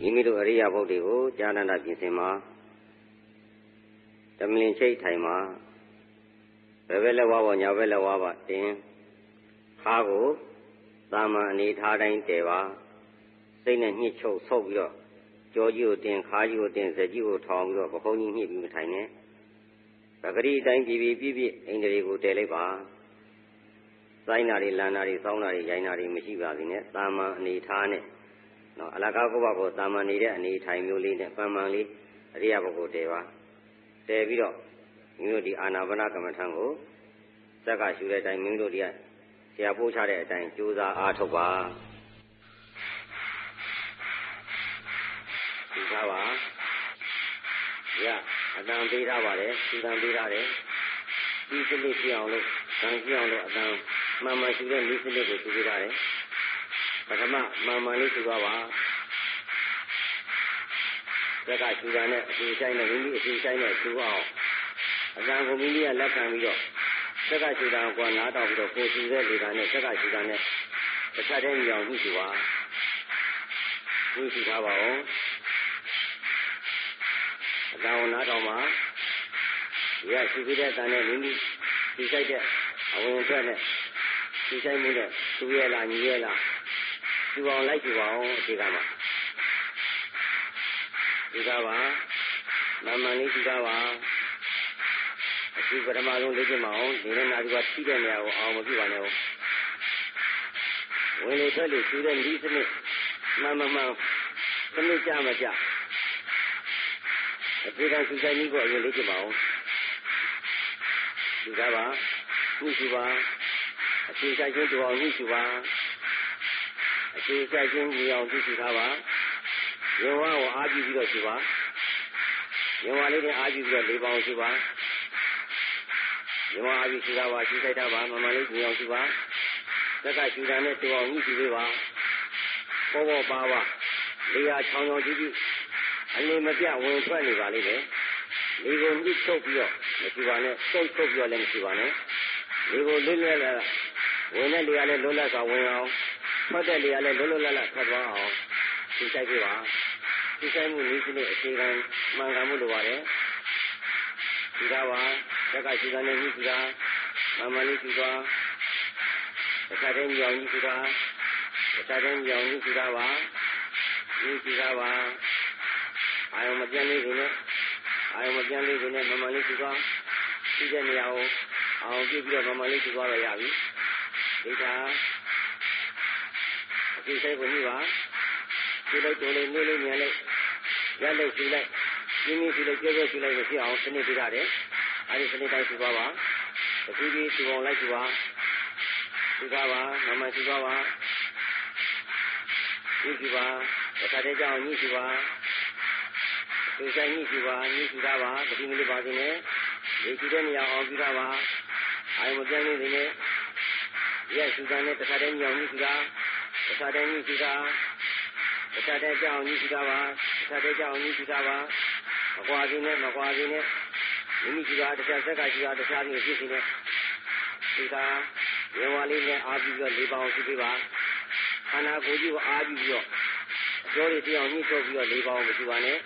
မိမိတို့အရိယာဘုတ်တွေကိုကြာနန္ဒပြင်စင်မှာတမလင်ချိတ်ထိုင်မှာဘယ်ဘက်လက်ဝါးပေါ်ညာဘက်လက်ဝါးပါတင်ခါကိုသာမန်အနေထားတိုင်းတည်ပါစိတ်နဲ့ညှစ်ချုပ်ဆုပ်ပြီးတော့ကြောကြီးကိုတင်ခါကြီးကိုတင်စက်ကြီးကိုထောင်ပြီးတော့ပခုံးကြီးညှစ်ပြီးမထိုင်နဲ့ပဂရိအတိုင်းပြည်ပြည်ပြည့်ပြည့်အိန္ဒြေကိုတည်လိုက်ပါစိုင်းနာတွေလန်နာတွေစောင်းနာတွေရိုင်းနာတွေမရှိပါဘူးနဲ့တာမန်အနေထားနဲ့ နော်အလကားကိုဘကိုတာမန်နေတဲ့အနေထိုင်မျိုးလေးနဲ့ပန်ပန်လေးအရိယဘုကိုတည်ပါတည်ပြီးတော့မိမိတို့ဒီအာနာပါနကမ္မထံကိုစက်ကရှူတဲ့အတိုင်းမိမိတို့ဒီကဆရာပို့ချတဲ့အတိုင်းကြိုးစားအားထုတ်ပါဒီကားပါရအတန်ပေးထားပါတယ်စီတန်ပေးထားတယ်ဒီစနစ်ပြအောင်လို့တန်ပြအောင်လို့အတန်မှန်မှန်ရှူတဲ့ဤစနစ်ကိုရှူပေးထားတယ် ပထမမှန်မှန်လေးရှူပါပါသက်ကရှူတာနဲ့အစီဆိုင်နဲ့မိမိအစီဆိုင်နဲ့ရှူအောင်အတန်ကိုမိမိကလက်ခံပြီးတော့သက်ကရှူတာကနားတောက်ပြီးတော့ကိုရှူတဲ့လေတာနဲ့သက်ကရှူတာနဲ့တစ်ခါတည်းညောင်ကြည့်ရှူပါကြည့်ရှူထားပါဦးအတန်ကိုနားတောက်မှာဒီကရှူပြီးတဲ့တန်နဲ့မိမိဒီဆိုင်တဲ့အဝင်ထွက်နဲ့ဒီဆိုင်မှုနဲ့သူရဲ့လားညီရဲ့လား ရှူအောင်လိုက်ရှူအောင်အခြေခံပါဒီကပါမမှန်လေးဒီကပါအခုပထမဆုံးလေ့ကျင့်မအောင်ဒီနေ့နာဒီကထိတဲ့နေရာကိုအောင်မပြပါနဲ့ဝင်လေထွက်လေရှူတဲ့ဒီစနစ်မှန်မှန်မှန်စနစ်ကြမကြအခြေခံရှူဆိုင်ကြီးကိုအရင်လေ့ကျင့်ပါအောင်ဒီကပါညှိရှူပါအခြေဆိုင်ချင်းတူအောင်ညှိရှူပါ အခြေဆိုင်ချင်းညီအောင်ညှိရှူထားပါရေဝါကိုအားပြုပြီးတော့ရှူပါရေဝါလေးနဲ့အားပြုပြီးတော့လေးပေါင်းရှူပါရေဝါအားပြုရှူတာပါရှူဆိုင်တာပါမမလေးညီအောင်ရှူပါသက်ကရှူတာနဲ့တူအောင်ညှိရှူပေးပါပေါ်ပေါ်ပါပါလေယာချောင်းချောင်းကြည့်ကြည့်အနေမပြဝင်ထွက်နေပါလိမ့်မယ်လေကိုညှိထုတ်ပြီးတော့မရှိပါနဲ့စုပ်ထုတ်ပြီးတော့လည်းမရှိပါနဲ့လေကိုလွတ်လွတ်လာဝင်တဲ့လေကလည်းလွတ်လပ်စွာဝင်အောင် ထွက်တဲ့လေကလည်းလွတ်လွတ်လပ်လပ်ထွက်သွားအောင်ဒီဆိုင်ပြပါဒီဆိုင်မှုနည်းစနစ်အခြေခံမှန်ကန်မှုလိုပါတယ်ဒီကပါတက်ကရှိတဲ့နည်းကြီးကမမလေးကြီးကတခါတည်းမြောင်ကြီးကတခါတည်းမြောင်ကြီးကပါဒီကြီးကပါအာယုံမပြတ်လေးတွေနဲ့အာယုံမပြတ်လေးတွေနဲ့မမလေးကြီးကရှိတဲ့နေရာကိုအောင်ပြပြီးတော့မမလေးကြီးကတော့ရပြီဒီကအ ကြည့်စိတ်ကိုမြည်ပါကြည့်လိုက်တိုးလိုက်နှိမ့်လိုက်မြန်လိုက်ရက်လိုက်ကြည့်လိုက်ပြင်းပြင်းကြည့်လိုက်ကြဲကြဲကြည့်လိုက်မဖြစ်အောင်စနစ်ပြရတယ်အဲဒီစနစ်တိုင်းပြပါပါတတိပိသူအောင်လိုက်ကြပါဒီကပါမမရှိပါပါဒီကြပါတခါတည်းကြောင်းညှိကြပါဒီဆိုင်ညှိကြပါညှိကြတာပါတတိမလေးပါစေနဲ့ဒီကြည့်တဲ့နေရာအောင်ပြတာပါအာယမပြန်နေနေနဲ့ရက်စုတန်းနဲ့တခါတည်းညောင်ညှိကြတာ တခါတည်းညှိကြတာတခါတည်းကြောင်းညှိကြတာပါတခါတည်းကြောင်းညှိကြတာပါမကွာစင်းနဲ့မကွာစင်းနဲ့မိမိကြည့်တာတခြားဆက်ကကြည့်တာတခြားမျိုးဖြစ်နေတယ်ဒီကရေဝါလေးနဲ့အားပြီးတော့လေးပေါင်းကြည့်ပေးပါခန္ဓာကိုယ်ကြီးကိုအားပြီးတော့အကျော်လေးတရားညှိထုတ်ပြီးတော့လေးပေါင်းမရှိပါနဲ့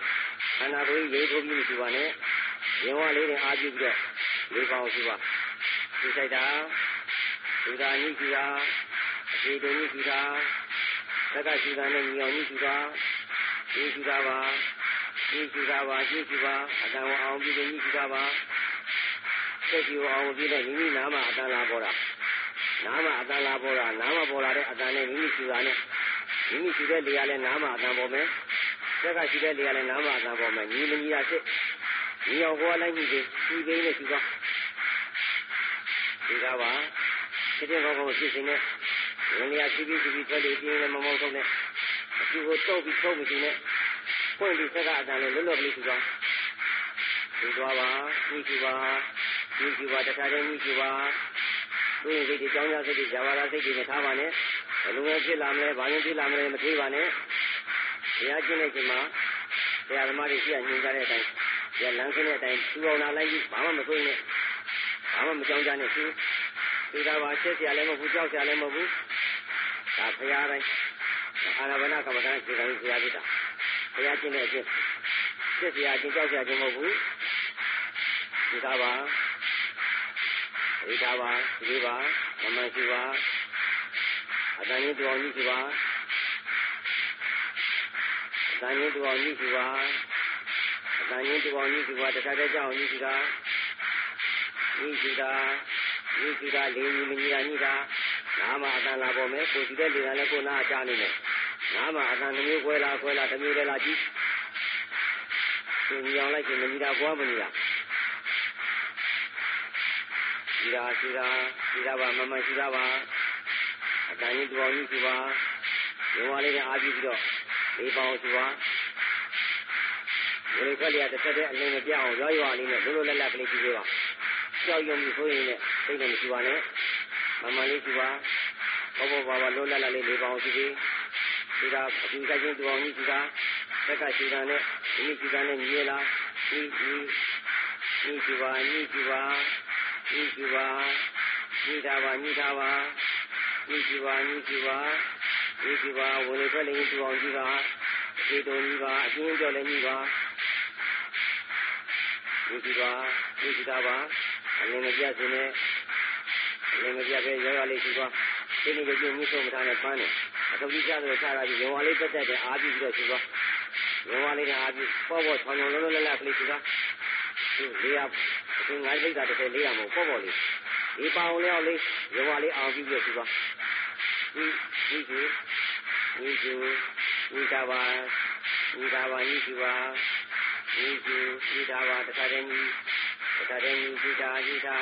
ခန္ဓာကိုယ်ကြီးရေထုတ်ပြီးမရှိပါနဲ့ရေဝါလေးနဲ့အားပြီးတော့လေးပေါင်းရှိပါဒီစိတ်တာဒီကညှိကြည့်တာ အခြေတုံညှိကြည့်တာသက်ကရှိတာနဲ့ညီအောင်ညှိကြည့်တာညှိကြည့်တာပါညှိကြည့်တာပါညှိကြည့်ပါအတန်အောင်ပြီးညှိကြည့်တာပါစိတ်ကြီးအောင်ပြီးတော့မိမိနားမှာအတန်လာပေါ်တာနားမှာအတန်လာပေါ်တာနားမှာပေါ်လာတဲ့အတန်နဲ့မိမိရှိတာနဲ့မိမိရှိတဲ့လေကလည်းနားမှာအတန်ပေါ်မယ်သက်ကရှိတဲ့လေကလည်းနားမှာအတန်ပေါ်မယ်ညီမညီတာဖြစ်ညီအောင်ကိုယ်လိုက်ညှိပြီးဒီကိန်းနဲ့ရှိသွားဒီကပါဒီတဲ့ကောင်းကောင်းဖြစ်နေတယ် ငနေရာရှိပြီးရှိပြီးထွက်လို့ပြင်းနေမမောဆုံးနဲ့အကျိုးကိုတုတ်ပြီးထုတ်ပြီးဒီနဲ့ဖွင့်ပြီးသက်ကအတန်လေးလွတ်လွတ်လေးကြည့်ပါဒီသွားပါဒီကြည့်ပါဒီကြည့်ပါတခါတည်းဒီကြည့်ပါသူ့စိတ်တွေကြောင်းကြစိတ်တွေဇာဝရစိတ်တွေမထားပါနဲ့ဘယ်လိုပဲဖြစ်လာမလဲဘာလို့ဖြစ်လာမလဲမသိပါနဲ့တရားကျင့်တဲ့ချိန်မှာတရားဓမ္မတွေရှိရညင်ကြတဲ့အတိုင်းရလမ်းခင်းတဲ့အတိုင်းသူ့အောင်လာလိုက်ပြီးဘာမှမဆိုးနဲ့ဘာမှမကြောင်းကြနဲ့သူဒီသာပါချက်စရာလည်းမဟုတ်ဘူးကြောက်စရာလည်းမဟုတ်ဘူး ဒါဖရာတိုင်းအာရဗနာကမ္မဋ္ဌာန်းခြေခံကြီးဖရာပြတာဘုရားကျင့်တဲ့အချင်းစစ်စရာချင်းကြောက်စရာချင်းမဟုတ်ဘူးဒီကားပါဒီကားပါဒီပါမမရှိပါအတန်ကြီးတူအောင်ကြီးရှိပါအတန်ကြီးတူအောင်ကြီးရှိပါအတန်ကြီးတူအောင်ကြီးရှိပါတခါတည်းကြောက်ကြီးရှိတာကြီးရှိတာကြီးရှိတာလေးကြီးမကြီးတာကြီးတာ နားမှာအတန်လာပေါ်မယ်ကိုရှိတဲ့လေကလည်းကိုနားချနေတယ်နားမှာအတန်တစ်မျိုးခွဲလာခွဲလာတစ်မျိုးလည်းလာကြည့်သူမြင်အောင်လိုက်ရှင်မကြီးတာဘွားမကြီးတာရှိတာရှိတာရှိတာပါမမရှိတာပါအတန်ကြီးတူအောင်ကြီးရှိပါရုံဝါလေးနဲ့အားကြည့်ပြီးတော့လေးပေါင်းရှိပါဒီလိုခွက်လျက်တစ်ဆက်တည်းအလင်းမပြအောင်ရွာရွာလေးနဲ့လုံးလုံးလတ်လတ်ကလေးကြည့်ပေးပါကြောက်ရွံ့မှုဆိုရင်လည်းစိတ်နဲ့မရှိပါနဲ့ မမလေးရှိပါဘောဘောဘာဘာလုံးလတ်လတ်လေးလေးပေါင်းရှိပြီးဒီကအခုကချင်းတူအောင်ကြီးရှိတာသက်ကရှိတာနဲ့ဒီရှိတာနဲ့ညီလာဒီဒီညီရှိပါညီရှိပါညီရှိပါညီတာပါညီတာပါညီရှိပါညီရှိပါညီရှိပါဝင်လေထွက်လေတူအောင်ကြီးပါဒီတုံကြီးပါအချင်းကြော်လည်းကြီးပါညီရှိပါညီရှိတာပါအလင်းမပြတ်စင်းနဲ့ အလင်းမပြတ်ပဲရောရလေးရှိပါဒီနေ့ကကျင်းမြင့်ဆုံးမထားနဲ့ပန်းတယ်အထုပ်ကြီးကြတယ်ချတာပြီးရောရလေးတက်တက်တဲ့အားပြီးပြီးတော့ရှိပါရောရလေးနဲ့အားပြီးပေါ့ပေါ့ချောင်းချောင်းလုံးလုံးလတ်လတ်ကလေးရှိပါဒီလေးရဒီငါးလိပ်တာတစ်ထည်လေးရမို့ပေါ့ပေါ့လေးဒီပါအောင်လေးအောင်လေးရောရလေးအောင်ပြီးပြီးတော့ရှိပါဒီဒီဒီဒီဒီဒီတာပါဒီတာပါဒီဒီပါဒီဒီဒီတာပါတခါတည်းကြီးတခါတည်းကြီးဒီတာဒီတာ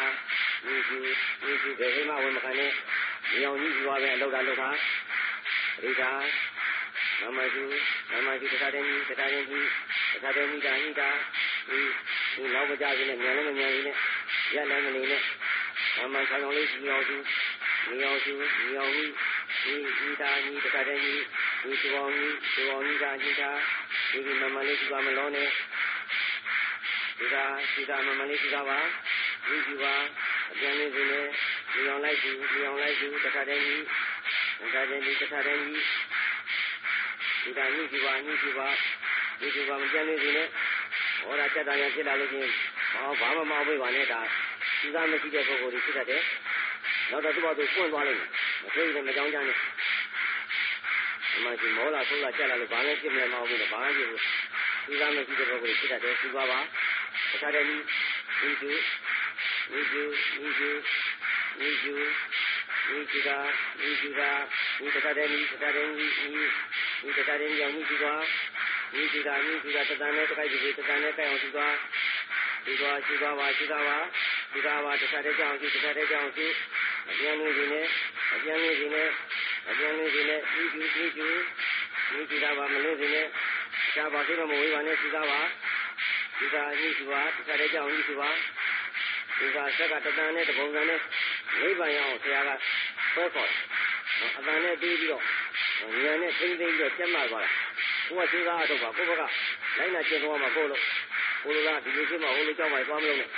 ဒီဒီဒီဒီဘယ်မှဝင်မခံနဲ့ညောင်ကြီးသွားပဲအလောက်တာလောက်တာဒီတာမမကျူမမကျူတခါတည်းကြီးတခါတည်းကြီးတခါတည်းကြီးတာဟိတာဒီဒီနောက်မကြဘူးနဲ့မြန်လည်းမမြန်ဘူးနဲ့ရက်လည်းမနေနဲ့မမဆောင်ဆောင်လေးကြီးအောင်ကျူညောင်ကျူညောင်ကြီးဒီဒီတာကြီးတခါတည်းကြီးဒီသူအောင်ကြီးသူအောင်ကြီးတာကြီးတာဒီဒီမမလေးကမလုံးနဲ့ဒီတာဒီတာမမလေးကပါဒီဒီပါ အပြန်လေးစင်းနဲ့ဒီအောင်လိုက်ဒီဒီအောင်လိုက်ဒီတခါတည်းကြီးတခါတည်းကြီးတခါတည်းကြီးဒီတာညှိဒီပါညှိဒီပါဒီဒီပါမပြန်လေးစင်းနဲ့ဟောတာစက်တာရဖြစ်လာလို့ချင်းဘာဘာမှမအောင်ပြပါနဲ့ဒါစီစားမရှိတဲ့ပုဂ္ဂိုလ်တွေဖြစ်တတ်တယ်နောက်တော့သူ့ဘာသူပွင့်သွားလိမ့်မယ်မသိရင်မကြောင်းကြနဲ့ဒီမှာဒီမောလာဆုံးလာကြက်လာလို့ဘာလဲပြစ်မလဲမအောင်ဘူးလေဘာမှပြဘူးစီစားမရှိတဲ့ပုဂ္ဂိုလ်တွေဖြစ်တတ်တယ်စီပါပါတခါတည်းကြီးဒီဒီ ဝိဇုဝိဇုဝိဇုဝိဇုတာဝိဇုတာဝိတကတဲ့နိတကတဲ့ဝိဇုဝိတကတဲ့ယောင်ဝိဇုတာဝိဇုတာဝိဇုတာတသနဲ့တကိုက်ကြည့်တသနဲ့ကိုက်အောင်သူသွားသူသွားသူသွားပါသူသွားပါသူသွားပါတခြားတဲ့ကြောင့်သူတခြားတဲ့ကြောင့်သူအကျဉ်းလေးတွေနဲ့အကျဉ်းလေးတွေနဲ့အကျဉ်းလေးတွေနဲ့ဝိဇုဝိဇုဝိဇုတာပါမလို့တွေနဲ့ဒါပါသေးတော့မဝေးပါနဲ့သူသွားပါဒီသာဤသူပါတခြားတဲ့ကြောင့်ဤသူပါ ဒီကဆက်ကတတန်နဲ့တပုံစံနဲ့နိဗ္ဗာန်ရောက်ဆရာကဆွဲခေါ်အတန်နဲ့ပြီးပြီးတော့ဉာဏ်နဲ့သိမ့်သိမ့်ပြီးတော့ကျက်မှသွားတာကိုကစဉ်းစားတော့ပါကိုဘကလိုက်နာကျင့်သွားမှာကိုလို့ကိုလိုလားဒီလိုဖြစ်မှာဟိုလိုကြောက်မှာသွားမလို့နဲ့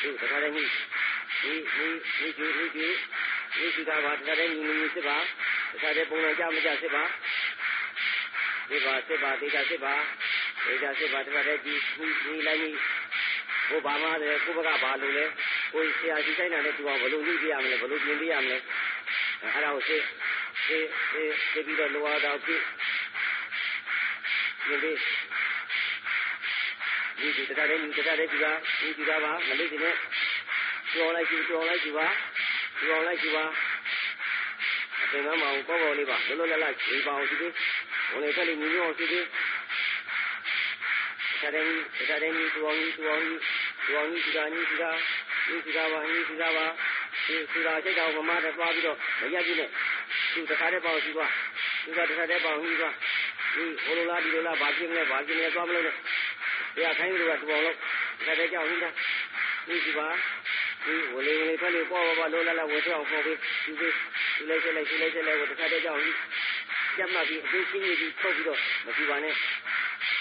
ဒီတခါတည်းညှိဒီဒီဒီဒီဒီဒီဒီစီတာပါတခါတည်းညီညီစစ်ပါတခါတည်းပုံစံကြမကြစစ်ပါဒီပါစစ်ပါဒေတာစစ်ပါဒေတာစစ်ပါတခါတည်းဒီဒီလိုက်ကြီး ကိုဘာမှလည်းကိုဘကဘာလို့လဲကိုဆရာကြီးဆိုင်တာနဲ့သူကဘလို့ညှိပြရမလဲဘလို့ပြင်ပြရမလဲအဲ့ဒါကိုစစ်စစ်စစ်စစ်ပြီးတော့လောအားတော်ဖြစ်ပြင်ပြီးဒီဒီတခါတည်းဒီတခါတည်းဒီကဒီဒီကပါမလေးကနေကြော်လိုက်ကြည့်ကြော်လိုက်ကြည့်ပါကြော်လိုက်ကြည့်ပါအပင်ကမအောင်ပေါ့ပေါ့လေးပါလောလောလတ်လတ်ဒီပါအောင်ကြည့်ပြီးဝင်လေတက်လေးညီညွတ်အောင်ကြည့်ပြီးတခါတည်းတခါတည်းဒီတူအောင်ကြီးတူအောင် ကြီးတူအောင်ကြီးဒီကညီဒီကညီဒီကပါညီဒီကပါဒီဒီကစိတ်တော်မမတဲ့သွားပြီးတော့မရက်ကြည့်နဲ့သူတခါတည်းပေါ့ကြည့်ပါသူကတခါတည်းပေါ့ကြီးပါဒီဟိုလိုလားဒီလိုလားဘာကြည့်မလဲဘာကြည့်မလဲသွားမလို့နဲ့တရားခိုင်းလို့ကတူအောင်လို့တခါတည်းကြောက်နေတာဒီဒီပါဒီဝလေဝလေထွက်လေပေါ့ပေါ့လောလာလာဝတ်အောင်ပေါ့ပြီးဒီဒီဒီလိုက်ချက်လိုက်ဒီလိုက်ချက်လိုက်ကိုတခါတည်းကြောက်ပြီးကြက်မှပြီးအသေးချင်းကြီးထုတ်ပြီးတော့မကြည့်ပါနဲ့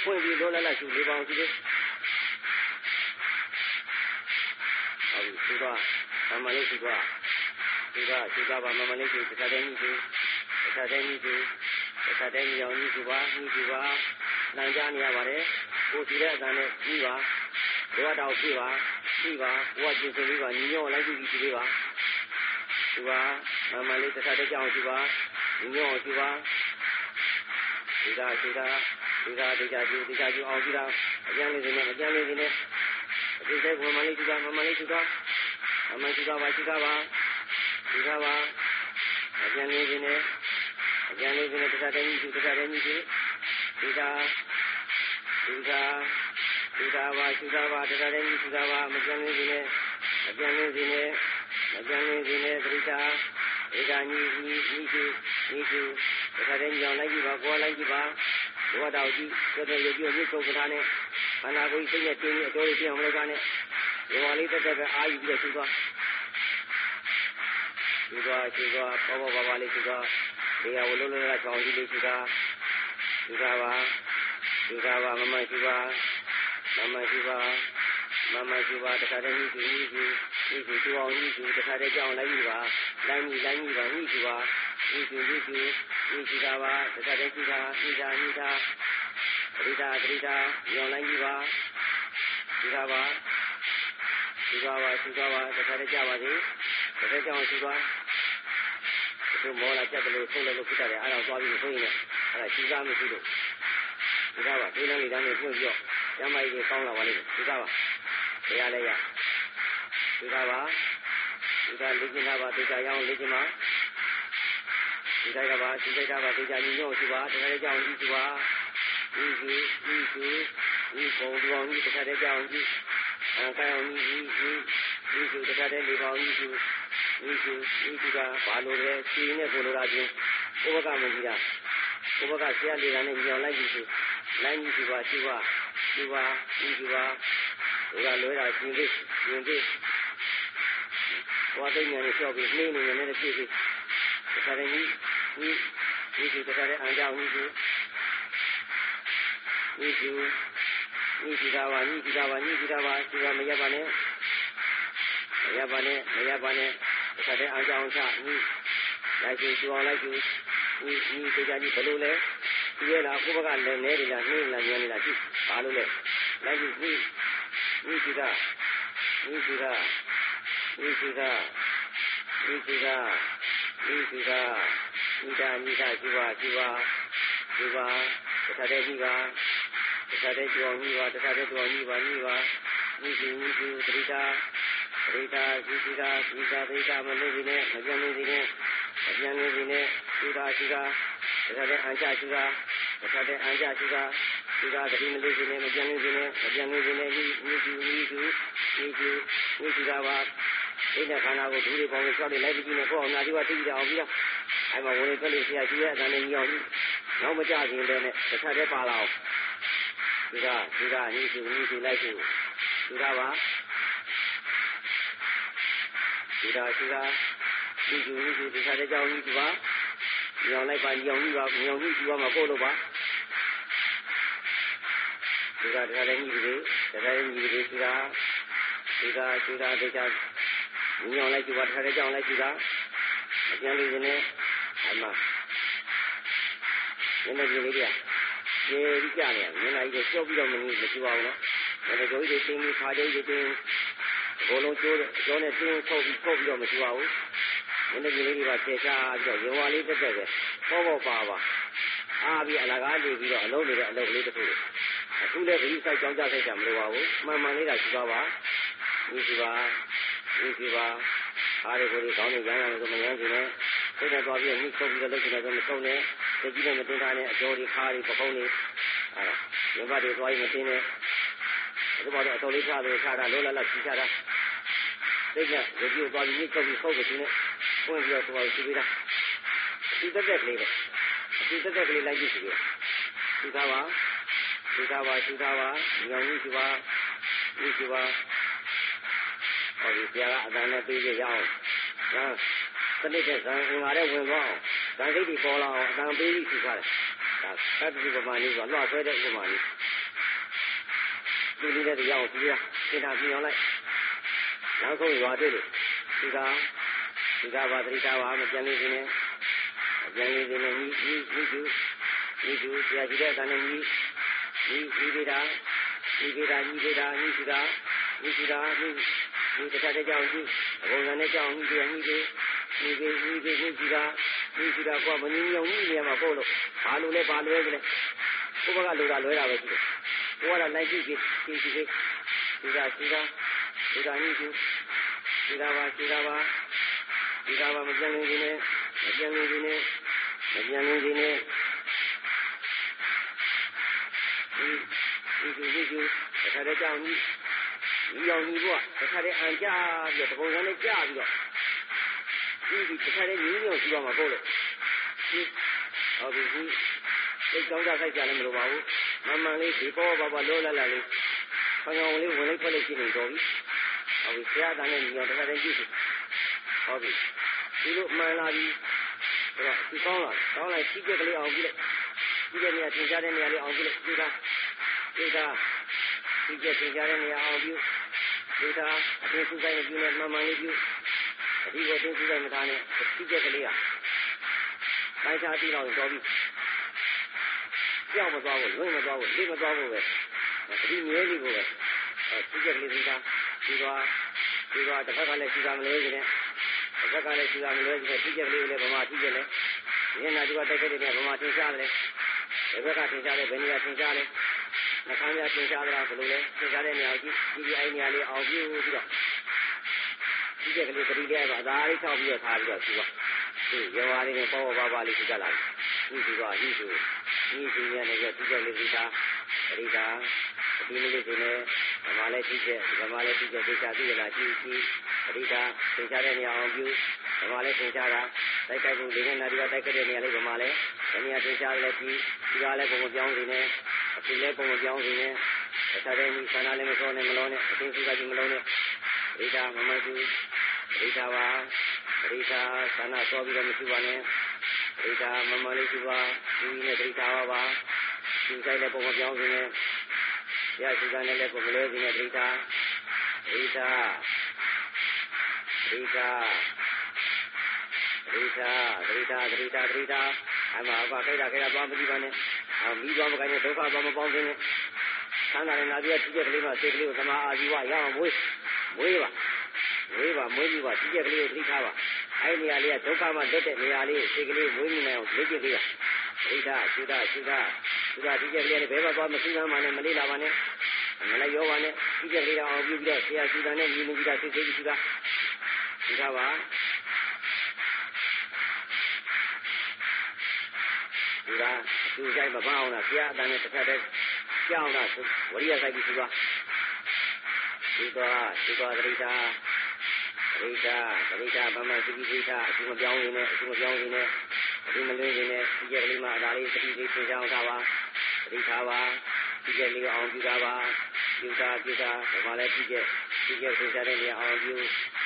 ဖွင့်ပြီးလောလာလာရှူလေးပါအောင်ကြည့်ဟုတ်ပြီ သူကမမလေးသူကသူကသူကပါမမလေးသူတခါတည်းကြီးသူတခါတည်းကြီးသူတစ်ခါတည်းမြောင်ကြီးစုပါကြီးစုပါလမ်းကြားနေရပါတယ်ကိုကြည့်တဲ့အတန်နဲ့ကြီးပါဘဝတော်ပြပါရှိပါဘဝကျင်စင်လေးပါညီညွတ်လိုက်ကြည့်ကြည့်လေးပါဒီပါမမလေးတစ်ခါတည်းကြောင်းရှိပါညီညွတ်အောင်ရှိပါဒီကဒီကဒီကဒီကဒီဒီကဒီအောင်ကြည့်တာအကျမ်းလေးတွေနဲ့အကျမ်းလေးတွေနဲ့ အဒီစိတ်မမလေးဒီကမမလေးဒီကမမဒီကပါဒီကပါဒီကပါအကျမ်းလေးတွေနဲ့အကျမ်းလေးတွေနဲ့တစ်ခါတည်းညီတစ်ခါတည်းညီဒီကဒီကသုသာပါသုသာပါတရားတိုင်းသုသာပါမကြမ်းလေးစီနဲ့မကြမ်းလေးစီနဲ့မကြမ်းလေးစီနဲ့သတိတာဧကညီညီညီစုညီစုတရားတိုင်းကြောင်းလိုက်ကြည့်ပါကိုယ်လိုက်ကြည့်ပါဘဝတော်ကြီးသက်သက်ရပြည့်မြစ်ကုန်ကထားနဲ့ ခန္ဓာကိုယ်စိတ်နဲ့တင်းပြီးအတော်ကြီးပြောင်းလဲတာနဲ့ဒီဝါလေးတက်တက်ပဲအာယူပြီးတော့သုသွားသုသွားသုသွားဘောဘောဘာဘာလေးသုသွားဒီဟာဝလုံးလုံးကချောင်းကြီးလေးသုသွားသုသွားပါသုသွားပါမမရှိပါမမရှိပါမမရှိပါတခါတည်းညှိကြည့်ညှိကြည့်ညှိကြည့်တူအောင်ညှိကြည့်တခါတည်းကြောင်းလိုက်ကြည့်ပါလိုက်ညှိလိုက်ညှိပါညှိကြည့်ပါညှိကြည့်ညှိကြည့်ညှိကြည့်တာပါတခါတည်းကြည့်တာညှိတာညှိတာ ပရိဒါပရိဒါကြောင်းလိုက်ကြည့်ပါကြည့်တာပါကြည့်ပါပါကြည့်ပါပါတခါတည်းကြပါစေတခါကြောင်းကြည့်ပါဒီမောလာချက်လို့ဆုံးလို့ဖြစ်တယ်အဲ့ဒါသွားပြီးမဆုံးရင်လည်းအဲ့ဒါကြည့်စားမရှိလို့ဒီကပါဒီလမ်းလေးတန်းလေးပြုတ်ပြော့ကျမ်းမာရေးကောင်းလာပါလိမ့်မယ်ဒီကပါတရားလည်းရဒီကပါဒီကလေ့ကျင့်တာပါဒီကရအောင်လေ့ကျင့်ပါဒီကကပါဒီကကပါဒီကညီညွတ်ရှိပါတရားလည်းကြောင်းကြည့်ရှိပါ ဒီဒီဒီဒီဒီပုံတော်ကြီးတစ်ခါတည်းကြောင်းကြည့်အဲကောင်းကြီးဒီဒီဒီဒီတစ်ခါတည်းလေပေါင်းကြီးဒီဒီဒီဒီကဘာလို့လဲစီနဲ့ကိုလိုတာချင်းဥပကမကြီးတာဥပကဆရာလေးကလည်းညောင်းလိုက်ကြည့်လိုက်ကြည့်ပါရှိပါဒီပါဒီဒီပါဒီကလွဲတာရှင်သေးရှင်သေးဟောတိညာနဲ့လျှောက်ပြီးနှင်းနေနေနဲ့ပြည့်ပြီးတခါတည်းကြီးဒီဒီဒီတခါတည်းအန်ကြောင်ကြီး ဒီဒီဒီဒီဒီကပါဒီဒီကပါဒီဒီကပါဒီကမရပါနဲ့မရပါနဲ့မရပါနဲ့တခါတည်းအန်ကြောင်ချဒီလိုက်ကြည့်ကြအောင်လိုက်ကြည့်ဒီဒီတရားကြီးဘယ်လိုလဲဒီရလားကိုဘကလည်းနဲတယ်လားနှင်းလားညံနေလားကြည့်ဘာလို့လဲလိုက်ကြည့်ဒီဒီဒီကဒီဒီကဒီဒီကဒီဒီကဒီဒီကဤတာဤတာကြည့်ပါကြည့်ပါကြည့်ပါတခါတည်းကြည့် တစ်ခါတည်းကြောင်ကြီးပါတစ်ခါတည်းကြောင်ကြီးပါကြီးပါဝိသုဝိသုသတိတာသတိတာသတိတာသတိတာသတိတာမလို့ဒီနဲ့မပြန်လို့ဒီနဲ့မပြန်လို့ဒီနဲ့သီတာသီတာတစ်ခါတည်းအံကြသီတာတစ်ခါတည်းအံကြသီတာသီတာသတိမလို့ဒီနဲ့မပြန်လို့ဒီနဲ့မပြန်လို့ဒီနဲ့ဝိဝိသုဝိသုဝိသုဝိသုတာပါိတဲ့ခန္ဓာကိုဒူးတွေပေါင်းလို့ဆောက်နေလိုက်ပြီးနဲ့ကိုယ်အောင်နာဒီကသိကြအောင်ပြီးတော့အဲမှာဝင်ကလေးဆရာကြီးရဲ့အတန်းလေးညောင်းပြီးနောက်မကြခင်တည်းနဲ့တစ်ခါတည်းပါလာအောင် ဒီကဒီကညီစုညီစုလိုက်စုဒီကပါဒီကဒီကညီစုညီစုဒီခါတည်းကြောင်းကြီးပါညောင်းလိုက်ပါညောင်းကြီးပါညောင်းကြီးကြီးပါမှာကိုလို့ပါဒီကတရားလည်းညီတွေတရားလည်းညီတွေဒီကဒီကဒီကဒီကညောင်းလိုက်ကြည့်ပါတရားလည်းကြောင်းလိုက်ကြည့်တာအကျဉ်းလေးနဲ့အမနည်းနည်းကြီးလေးပြ ရေကြီးကြနေမျက်နှာကြီးကြောက်ပြီးတော့မနေမရှိပါဘူးနော်ဒါပေမဲ့ကြိုးကြီးတင်းပြီးခါကြိုးကြီးတင်းဘောလုံးကျိုးကျောင်းနဲ့တင်းထုတ်ပြီးထုတ်ပြီးတော့မရှိပါဘူးနည်းနည်းကြီးလေးတွေကကျေချာပြီးတော့ရေဝါလေးတက်တက်ပဲပေါ့ပေါ့ပါပါအားပြီးအလကားနေပြီးတော့အလုံးနေတဲ့အလုံးလေးတစ်ခုအခုလည်းဒီစိုက်ကြောင်းကြဆိုင်ကြမလို့ပါဘူးမှန်မှန်လေးတာရှိပါပါဒီရှိပါဒီရှိပါအားရကိုဒီကောင်းနေကြရမယ်ဆိုမရမ်းစီနဲ့စိတ်နဲ့သွားပြီးညှိထုတ်ပြီးတော့လုပ်ချင်တယ်ဆိုမထုတ်နဲ့ စိတ်ကြီးနဲ့မတင်တာနဲ့အကျော်ဒီခါဒီပကုံးနေအဲ့ဒါရုပ်ဘတ်တွေသွားပြီးမတင်နဲ့ဒီပေါ်တော့အတော်လေးထားပြီးထားတာလောလလချီချတာစိတ်ကရုပ်ကြီးကိုသွားပြီးညှိထုတ်ပြီးခုတ်ပြီးနေပွင့်ပြီးတော့သွားပြီးပြီးတာဒီတက်တက်ကလေးပဲဒီတက်တက်ကလေးလိုက်ကြည့်စီတယ်ဒီကားပါဒီကားပါဒီကားပါညောင်ကြီးဒီပါဒီဒီပါဟောဒီဆရာကအတန်းနဲ့ပြေးကြရအောင်ဟမ်စနစ်တဲ့ဇံငါတဲ့ဝင်သွားအောင် ဇံစိတ်ဒီပေါ်လာအောင်အတန်ပေးပြီးထူထားတယ်ဒါသတ္တိပမာဏီကလွှတ်ဆွဲတဲ့ဥပမာဏီဒီလေးတဲ့ရအောင်ကြည့်ရသင်္တာပြင်အောင်လိုက်နောက်ဆုံးရွာတွေ့လို့ဒီကဒီကပါတရိတာပါမကြံလေးစင်းနဲ့အကြံလေးစင်းနဲ့ဤဤဤသူညီစုဆရာရှိတဲ့အတန်နဲ့ညီညီညီပေတာညီပေတာညီပေတာညီစုတာညီစုတာညီညီတစ်ခါတည်းကြောင်းညီအကုန်လုံးနဲ့ကြောင်းညီပေညီပေညီပေညီပေညီစုတာ ညီစုတာကွာမညီညုံညီနေမှာပို့လို့ဘာလို့လဲဘာလွဲကြလဲကိုဘကလိုတာလွဲတာပဲရှိတယ်ကိုကတော့လိုက်ကြည့်ကြည့်ကြည့်ကြည့်စုတာစုတာစုတာညီစုစုတာပါစုတာပါစုတာပါမကြမ်းနေနေမကြမ်းနေနေမကြမ်းနေနေဒီဒီဒီဒီတခါတည်းကြောင်ကြီးဒီရောင်ကြီးကတခါတည်းအန်ကြပြီးတော့တပုံစံနဲ့ကြပြီးတော့ ဒီဒီတခါတည်းညီးညွတ်ရှိတော့မှာပို့လို့ဒီဟုတ်ပြီဒီစိတ်ကောင်းကြဆိုင်ကြလည်းမလိုပါဘူးမမှန်လေးဒီပေါ်ပါပါလောလာလာလေးခေါင်းအောင်လေးဝင်လိုက်ထွက်လိုက်ရှိနေတော့ပြီဟုတ်ပြီဆရာတန်နဲ့ညီတော်တခါတည်းကြည့်စီဟုတ်ပြီဒီလိုမှန်လာပြီအဲ့တော့ဒီကောင်းလာကောင်းလိုက်ကြီးကြက်ကလေးအောင်ပြီးလိုက်ကြီးတဲ့နေရာသင်ကြားတဲ့နေရာလေးအောင်ပြီးလိုက်ဒီကဒီကကြီးကျက်သင်ကြားတဲ့နေရာအောင်ပြီးဒီကအတင်းစုဆိုင်ပြုနေမှန်မှန်လေးပြု အဒီကိုတင်းစုဆိုင်မထားနဲ့ကြီးကျက်ကလေးကတိုင်းစားပြီးတော့တော်ပြီကြောက်မသွားဘူးလွင့်မသွားဘူးလေးမသွားဘူးပဲဒီမြဲလေးကိုပဲကြီးကျက်ကလေးဒီကဒီကဒီကတစ်ခါကလည်းကြီးကမလဲကြတဲ့တစ်ခါကလည်းကြီးကမလဲကြတဲ့ကြီးကျက်ကလေးကိုလည်းဗမာကြီးကျက်လဲဒီနေ့ကဒီကတိုက်ခဲ့တဲ့ဗမာသင်ကြားတယ်ဒီဘက်ကသင်ကြားတယ်ဘယ်နေရာသင်ကြားလဲနှခမ်းများသင်ကြားကြတာဘယ်လိုလဲသင်ကြားတဲ့နေရာကြီးဒီဒီအိုင်နေရာလေးအောင်ပြုပြီးတော့ ကြီးကျက်ကလေးတတိလေးပါဒါလေးချောက်ပြီးတော့ထားပြီးတော့သူကဒီရေဝါလေးနဲ့ပေါ်ပေါ်ပါပါလေးကြလာပြီဒီကဟိစုဒီဒီရနေကြကြီးကျက်လေးဒီသားပရိဒါဒီလေးလေးတွေနဲ့ဓမ္မလည်းကြီးကျက်ဓမ္မလည်းကြီးကျက်ဒေသသိရလားကြီးကြီးပရိဒါသင်ကြားတဲ့နေရာအောင်ပြုဓမ္မလည်းသင်ကြားတာတိုက်ခိုက်ဖို့လေးနဲ့နာဒီကတိုက်ခိုက်တဲ့နေရာလေးဓမ္မလည်းဒီနေရာသင်ကြားလည်းကြီးဒီကလည်းပုံမပြောင်းနေနဲ့အခုလည်းပုံမပြောင်းနေနဲ့တခါတည်းဒီဆန္ဒလည်းမစောနဲ့မလုံးနဲ့အသိစိတ်ကကြီးမလုံးနဲ့ပရိဒါမမကျူ ပရိဒါပါပရိဒါဆန္ဒစောပြီးတော့မရှိပါနဲ့ပရိဒါမမလေးရှိပါဒီနဲ့ပရိဒါပါပါဒီဆိုင်လည်းပုံမပြောင်းနေနဲ့ရရှိကလည်းပုံမလဲနေနဲ့ပရိဒါပရိဒါပရိဒါပရိဒါပရိဒါပရိဒါပရိဒါအမအဘခိုက်တာခိုက်တာသွားမကြည့်ပါနဲ့အမိသွားမကိုင်းနဲ့ဒုက္ခသွားမပေါင်းခြင်းနဲ့သံဃာနဲ့နာပြည့်ကြည့်တဲ့ကလေးမှစိတ်ကလေးကိုသမာအာဇီဝရအောင်မွေးမွေးပါ မွေးပါမွေးပြီးပါကြည့်တဲ့ကလေးကိုသိထားပါအဲ့ဒီနေရာလေးကဒုက္ခမှလွတ်တဲ့နေရာလေးစိတ်ကလေးမွေးနေအောင်လေ့ကျင့်ပေးရပရိဒါသုဒသုဒသုဒကြည့်တဲ့ကလေးလည်းဘယ်မှာသွားမစူးစမ်းပါနဲ့မလေးလာပါနဲ့မလည်းရောပါနဲ့ကြည့်တဲ့ကလေးအောင်ပြုပြီးတော့ဆရာသုဒနဲ့ညီမကြီးကစိတ်စိတ်သုဒသုဒပါဒီကသူဆိုင်မပန်းအောင်လားဆရာအတန်းနဲ့တစ်ခါတည်းကြောင်းလားဝရိယဆိုင်ပြီးသူကဒီတော့ဒီတော့တရိတာ တရိတာတရိတာဗမာစီပိပိတာအကျိုးမပြောင်းနေနဲ့အကျိုးမပြောင်းနေနဲ့အကျိုးမလွေးနေနဲ့ဒီကျက်ကလေးမှအသာလေးသတိလေးသင်ကြောင်းထားပါတရိတာပါဒီကျက်လေးအောင်ပြုတာပါပြုတာပြုတာဗမာလည်းဒီကျက်ဒီကျက်သင်စားတဲ့နေရာအောင်ပြု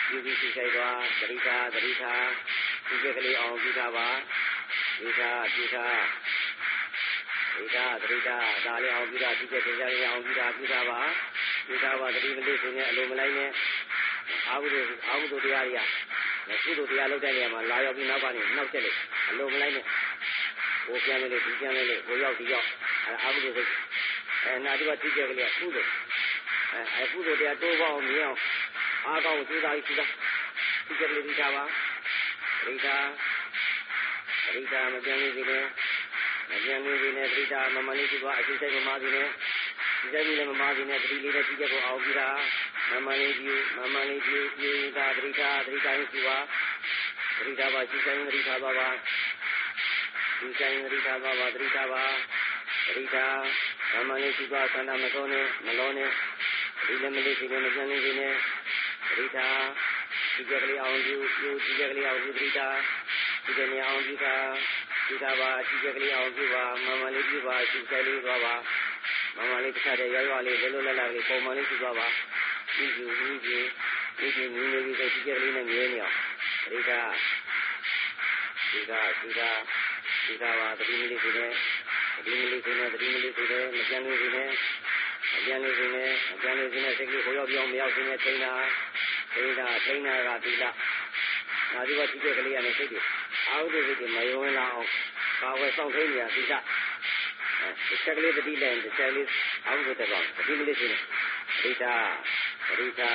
ပြုပြီးသိဆိုင်သွားတရိတာတရိတာဒီကျက်ကလေးအောင်ပြုတာပါဒီသာဒီသာဒီသာတရိတာဒါလေးအောင်ပြုတာဒီကျက်သင်စားလေးအောင်ပြုတာပြုတာပါပြုတာပါတတိမလေးဆိုနေအလိုမလိုက်နဲ့ အာဟုတို့အာဟုတို့တရားတွေကကုသိုလ်တရားလုပ်တဲ့နေရာမှာလာရောက်ပြီးနောက်ကနေနောက်ချက်လေအလိုမလိုက်နဲ့ဘိုးပြန်လေဒီပြန်လေဘိုးရောက်ဒီရောက်အဲအာဟုတို့စိတ်အဲနာဒီကတိကျကလေးကကုသိုလ်အဲအဲကုသိုလ်တရားတိုးပေါအောင်မြင်အောင်အားကောင်းကြိုးစားပြီးကြည့်တာတိကျကလေးဒီတာပါပရိဒါပရိဒါမပြန်လေးစီနဲ့မပြန်လေးစီနဲ့ပရိဒါမမလေးစီကအစိစိတ်မမစီနဲ့ဒီစိတ်ကြီးလည်းမမစီနဲ့ပရိလေးနဲ့တိကျကိုအောင်ပြီးတာ မမလေးပြုမမလေးပြုပြုတာပရိဒါပရိဒါရင်စီပါပရိဒါပါရှိဆိုင်ပရိဒါပါပါရှိဆိုင်ပရိဒါပါပါပရိဒါပါပရိဒါမမလေးစီပါသန္တာမ စောနဲ့မလောနဲ့ဒီလည်းမလေးစီနဲ့မပြန်လေးစီနဲ့ပရိဒါဒီကြကလေးအောင်ပြုပြုဒီကြကလေးအောင်ပြုပရိဒါဒီကနေ့အောင်ပြုတာဒီတာပါဒီကြကလေးအောင်ပြုပါမမလေးပြုပါရှိဆိုင်လေးသွားပါမမလေးတစ်ခါတည်းရွာရွာလေးလွတ်လွတ်လပ်လပ်လေးပုံမှန်လေးပြုသွားပါဒီကျူဒီကျူဒီကျူမြင်းလေးကြီးတဲ့ဒီကြကလေးနဲ့မြဲနေအောင်ပရိဒါဒီကဒီကဒီကပါတတိမလေးစီနဲ့တတိမလေးစီနဲ့တတိမလေးစီနဲ့မပြန်လေးစီနဲ့မပြန်လေးစီနဲ့မပြန်လေးစီနဲ့စိတ်ကလေးဟိုရောက်ပြောင်းမရောက်စီနဲ့ထိန်းတာထိန်းတာထိန်းတာကသီလနာဒီကဒီကျက်ကလေးရနေစိတ်တွေအာဟုဒိစိတ်တွေမယုံလာအောင်ကာဝယ်ဆောင်ထိန်နေရသီလအဲချက်ကလေးတတိလည်းတစ်ချက်လေးအောက်ကိုတက်တော့တတိလေးရှိနေ သီတာ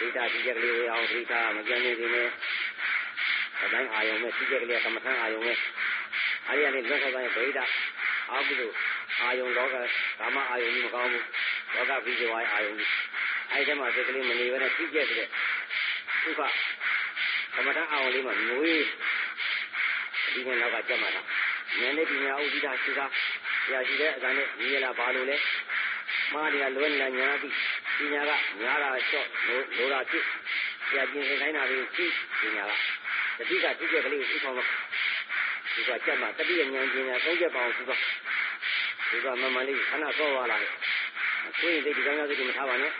သီတာသီတာဒီချက်ကလေးဝေအောင်သီတာမကြမ်းနေသေးနဲ့အတိုင်းအာယုံမဲ့ဒီချက်ကလေးကမ္မထမ်းအာယုံမဲ့အဲဒီကနေလွတ်ခေါ်တိုင်းဗိဒအာဟုလို့အာယုံလောကကာမအာယုံကြီးမကောင်းဘူးလောကပြီးကြွားအာယုံကြီးအဲဒီထဲမှာစိတ်ကလေးမနေဘဲနဲ့ပြီးကျက်တဲ့ဒုက္ခကမ္မထအာယုံလေးမှာငွေဒီနေ့နောက်ကကြက်မှာလားဉာဏ်နဲ့ပညာဥဒိတာရှိတာဆရာရှိတဲ့အတိုင်းနဲ့ညီရလားဘာလို့လဲမားတွေကလွယ်နေညာပြီ ပညာကညာတာလျှော့လိုတာဖြစ်ဆရာကျင်ခိုင်းတာပဲရှိပညာကတတိကတိကျကလေးကိုဥဆောင်တော့ဒီကကြက်မှာတတိယဉာဏ်ပညာသုံးချက်ပါအောင်သူကဒီကမမလေးခဏဆော့သွားလာတယ်ကိုယ်ရင်ဒီကောင်းရစိတ်မထားပါနဲ့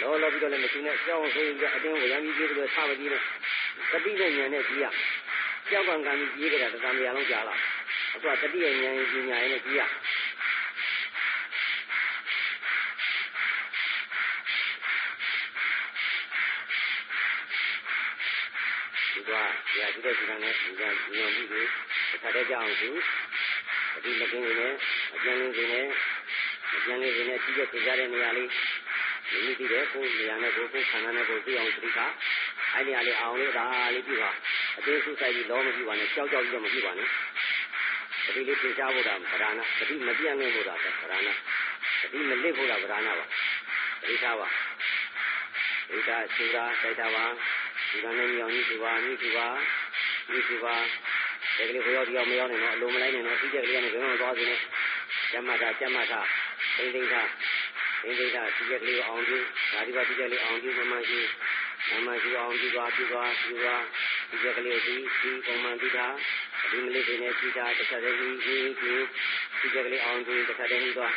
လောလောပြီးတော့လည်းမရှိနဲ့ကြောင်းဆိုရင်အတင်းကိုရမ်းပြီးပြေးပြီးတော့ထားပါသေးတယ်တတိယဉာဏ်နဲ့ကြည့်ရကြောက်ကံကံကြီးကြည့်ကြတာတဏှာများလုံးကြာလာအခုကတတိယဉာဏ်ပညာရဲ့ကြည့်ရ ။ဒါသူတို့ကလည်းသူကဉာဏ်ကြီးတွေခါတဲ့ကြောင့်သူအဒီမကင်းနေနဲ့အကျဉ်းလေးတွေနဲ့အကျဉ်းလေးတွေနဲ့ကြည့်ရကြတဲ့နေရာလေးဒီလိုကြည့်တဲ့ကိုယ်နေရာနဲ့ကိုယ်ကိုယ်ခန္ဓာနဲ့ကိုယ်သိအောင်သိတာအဲ့ဒီအလေးအောင်လို့ဒါလေးပြပါအသေးစုဆိုင်ပြီးလုံးမပြပါနဲ့ကြောက်ကြောက်ပြီးတော့မပြပါနဲ့တတိလေးသင်ရှားဖို့တာဗဒါနာတတိမပြတ်နေဖို့တာဗဒါနာတတိမလစ်ဖို့တာဗဒါနာပါဒိဋ္ဌာပါဒိဋ္ဌာစူရာဒိဋ္ဌာပါ ဒီကနေ့မြောင်ကြီးသူပါမိသူပါမိသူပါဒီကလေးကိုရောက်ဒီရောက်မရောက်နေတော့အလိုမလိုက်နေတော့ပြီးတဲ့ကလေးကနေဘယ်မှမသွားစေနဲ့ကျမတာကျမတာသိသိတာသိသိတာဒီကလေးကိုအောင်ကြည့်ဒါဒီပါဒီကလေးအောင်ကြည့်မမရှိမမရှိအောင်ကြည့်သွားကြည့်သွားကြည့်သွားဒီကလေးဒီဒီပုံမှန်ကြည့်တာဒီမလေးတွေနဲ့ကြည့်တာတစ်ချက်တည်းကြီးကြီးကြီးဒီကလေးအောင်ကြည့်တစ်ချက်တည်းကြီးသွား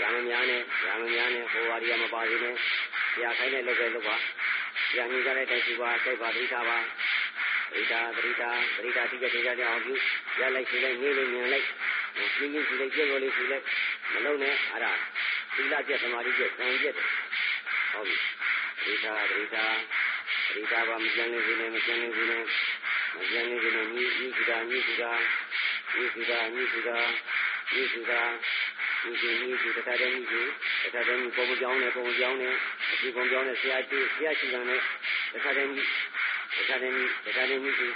ရာမများနဲ့ရာမများနဲ့ဟိုဝါရီမပါသေးနဲ့ဆရာခိုင်းတဲ့လုပ်ပဲလုပ်ပါဆ ရာညွှန်ကြားတဲ့တိုင်ရှိပါစိတ်ပါဒိဋ္ဌာပါဒိဋ္ဌာပရိဒါပရိဒါတိကျတင်ကြတဲ့အောင်ပြုရလိုက်ရှိလိုက်နေလိုက်ညင်လိုက်ပြင်းပြင်းရှိလိုက်ပြည့်လို့လေးရှိလိုက်မလုံးနဲ့အဲ့ဒါသီလကျက်သမာဓိကျက်သံကျက်ဟုတ်ပြီဒိဋ္ဌာပရိဒါပရိဒါပါမကျန်နေဘူးနဲ့မကျန်နေဘူးနဲ့မကျန်နေဘူးနဲ့ညီညီစီတာညီစီတာညီစီတာညီစီတာညီစီတာညီစီညီစီတခါတည်းညီစီတခါတည်းညီပုံကြောင်းနဲ့ပုံကြောင်းနဲ့ အဒီပုံကြောင်းနဲ့ဆရာကြီးဆရာရှိတာနဲ့တခါတည်းညီတခါတည်းညီတခါတည်းညီစီ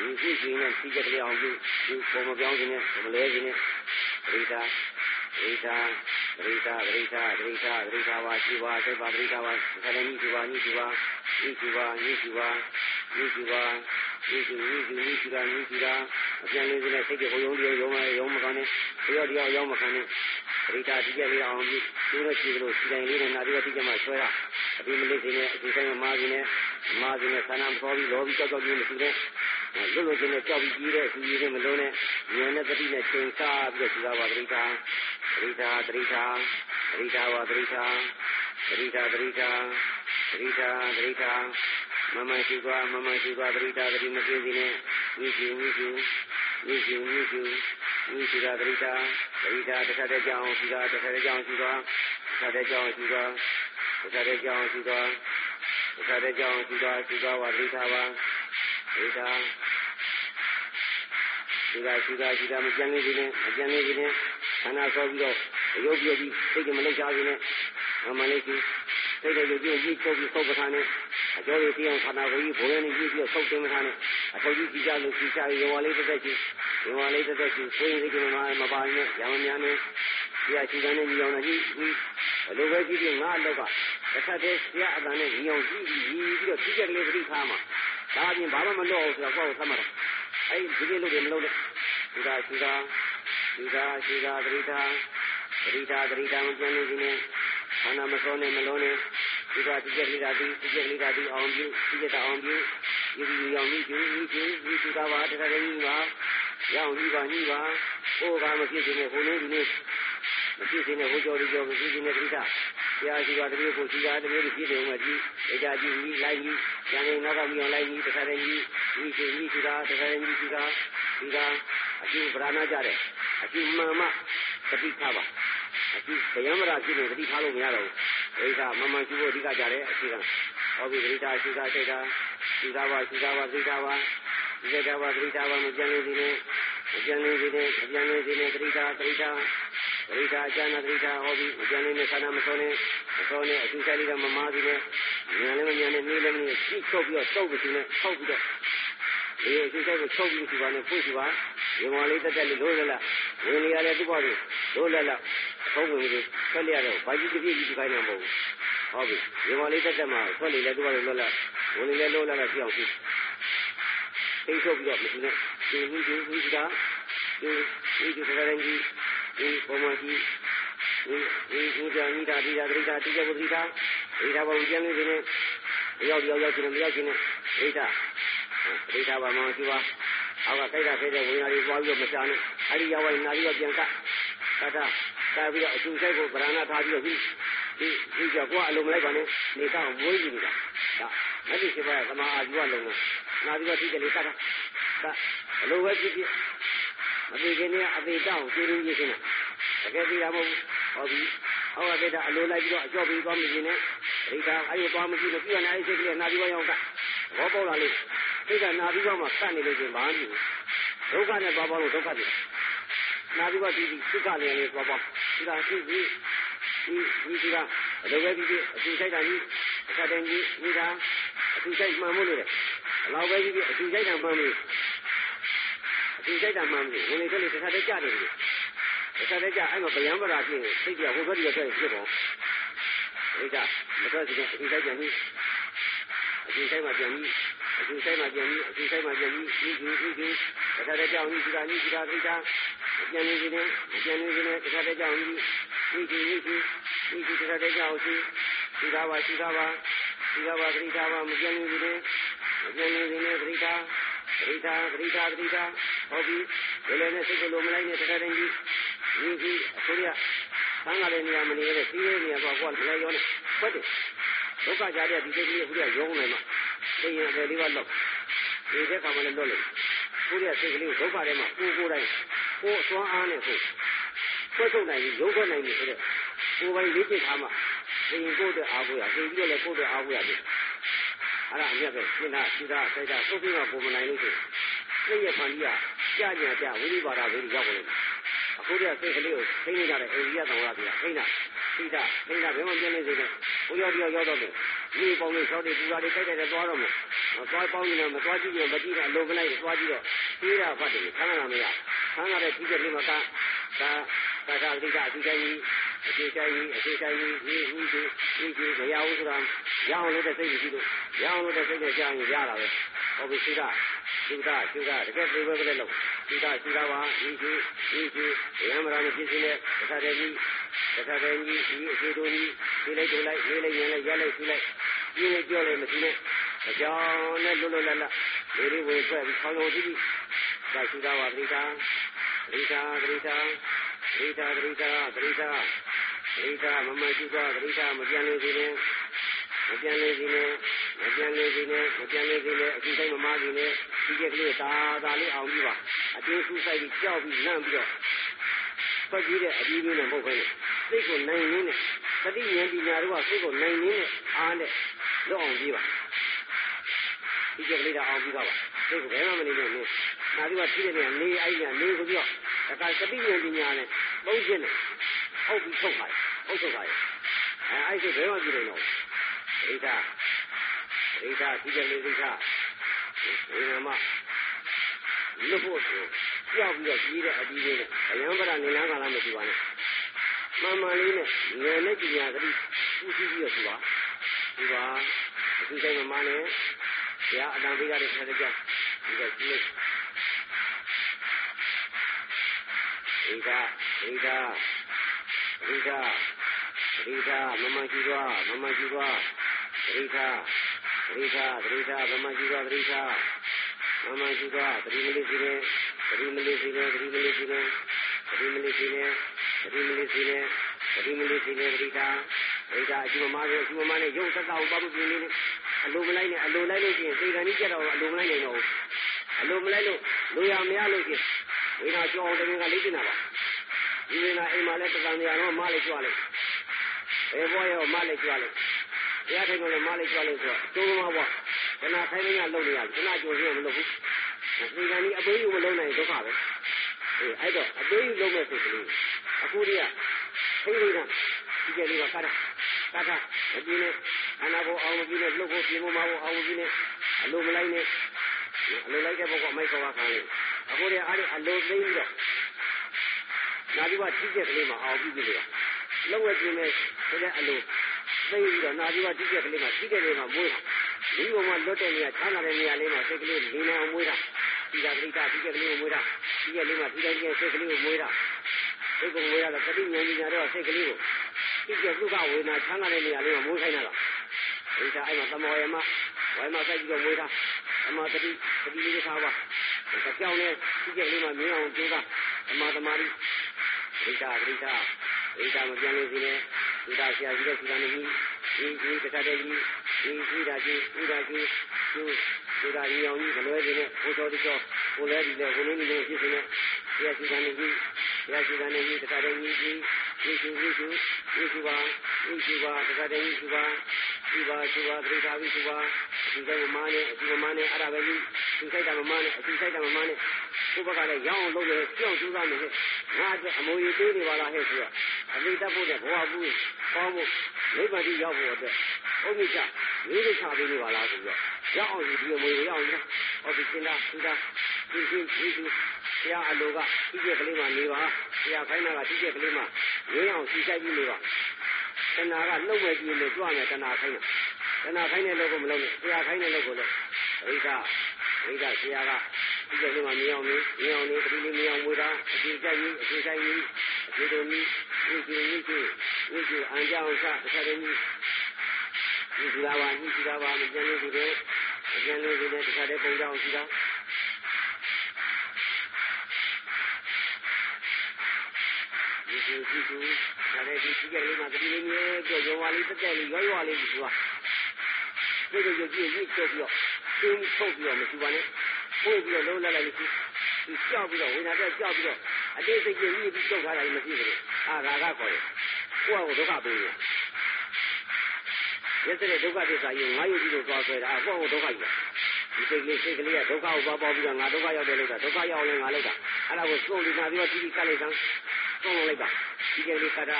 ညီစီစီနဲ့စီကြတဲ့အောင်ပြုဒီပုံမပြောင်းခြင်းနဲ့မလဲခြင်းနဲ့ပရိဒါပရိဒါပရိဒါပရိဒါပရိဒါပရိဒါဝါရှိပါစိတ်ပါပရိဒါဝါတခါတည်းညီစီပါညီစီပါညီစီပါညီစီပါညီစီပါညီစီညီစီညီစီတာညီစီတာအပြန်လေးနဲ့စိတ်ကိုယုံကြည်ယုံမယုံမကောင်းနဲ့ဘုရားတရားရောက်မခံနဲ့ ပရိဒါတိကျလေးအောင်ပြီးသူတို့ရှိသလိုစီတိုင်းလေးနဲ့နာပြီးတော့တိကျမှဆွဲတာအပြီးမလေးစီနဲ့အဒီဆိုင်မှာမာစီနဲ့မာစီနဲ့ဆန္ဒမပေါ်ပြီးလောပြီးကြောက်ကြောက်ကြီးမရှိနဲ့လွတ်လွတ်ချင်းနဲ့ကြောက်ပြီးကြီးတဲ့သူကြီးတွေမလုံးနဲ့ဉာဏ်နဲ့တတိနဲ့ချိန်စားပြီးတော့ရှိတာပါပရိဒါပရိဒါပရိဒါပရိဒါဝပရိဒါပရိဒါပရိဒါပရိဒါပရိဒါမမရှိကွာမမရှိကွာပရိဒါပရိမပြေစီနဲ့ညီစီညီစီညီစီညီစီညီစီကပရိဒါပရိဒါတစ်ခါတည်းကြောင်းစီကတစ်ခါတည်းကြောင်းစီသွားတစ် ခါတည်းကြောင်းစီသွားတစ်ခါတည်းကြောင်းစီသွားတစ်ခါတည်းကြောင်းစီသွားစီသွားဝပရိဒါပါပရိဒါစီကစီကစီကမကြမ်းနေခြင်းနဲ့မကြမ်းနေခြင်းနဲ့ခန္ဓာဆောပြီးတော့အယုတ်ပြပြီးစိတ်ကမလှုပ်ရှားခြင်းနဲ့အမှန်လေးကြီးစိတ်ရဲ့ယုတ်ကြီးကြီးချုပ်ပြီးသုတ်ပဋ္ဌာန်နဲ့အကျော်ရည်ပြောင်းခန္ဓာကိုယ်ကြီးဘိုးရင်းကြီးပြီးတော့သုတ်တင်မထားနဲ့အထောက်ကြီး ကြီးကြလို့ကြီးချရုံဝါလေးတစ်သက်ကြီးရုံဝါလေးတစ်သက်ကြီးဆိုရင်ဒီကမှာမပါနဲ့ရမများနဲ့ဆရာရှိတဲ့နဲ့ညီအောင်နဲ့ကြီးဘလိုပဲကြီးပြီးငါအလောက်ကတစ်ခါတည်းဆရာအတန်နဲ့ညီအောင်ကြီးပြီးပြီးတော့ကြီးကြက်ကလေးပြိခါမှာဒါအပြင်ဘာမှမလုပ်အောင်ဆိုတော့ကိုယ့်ကိုသတ်မှတ်တာအဲ့ဒီဒီလိုတွေမလုပ်နဲ့ဒီကရှိတာဒီကရှိတာပရိဒါပရိဒါပရိဒါမကျန်နေခြင်းနဲ့ခန္ဓာမစောနဲ့မလုံးနဲ့ဒီကဒီကျက်လေးတာဒီဒီကျက်လေးတာဒီအောင်ပြုဒီကျက်တာအောင်ပြုဒီဒီရောင်ကြီးဒီဒီဒီဒီဒီကပါတခါတည်းကြီးပါ ရောင်ကြီးပါကြီးပါဟိုကမဖြစ်ခြင်းနဲ့ဟိုလေးဒီလေးမဖြစ်ခြင်းနဲ့ဟိုကြော်ဒီကြော်မဖြစ်ခြင်းနဲ့ပရိဒါဆရာရှိပါတည်းကိုရှိတာတည်းကိုဖြစ်တယ်ဦးမကြီးအေဒါကြီးကြီးလိုက်ကြီးကျန်နေနောက်ကမြောင်လိုက်ကြီးတခါတည်းကြီးဒီရှိကြီးရှိတာတခါတည်းကြီးရှိတာဒီကအကျိုးဗราဏကြတယ်အကျိုးမှန်မှတတိထားပါအကျိုးဗယံမရာဖြစ်နေတတိထားလို့မရတော့ဘူးဒိဋ္ဌမမှန်ရှိဖို့အဓိကကြတယ်အကျိုးကဟောပြီဒိဋ္ဌရှိတာစိတ်တာရှိတာပါရှိတာပါသိတာပါ ဒီကတာပါဒိဋ္ဌပါမကြံလို့ဒီနေ့ပြန်နေစေနဲ့အပြန်နေစေနဲ့သတိထားသတိထားသတိထားအကျမ်းနာသတိထားဟောပြီးအပြန်နေနဲ့ခန္ဓာမစောနဲ့မစောနဲ့အထူးဆိုင်လေးကမမားစီနဲ့ဉာဏ်လည်းမဉာဏ်နဲ့နေလည်းမနေကြည့်ချုပ်ပြီးတော့တုတ်ပြီးနဲ့ထောက်ပြီးတော့ဒီအထူးဆိုင်ကိုချုပ်ပြီးဒီပါနဲ့ဖွင့်စီပါရေမော်လေးတက်တက်လေးလို့လည်းလားဝင်နေရတယ်သူ့ဘာလို့လို့လည်းလားအုံးဝင်ပြီးဆက်လျရတော့ဘာကြီးတစ်ပြည့်ကြီးဒီကိုင်းနေမဟုတ်ဘူးဟုတ်ပြီရေမော်လေးတက်တက်မှာဆွက်လေလည်းသူ့ဘာလို့လို့လားဝင်နေလည်းလို့လည်းပြောင်းစီ သိချုပ်ပြီးတော့မရှိနဲ့ဒီနည်းဒီနည်းကဒီဒီဒီတရားရင်ကြီးဒီပုံမှန်ကြီးဒီဒီဒီကြာနိဒာဒီဓာတိတာတိကျဝတိတာဒီဓာဘဝကျန်နေနေရောက်ရောက်ရောက်ချင်းမရောက်ချင်းဒိဋ္ဌဒိဋ္ဌဘာမှမရှိပါအောက်ကခိုက်တာခိုက်တဲ့ဝိညာဉ်တွေပွားပြီးတော့မစားနဲ့အဲ့ဒီရောက်ရင်နာပြီးတော့ပြန်ကတ်ကတ်တာကတ်ပြီးတော့အကျူဆိုင်ကိုဗရဏထားပြီးတော့ဒီဒီဒီကြောကွာအလုံးမလိုက်ပါနဲ့နေတော့ဝိုးကြည့်နေတာဒါအဲ့ဒီစိပါသမာအာဇီဝလုံးကို နာပြီးတော့ဒီကလေးကတ်တာကတ်ဘလို့ပဲဖြစ်ဖြစ်မသိခင်နဲ့အသေးတောင်းကျင်းရင်းကြီးနေတာတကယ်သိတာမဟုတ်ဘူးဟောပြီဟောကတဲ့တာအလိုလိုက်ပြီးတော့အကျော်ပြီးသွားမြင်နေဒိဋ္ဌအဲ့ဒီသွားမကြည့်လို့ပြရနာအဲ့ဒီစိတ်ကလေးနာပြီးတော့ရောက်တာဘောပေါက်လာလို့စိတ်ကနာပြီးတော့မှကတ်နေလို့ချင်းဘာမှမဖြစ်ဘူးဒုက္ခနဲ့သွားပေါက်လို့ဒုက္ခတွေနာပြီးတော့ဒီဒီစိတ်ကလည်းလေးသွားပေါက်ဒီကရှိပြီဒီဒီဒီကအလိုပဲဖြစ်ဖြစ်အထူးဆိုင်တာကြီးအခက်တည်းကြီးဒီကအထူးဆိုင်မှန်မှုလို့လေအ လောက်ပဲဖြစ်ဖြစ်အထူးဆိုင်တာမှန်မှုအထူးဆိုင်တာမှန်မှုဝင်လေကလေးတစ်ခါတည်းကြားတယ်လေတစ်ခါတည်းကြားအဲ့မှာဗျံပရာဖြစ်စိတ်ကဟိုဘက်ကြီးထွက်ဖြစ်ပေါ့ဒီကမထွက်စီကအထူးဆိုင်ပြန်ပြီးအထူးဆိုင်မှာပြန်ပြီးအထူးဆိုင်မှာပြန်ပြီးအထူးဆိုင်မှာပြန်ပြီးဒီဒီဒီဒီတစ်ခါတည်းကြောင်းဒီဒီကဒီဒီကဒီကပြန်နေနေပြန်နေနေတစ်ခါတည်းကြောင်းဒီဒီဒီဒီဒီဒီဒီတစ်ခါတည်းကြောင်းရှိရှိတာပါရှိတာပါရှိတာပါသတိထားပါမပြန်နေ နေမပြန်နေနေသတိထားသတိထားသတိထားသတိထားဟုတ်ပြီဒီလည်းနဲ့စိတ်ကလိုမလိုက်နဲ့တစ်ခါတည်းကြီးဒီဒီအစိုးရဆန်းကလေးနေရာမနေရတဲ့စီးရဲနေရာတော့ကွာလည်းရောနေဖတ်တယ်ဒုက္ခကြတဲ့ဒီစိတ်ကလေးကဘုရားရောင်းနေမှာသိရင်အပေလေးပါတော့ဒီတဲ့ကမှလည်းလွတ်လို့ဘုရားစိတ်ကလေးဒုက္ခထဲမှာကိုကိုတိုင်းကိုအစွမ်းအားနဲ့ကိုဆွတ်ထုတ်နိုင်ပြီးရုပ်ထွက်နိုင်ပြီဆိုတဲ့ကိုယ်ပိုင်လေးကျစ်ထားမှသိရင်ကိုယ့်တဲ့အားကိုရသိပြီးတော့လည်းကိုယ့်တဲ့အားကိုရပြီ အဲ့ဒါအမြတ်ပဲရှင်းတာရှင်းတာဆိုင်တာသုတ်ပြီးမှပုံမနိုင်လို့ဆိုစိတ်ရဖန်ကြီးကကြာကြာကြာဝိရိပါဒဝိရိရောက်ကုန်တယ်အခုတည်းစိတ်ကလေးကိုသိနေကြတဲ့အိန္ဒိယတော်ရပြီသိတာသိတာသိတာဘယ်မှပြင်းနေစေတဲ့ဘုရားတရားရောက်တော့တယ်ဒီပေါင်းလေးဆောက်တွေပူတာတွေတိုက်တိုက်သွားတော့မယ်သွားပေါင်းနေမသွားကြည့်ရင်မကြည့်တော့အလိုကလိုက်သွားကြည့်တော့သေးတာဖတ်တယ်ခန္ဓာမရခန္ဓာတဲ့ကြီးတဲ့လေးမှာကဒါသာသာတိကအတိတိုင်း အတိတိုင်းအတိတိုင်းဒီဥဒီဒီဒီမရဘူးဆိုတာရအောင်လို့တဲ့စိတ်ရှိလို့ရအောင်လို့တဲ့စိတ်နဲ့ကြားရင်ရတာပဲဟောပြီစိတ်ကသုဒ္ဓသုဒ္ဓတကယ်ပြေပဲကလေးလို့သုဒ္ဓသုဒ္ဓပါဒီဒီဒီဒီရမရာမဖြစ်စေနဲ့တခါတည်းကြီးတခါတည်းကြီးဒီအခြေတို့ကြီးဒီလိုက်တို့လိုက်လေးလိုက်ရင်လိုက်ရလိုက်စီလိုက်ပြင်းလိုက်ကြောလိုက်မရှိနဲ့အကြောင်းနဲ့လွတ်လွတ်လပ်လပ်လေးလေးဝင်ဆွဲပြီးခေါင်းလုံးကြည့်ပြီးဒါသုဒ္ဓပါပရိသပရိသပရိသပရိသပရိသပရိသ ပရိသမမကျူသောပရိသမပြန်လို့စီနေမပြန်လေစီနဲ့မပြန်လေစီနဲ့မပြန်လေစီနဲ့အခုတိုင်းမမားစီနဲ့ဒီကလေးဒါသာလေးအောင်ပြီးပါအတင်းစုဆိုင်ပြီးကြောက်ပြီးလန့်ပြီးတော့ပတ်ကြည့်တဲ့အပြီးလေးနဲ့မဟုတ်ဘဲနဲ့စိတ်ကိုနိုင်ရင်းနဲ့သတိဉာဏ်ပညာတို့ကစိတ်ကိုနိုင်ရင်းနဲ့အားနဲ့လွတ်အောင်ပြီးပါဒီကလေးကအောင်ပြီးတော့ပါစိတ်ကိုဘယ်မှမနေနဲ့နေနာဒီကထိတဲ့နေနေအဲ့ညာနေဆိုပြီးတော့ဒါကသတိဉာဏ်ပညာနဲ့သုံးခြင်းနဲ့ဟုတ်ပြီးထုတ်ပါ ဟုတ်ထုတ်ပါရဲ့အဲအဲ့ဒီဘယ်မှကြည့်နေတော့ဒိဋ္ဌဒိဋ္ဌဒီကလေးဒိဋ္ဌဒီမှာလွတ်ဖို့ဆိုကြောက်ပြီးတော့ကြီးတဲ့အပြီးလေးနဲ့အယံပရနေလန်းကလာမရှိပါနဲ့မှန်မှန်လေးနဲ့ငယ်နဲ့ပညာကတိပူစီပြီးတော့သူပါဒီပါအခုတိုင်းမှာနဲ့ဘုရားအတန်ပေးကြတဲ့ခါတည်းကြောက်ဒီကကြီးလေးဒိဋ္ဌဒိဋ္ဌဒိဋ္ဌ ဒိဋ္ဌမမကြည့်သွားမမကြည့်သွားပရိသပရိသပရိသဗမကြည့်တော့ပရိသမမကြည့်တော့ပရိမလေးစီနေပရိမလေးစီနေပရိမလေးစီနေပရိမလေးစီနေပရိမလေးစီနေပရိမလေးစီနေပရိသပရိသအကျိုးမဆိုအကျိုးမနဲ့ရုပ်သက်သာကိုပတ်ပြင်းနေအလိုမလိုက်နဲ့အလိုလိုက်လို့ရှိရင်သေကံကြီးကြတော့အလိုမလိုက်နိုင်တော့ဘူးအလိုမလိုက်လို့လူရမရလို့ရှိရင်ဝိနာကြောင်းတင်ကလေးတင်တာပါဒီဝိနာအိမ်မှာလည်းတကံနေရာတော့မလိုက်ကြွလိုက် ဘယ်ဘွားရောမလိုက်ကြွလိုက်တရားထိုင်လို့လည်းမလိုက်ကြွလို့ဆိုတော့တုံးမှာပေါ့ခဏခိုင်းနေရလုံနေရခဏကြိုးရမလို့ဘူးဒီကံကြီးအပေးယူမလုံနိုင်ဒုက္ခပဲအေးအဲ့တော့အသေးကြီးလုံးမဲ့စိတ်ကလေးအခုတည်းကထိတ်ထိတ်ကဒီကျလေးကကာတာကာတာမပြင်းနဲ့အနာကိုအောင်မပြင်းနဲ့လှုပ်ဖို့ပြင်ဖို့မဖို့အောင်မပြင်းနဲ့အလိုမလိုက်နဲ့အလိုလိုက်တဲ့ဘုကအမိုက်ကောခံလေအခုတည်းအားအလိုသိပြီးတော့နာဒီကထိကျက်ကလေးမှာအောင်ပြီးပြီလေလုံးဝပြင်းနဲ့ ဆိုတဲ့အလိုသိပြီးတော့နာဒီကထိကျက်ကလေးမှာထိကျက်ကလေးမှာမွေးတာဒီဘုံမှာလွတ်တဲ့နေရာချမ်းသာတဲ့နေရာလေးမှာစိတ်ကလေးလေးနေအောင်မွေးတာဒီကပရိသထိကျက်ကလေးကိုမွေးတာဒီကလေးမှာဒီတိုင်းကျစိတ်ကလေးကိုမွေးတာစိတ်ကိုမွေးရတော့တတိဉာဏ်ဉာဏ်တော့စိတ်ကလေးကိုဒီကျသုခဝေဒနာချမ်းသာတဲ့နေရာလေးမှာမွေးခိုင်းတာလားဒီကအဲ့မှာသမောယမဝိုင်းမှာစိုက်ပြီးတော့မွေးတာအမတတိတတိလေးထားပါကြောင်နဲ့ဒီကျက်လေးမှာမြင်အောင်ကြိုးစားအမသမารိဒိဋ္ဌဒိဋ္ဌဒိဋ္ဌမပြန်လို့စီနဲ့ ဒိဋ္ဌဆရာကြီးတဲ့စီကနေကြီးဒီဒီတခါတည်းကြီးဒီဒီဓာကြီးဒီဓာကြီးသူဒီဓာကြီးအောင်ကြီးမလွဲသေးနဲ့ဘုသောတိကျော်ကိုလဲဒီလဲကိုလေးလေးဖြစ်နေဆရာစီကနေကြီးဆရာစီကနေကြီးတခါတည်းကြီးကြီးဝိစုဝိစုဝိစုပါဝိစုပါတခါတည်းကြီးစုပါဒီပါစုပါဒိဋ္ဌဝိစုပါဒီကမမနဲ့ဒီမမနဲ့အဲ့ဒါပဲကြီးဒီဆိုင်တာမမနဲ့အဒီဆိုင်တာမမနဲ့ကိုဘကလည်းရောင်းအောင်လုပ်နေကြောက်ကြိုးစားနေတယ်ငါအတွက်အမိုးရီသေးနေပါလားဟဲ့ဆိုတော့ အမိတတ်ဖို့နဲ့ဘဝဘူးပေါင်းဖို့နိဗ္ဗာန်ကြီးရောက်ဖို့အတွက်ဥမိချရေးရချပေးနေပါလားဆိုတော့ရောက်အောင်ဒီအမိုးရီရောက်အောင်ဟောဒီစင်တာစင်တာဒီဒီဒီဒီဆရာအလိုကဒီကျက်ကလေးမှနေပါဆရာခိုင်းတာကဒီကျက်ကလေးမှရင်းအောင်စီဆိုင်ပြီးနေပါတဏှာကနှုတ်ပဲကြည့်လို့ကြွရမယ်တဏှာခိုင်းတာတဏှာခိုင်းတဲ့လို့ကိုမလုပ်နဲ့ဆရာခိုင်းတဲ့လို့ကိုလည်းအရိဒအရိဒဆရာကဒီကျက်ကလေးမှမြင်အောင်မြင်မြင်အောင်နေတတိလေးမြင်အောင်ဝေတာအစီကြိုက်ကြီးအစီဆိုင်ကြီးအစီတို့ကြီး ဝိကျဝိကျဝိကျအံကြောင့်စတစ်ခါတည်းကြီးဒီစီလာပါဒီစီလာပါမကျန်လို့ဒီတဲ့မကျန်လို့ဒီတဲ့တစ်ခါတည်းပုံကြောင်စီတာဒီစီစီကူဒါလည်းဒီစီကလေးမှာတတိလေးမြဲကြောရောဝါလေးတက်တက်လေးရောရွာလေးဒီကွာဒီလိုကြည့်ကြည့်ကြောပြီးတော့သင်းထုတ်ပြီးတော့မရှိပါနဲ့ပို့ပြီးတော့လုံးလိုက်လိုက်မရှိဒီကြောက်ပြီးတော့ဝိညာဉ်တက်ကြောက်ပြီးတော့အတိတ်စိတ်ကြီးပြီးကြောက်ထားတာမရှိဘူး အာရာဂခေါ်တယ်ကိုယ့်အကိုဒုက္ခပေးတယ်ရက်တဲ့ဒုက္ခသစ္စာကြီးငါယုတ်ကြီးလို့သွားဆွဲတာကိုယ့်အကိုဒုက္ခကြီးဒီစိတ်ကလေးစိတ်ကလေးကဒုက္ခကိုသွားပေါပြီးတော့ငါဒုက္ခရောက်တယ်လို့တာဒုက္ခရောက်ရင်ငါလိုက်တာအဲ့ဒါကိုစုံလင်နာပြီးတော့တိတိကတ်လိုက်စမ်းစုံလိုက်တာဒီကလေးကတာ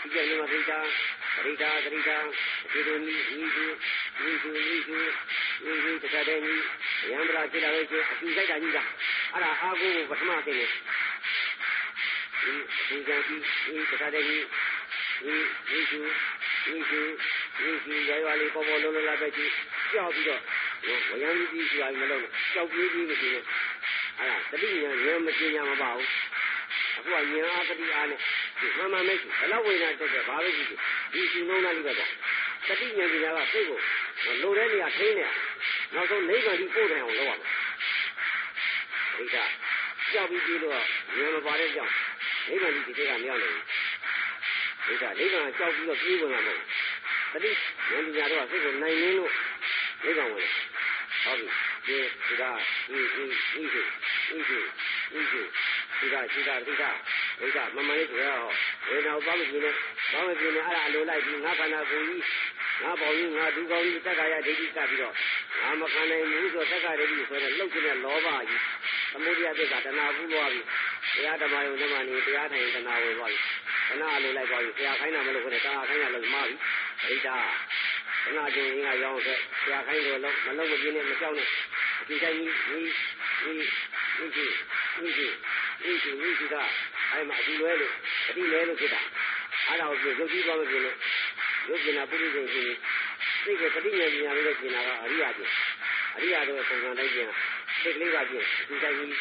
ဒီကလေးမှာသိတာပရိဒါသရိဒါဒီလိုနည်းဤသူဤသူဤသူဤသူတခါတည်းကြီးရံပရာဖြစ်လာလို့ချင်းအတူဆိုင်တာကြီးတာအဲ့ဒါအာကိုကိုပထမသိတယ် ဒီဒီကံကြီးဒီတခါတည်းကြီးဒီဤသူဤသူဤသူရွာရွာလေးပေါ်ပေါ်လုံးလုံးလာပဲကြီးကြောက်ပြီးတော့ဝရံကြီးဆိုတာမလုပ်နဲ့ကြောက်ပြေးပြီးမရှိနဲ့အဲ့ဒါတတိယဉာဏ်မပညာမပါဘူးအခုကဉာဏ်အားတတိအားနဲ့ဒီမှန်မှန်မရှိဘယ်တော့ဝိညာဉ်တက်တယ်ဘာပဲကြည့်ဒီရှင်လုံးသားလေးပဲတော့တတိဉာဏ်ပညာကစိတ်ကိုလိုတဲ့နေရာထိနေနောက်ဆုံးနိဗ္ဗာန်ကြီးပို့တယ်အောင်လုပ်ရမယ်ဒီကကြောက်ပြီးပြီးတော့ဉာဏ်မပါတဲ့ကြောင့် နိဗ္ဗာန်ဒီတိကမရောက်နိုင်ဘူးဒိဋ္ဌနိဗ္ဗာန်ကြောက်ပြီးတော့ပြေးဝင်လာတော့တတိဉာဏ်ပညာတော့စိတ်ကိုနိုင်နေလို့နိဗ္ဗာန်ဝင်ဟုတ်ပြီဒီဒါဒီဒီဒီဒီဒီဒီဒီဒါဒီဒါဒီဒါဒီဒါမမလေးကရောဝေဒနာပါလို့ပြင်းနေပါလို့ပြင်းနေအဲ့ဒါအလိုလိုက်ပြီးငါခန္ဓာကိုယ်ကြီးငါပေါ်ကြီးငါဒုကောင်းကြီးတက္ကရာဒိဋ္ဌိကပ်ပြီးတော့ငါမခံနိုင်ဘူးဆိုတက္ကရာဒိဋ္ဌိဆိုတော့လှုပ်ခြင်းနဲ့လောဘကြီးသမုဒယသစ္စာတဏှာဘူးလောပြီးတရားဓမ္မယုံဓမ္မနေတရားထိုင်တဏှာဝင်သွားပြီတဏှာအလိုလိုက်သွားပြီဆရာခိုင်းတာမလို့ခေါ်တယ်တဏှာခိုင်းတာလို့မှားပြီဒိဋ္ဌာတဏှာကျင်ရင်းကရောင်းတဲ့ဆရာခိုင်းလို့လုံးမလုံးမပြင်းနဲ့မကြောက်နဲ့ဒီတိုင်းကြီးဒီဒီဒီဒီဒီဒီဒီဒီဒီကအဲ့မှာဒီလွဲလို့အတိလဲလို့ဖြစ်တာအဲ့ဒါကိုရုပ်ကြီးသွားမပြင်းလို့ရုပ်ကျင်တာပုရိသေရှင်စိတ်ကတတိယဉာဏ်လေးနဲ့ကျင်တာကအရိယာကျင်အရိယာတို့ပုံစံတိုင်းကျင်စိတ်ကလေးကကျင်ဒီတိုင်းကြီး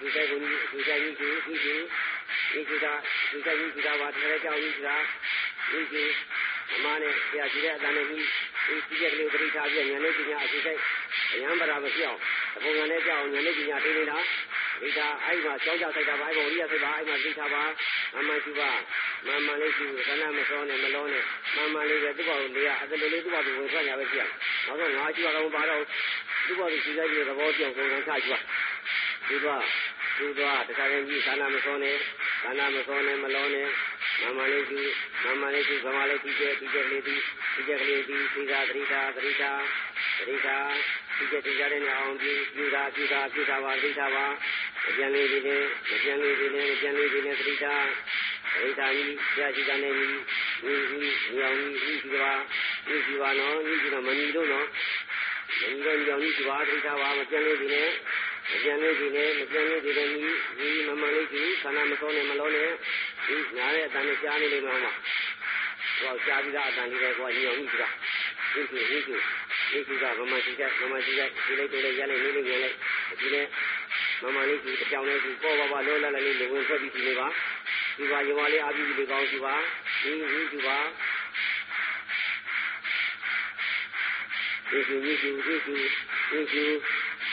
ဒီတိုင်းကိုဒီတိုင်းကြီးဒီဒီဒီဒီကဒီတိုင်းကြီးဒီကပါတကယ်ကြောက်ကြီးကဒီဒီအမနဲ့ဆရာကြီးတဲ့အတန်းနဲ့ကြီးဒီကြီးကလေးပရိသတ်ပြဉာဏ်လေးပညာအစီစိတ်အယံပရာမပြောင်းတပုံစံနဲ့ကြောက်ဉာဏ်လေးပညာသိနေတာဒီကအဲ့မှာကြောက်ကြဆိုင်တာပါအဲ့ပေါ်ရိယစိတ်ပါအဲ့မှာသိတာပါမမှန်ရှိပါမမှန်လေးရှိခဏမစောနဲ့မလုံးနဲ့မမှန်လေးပဲသူ့ဘောင်လေးကအကလေးလေးသူ့ဘောင်ဝင်ထွက်ရပဲကြည့်ရအောင်နောက်ဆုံးငါကြည့်ရအောင်ပါတော့သူ့ဘောင်ကြီးစီးစားပြီးသဘောပြောင်းကုန်ကုန်ချကြည့်ပါဒီတော့ ဒီတော့တခါရင်ကြီးခဏမစောနဲ့ခဏမစောနဲ့မလုံးနဲ့မမှန်လေးရှိမမှန်လေးရှိဗမာလေးပြီးကျဲပြီးကျဲလေးပြီးပြီးကျဲကလေးပြီးသီသာသတိသာသတိသာသတိသာဒီကျဒီကြတဲ့နေအောင်ပြီးပြူတာပြူတာပြူတာပါသိတာပါမပြန်လေးသေးတယ်မပြန်လေးသေးတယ်မပြန်လေးသေးတယ်သတိထားသတိထားကြီးဆရာရှိတာနဲ့ကြီးဒီဒီမြောင်ကြီးဒီဒီပါဒီဒီပါနော်ဒီဒီတော့မမီလို့နော်မမီတော့မြောင်ကြီးဒီပါသတိထားပါမပြန်လေးသေးတယ် မပြန်လေးသေးတယ်မပြန်လေးသေးတယ်ဒီဒီမမလေးကြီးခန္ဓာမစောနဲ့မလုံးနဲ့ဒီညာတဲ့အတန်နဲ့ကြားနေလိမ့်မယ်ဟောမှာကိုယ်ကြားပြီးသားအတန်လေးတွေကိုညောင်ကြီးဒီကဒီဒီဒီဒီဒီကမမရှိကြမမရှိကြဒီလိုက်တွေလိုက်ရလိုက်နေနေနေလိုက်ဒီနဲ့မမလေးကြီးကြောင်လေးကြီးပေါ်ပါပါလောလာလေးလေးဝင်ဆက်ပြီးဒီနေပါဒီပါရောလေးအပြည့်လေးကောင်းစီပါဒီဒီဒီပါဒီဒီဒီဒီဒီဒီ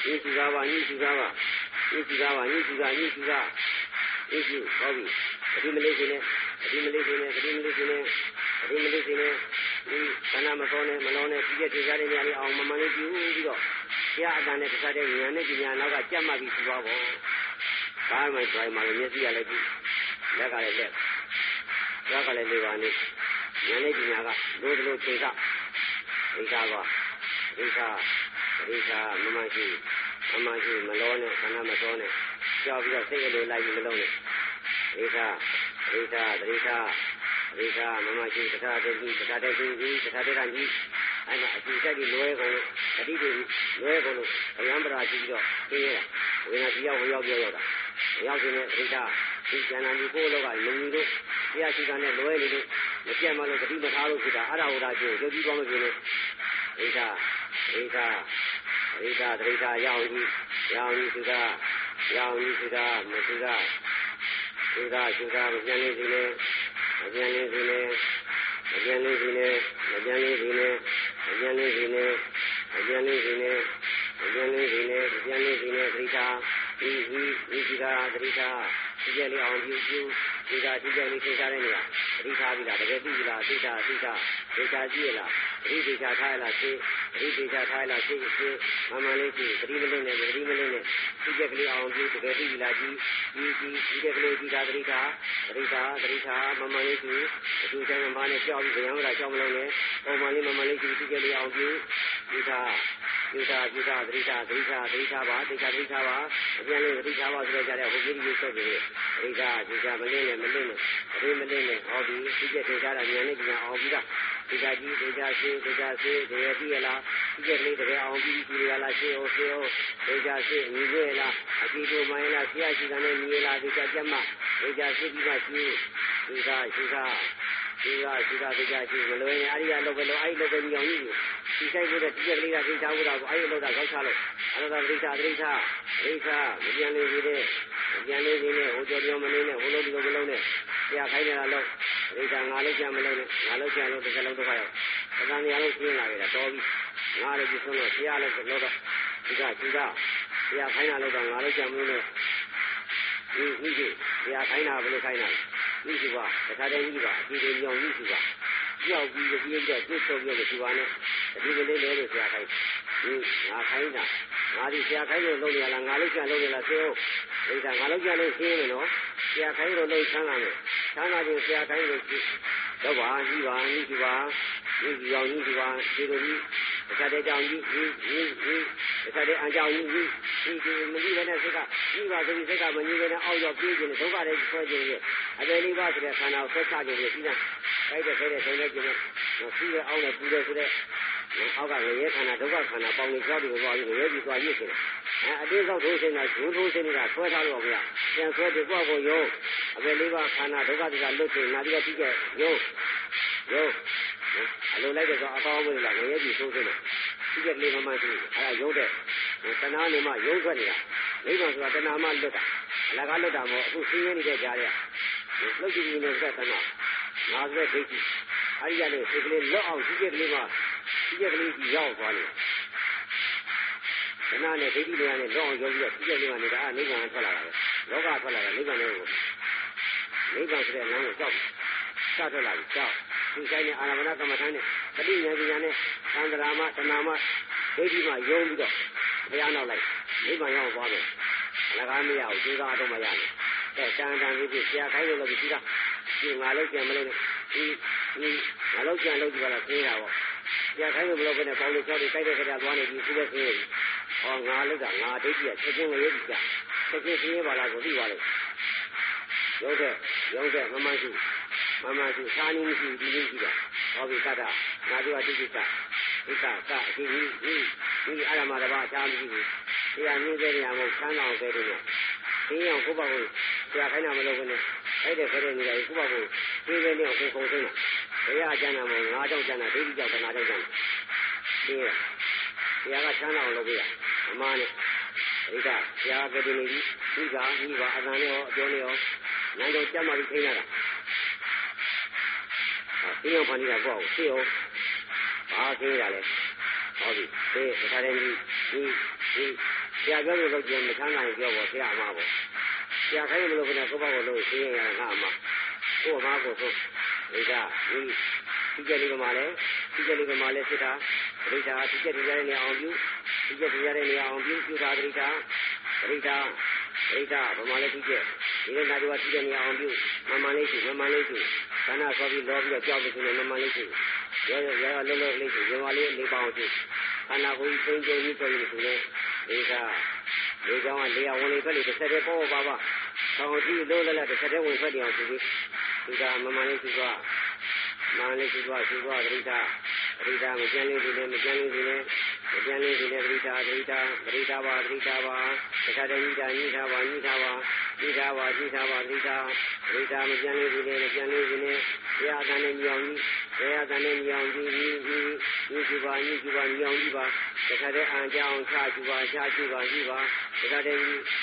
ဒီဒီဒီဒီကပါညဒီကပါညဒီကပါညဒီကညဒီကဒီဒီဟောပြီဒီမလေးကြီးနဲ့ဒီမလေးကြီးနဲ့ဒီမလေးကြီးနဲ့ဒီမလေးကြီးနဲ့ဒီခန္ဓာမစောနဲ့မလုံးနဲ့ပြည့်ပြည့်ကြတဲ့နေရာလေးအောင်မမှန်လေးကြည့်ပြီးတော့ဆရာအတန်နဲ့တခြားတဲ့ဉာဏ်နဲ့ဉာဏ်နောက်ကကြက်မှပြီးပြီးသွားပေါ့ဘာမှကြိုင်မှလည်းမျက်စိရလည်းကြည့်လက်ကလည်းလက်လက်ကလည်းလေးပါနေဉာဏ်နဲ့ဉာဏ်ကလိုလိုချိန်ကဒိဋ္ဌာကဒိဋ္ဌာ ဒိဋ္ဌာမမရှိမမရှိမလောနဲ့ခန္ဓာမစောနဲ့ကြောက်ပြီးတော့စိတ်အလိုလိုက်ပြီးမလုံးနဲ့ဒိဋ္ဌာဒိဋ္ဌာဒိဋ္ဌာဒိဋ္ဌာမမရှိတထာတေကြီးတထာတေကြီးတထာတေရကြီးအဲ့မှာအကျိတက်ကြီးလွဲကုန်လို့အတိတွေလွဲကုန်လို့အယံပရာကြည့်ပြီးတော့သိရတာဝိညာဉ်ကြီးရောက်ဝရောက်ပြောရောက်တာရောက်ခြင်းနဲ့ဒိဋ္ဌာဒီကျန်တာဒီကိုလောကလုံကြီးတို့တရားရှိတာနဲ့လွဲနေလို့မပြတ်မလို့တတိမထားလို့ဖြစ်တာအရဟောတာကျိုးရုပ်ကြီးကောင်းမဖြစ်လို့ဒိဋ္ဌာဒိဋ္ဌာ ဒိဋ္ဌာဒိဋ္ဌာရောက်ကြီးရောက်ကြီးသုဒ္ဓရောက်ကြီးသုဒ္ဓမသုဒ္ဓသုဒ္ဓသုဒ္ဓမပြန်လေးစီနဲ့မပြန်လေးစီနဲ့မပြန်လေးစီနဲ့မပြန်လေးစီနဲ့မပြန်လေးစီနဲ့မပြန်လေးစီနဲ့မပြန်လေးစီနဲ့မပြန်လေးစီနဲ့ဒိဋ္ဌာဒီဒီဒီဒီကဒိဋ္ဌာဒီကျလေးအောင်ပြုပြုဒီကဒီကျလေးသိစားတဲ့နေရာဒိဋ္ဌာပြီလားတကယ်သိပြီလားဒိဋ္ဌာဒိဋ္ဌာ ဒိဋ္ဌာကြည့်ရလားဒိဋ္ဌိထားထားလားသိဒိဋ္ဌိထားထားလားသိသိမမလေးကြည့်သတိမလေးနဲ့သတိမလေးနဲ့ဒီကျက်ကလေးအောင်ပြုတကယ်သိပြီလားကြည့်ဒီဒီဒီကျက်ကလေးဒီကဒိဋ္ဌာဒိဋ္ဌာဒိဋ္ဌာမမလေးကြည့်အတူတိုင်းမှာနဲ့ကြောက်ပြီးဗျံဝရကြောက်မလို့နဲ့ပုံမှန်လေးမမလေးကြည့်ဒီကျက်လေးအောင်ပြုဒီကဒီကဒီကသတိထားသတိထားသတိထားပါသတိထားသတိထားပါအပြန်လေးသတိထားပါဆိုတော့ကြတဲ့ဟိုကြီးကြီးဆက်ပြီးသတိထားဒီကမလေးနဲ့မလေးနဲ့သတိမလေးနဲ့ဟောပြီးဒီကျက်ထိထားတာဉာဏ်နဲ့ဉာဏ်အောင်ပြီးတာ ဒီကကြီးဒီကရှိဒီကရှိဒီရပြီလားဒီကျက်လေးတကယ်အောင်ပြီးဒီရလားရှိဟုတ်ရှိဟုတ်ဒီကရှိညီရလားအကြည့်တို့မိုင်းလားဆရာရှိကနဲ့ညီလားဒီကကြက်မဒီကရှိပြီးမှရှိဒီကရှိကဒီကရှိကဒီကရှိမလွယ်ရင်အရိယာလောက်ပဲလို့အဲ့လိုပဲညောင်ကြီးဒီဆိုင်ကိုတဲ့ဒီကလေးကသိချဖို့တာကိုအဲ့လိုလောက်တာကောက်ချလို့အဲ့ဒါဒိဋ္ဌဒိဋ္ဌဒိဋ္ဌမပြန်လေးသေးတဲ့မပြန်လေးသေးနဲ့ဟိုကြောကြောမနေနဲ့ဟိုလိုဒီလိုမလုံးနဲ့ဆရာခိုင်းနေတာလို့ ဒိဋ္ဌငါလို့ကြံမလုံးနဲ့ငါလို့ကြံလို့ဒီကလုံးတော့ခါရောက်အကံရလို့ရှင်းလာကြတာတော်ပြီငါလည်းဒီဆုံးတော့ဆရာလည်းလို့တော့ဒီကဒီကဆရာခိုင်းတာလို့တော့ငါလို့ကြံမလို့နဲ့ဒီဒီကြီးဆရာခိုင်းတာဘယ်လိုခိုင်းတာလဲဒီကတခါတည်းကြီးပါအကြည့်ညောင်ကြီးကကြောက်ပြီးပြင်းတော့ပြစ်ဆုံးပြလို့ဒီပါနဲ့ဒီကလေးလေးလို့ဆရာခိုင်းဒီငါခိုင်းတာငါဒီဆရာခိုင်းလို့လုပ်ရလားငါလို့ကြံလုပ်ရလားသိအောင်ဒီကငါလို့ကြံလို့ရှင်းမယ်နော်ဆရာခိုင်းလို့လုပ်ချမ်းသာမယ် ချမ်းသာခြင်းဆရာခိုင်းလို့တော့ပါကြီးပါကြီးပါကြီးကြီးအောင်ကြီးပါဒီလိုကြီးတခါတည်းကြောင်ကြီးကြီးကြီးကြီးတခါတည်းအကြောင်ကြီးကြီးကြီးကြီးမကြီးပဲနဲ့စိတ်ကကြီးပါဆိုပြီးစိတ်ကမကြီးပဲနဲ့အောက်ရောက်ပြေးခြင်းဒုက္ခတွေဆွဲခြင်းရဲ့အပေလေးပါဆိုတဲ့ခန္ဓာကိုဆွဲချခြင်းရဲ့ပြီးတာတိုက်တဲ့ခဲတဲ့ဆုံးတဲ့ခြင်းနဲ့စီးရအောင်နဲ့ပူတဲ့ဆိုတဲ့အောက်ကငရဲခန္ဓာဒုက္ခခန္ဓာပေါင်းနေကြောက်ပြီးသွားပြီးငရဲပြီးသွားရစ်တယ် အဲအတင်းဆောက်ထိုးစင်တာဂျူးထိုးစင်နေတာဆွဲထားလို့ဗျာပြန်ဆွဲပြီးကိုယ့်ကိုယုံအပေလေးပါခန္ဓာဒုက္ခတွေကလွတ်ခြင်းနာပြီးတော့ပြီးကြယုံယုံအလိုလိုက်တဲ့ဆိုအကောင်းမလို့လားငရဲပြီးထိုးစင်တယ်ပြီးကြလေးမမှန်ဘူးအဲဒါယုံတဲ့တဏှာနေမှယုံထွက်နေတာလိမ္မာဆိုတာတဏှာမှလွတ်တာအလကားလွတ်တာမဟုတ်အခုဆင်းရဲနေတဲ့ကြားထဲလှုပ်ကြည့်နေတဲ့တဏှာငါဆိုတဲ့ဒိဋ္ဌိအဲဒီကနေ့စိတ်ကလေးလွတ်အောင်ကြီးကျယ်ကလေးမှာကြီးကျယ်ကလေးကြီးရောက်သွားတယ် ခဏနဲ့ဒိဋ္ဌိတွေနဲ့လွတ်အောင်ရောက်ပြီးတော့ကြီးကျယ်လေးမှာနေတာအာနိဗ္ဗာန်ထွက်လာတာပဲလောကထွက်လာတာနိဗ္ဗာန်လေးကိုနိဗ္ဗာန်ဆိုတဲ့လမ်းကိုကြောက်စထွက်လာပြီကြောက်ဒီဆိုင်နဲ့အာရမဏကမ္မထာနဲ့ပဋိဉာဏ်ဉာဏ်နဲ့သံဃာမတဏမဒိဋ္ဌိမှာယုံပြီးတော့ဘုရားနောက်လိုက်နိဗ္ဗာန်ရောက်သွားတယ်အလကားမရဘူးသူကတော့မရဘူးအဲတန်တန်လေးပြဆရာခိုင်းလို့လည်းပြီးတာဒီငါလည်းကြံမလို့ဒီဒီငါလည်းကြံလို့ဒီကလာသေးတာပေါ့ဆရာခိုင်းလို့မလို့ဘယ်နဲ့ပေါင်းလို့ကြောက်ပြီးတိုက်တဲ့ခါကျသွားနေပြီသူလည်းသေးတယ် ဟောငါလည်းကငါဒိဋ္ဌိကချက်ချင်းလေးကြီးကြချက်ချင်းပြင်းပါလားကိုသိပါလို့ရုံးတဲ့ရုံးတဲ့မမရှိမမရှိသာနီမရှိဒီလိုရှိတာဟောပြီကတ္တနာတိဝတိကိစ္စဣကကအတိကြီးဒီဒီအရမတဘာအခြားမရှိဘူးတရားနည်းတဲ့နေရာမှာဆန်းတော်ပဲတယ်နော်ဒီအောင်ကိုပေါ့ကိုဆရာခိုင်းတာမလုပ်ဘူးနဲ့အဲ့တဲ့ခဲတဲ့နေရာကိုကိုပေါ့ကိုဒီပဲနဲ့ကိုခုံသိမ်းတာတရားကျမ်းတာမဟုတ်ငါးကြောင့်ကျမ်းတာဒိဋ္ဌိကြောင့်တဏှာကြောင့်ကျမ်းတာဒီတရားကဆန်းတော်လုပ်ပြရ အမှားနဲ့ဣကဆရာကတည်းကဒီဒီကဒီပါအတန်နဲ့ရောအပြောနဲ့ရောနားကြောင့်ကျမ်းမာပြီးထိန်းရတာဒီအောင်ဖန်နေတာပေါ့သိအောင်ဘာသိရလဲဟောပြီဒီတခါတည်းဒီဒီဒီဆရာပြောလို့လုပ်ကြမချမ်းသာရင်ပြောပေါ့ဆရာအမပေါ့ဆရာခိုင်းလို့ဘယ်နဲ့ကိုပေါ့ကိုလို့သိရင်ရတာငါအမကိုအမကိုဆိုဒီကဒီဒီကြလေးကမှလည်းဒီကြလေးကမှလည်းစစ်တာပရိဒါဒီကြတရားနဲ့အောင်ပြု ဒီကြတရားနဲ့အောင်ပြုပြုတာပရိဒါပရိဒါပရိဒါဗမာလည်းဒီကြဒီနေ့နာဒီဝဒီကြနေအောင်ပြုမမလေးရှိမမလေးရှိခန္ဓာဆောပြီးလောပြီးတော့ကြောက်ပြီးနေမမလေးရှိရောရောရောလုံးလုံးလေးရှိဇဝလေးလေးပေါင်းရှိခန္ဓာကိုယ်ကြီးသိသိကြီးဆိုရင်ဒီကဒီကောင်ကလေယာဝင်လေဖက်လေတစ်ဆက်တည်းပေါ့ပါပါဆောင်းကြည့်လို့လည်းတစ်ဆက်တည်းဝင်ဖက်တယ်အောင်သူကြီးဒီကမမလေးရှိသွားမမလေးရှိသွားရှိသွားပရိဒါပရိဒါမကျန်လေးစီနဲ့မကျန်လေးစီနဲ့မ ကျန်လေးစီနဲ့ပရိဒါပရိဒါပရိဒါပါပရိဒါပါတခါတည်းညှိတာညှိတာပါညှိတာပါညှိတာပါညှိတာပါပရိဒါပရိဒါမကျန်လေးစီနဲ့မကျန်လေးစီနဲ့တရားကံနဲ့မြောင်ကြီးတရားကံနဲ့မြောင်ကြီးညှိညှိညှိကြပါညှိကြပါမြောင်ကြီးပါတခါတည်းအံကြောင်ချကြပါချကြပါညှိပါတခါတည်း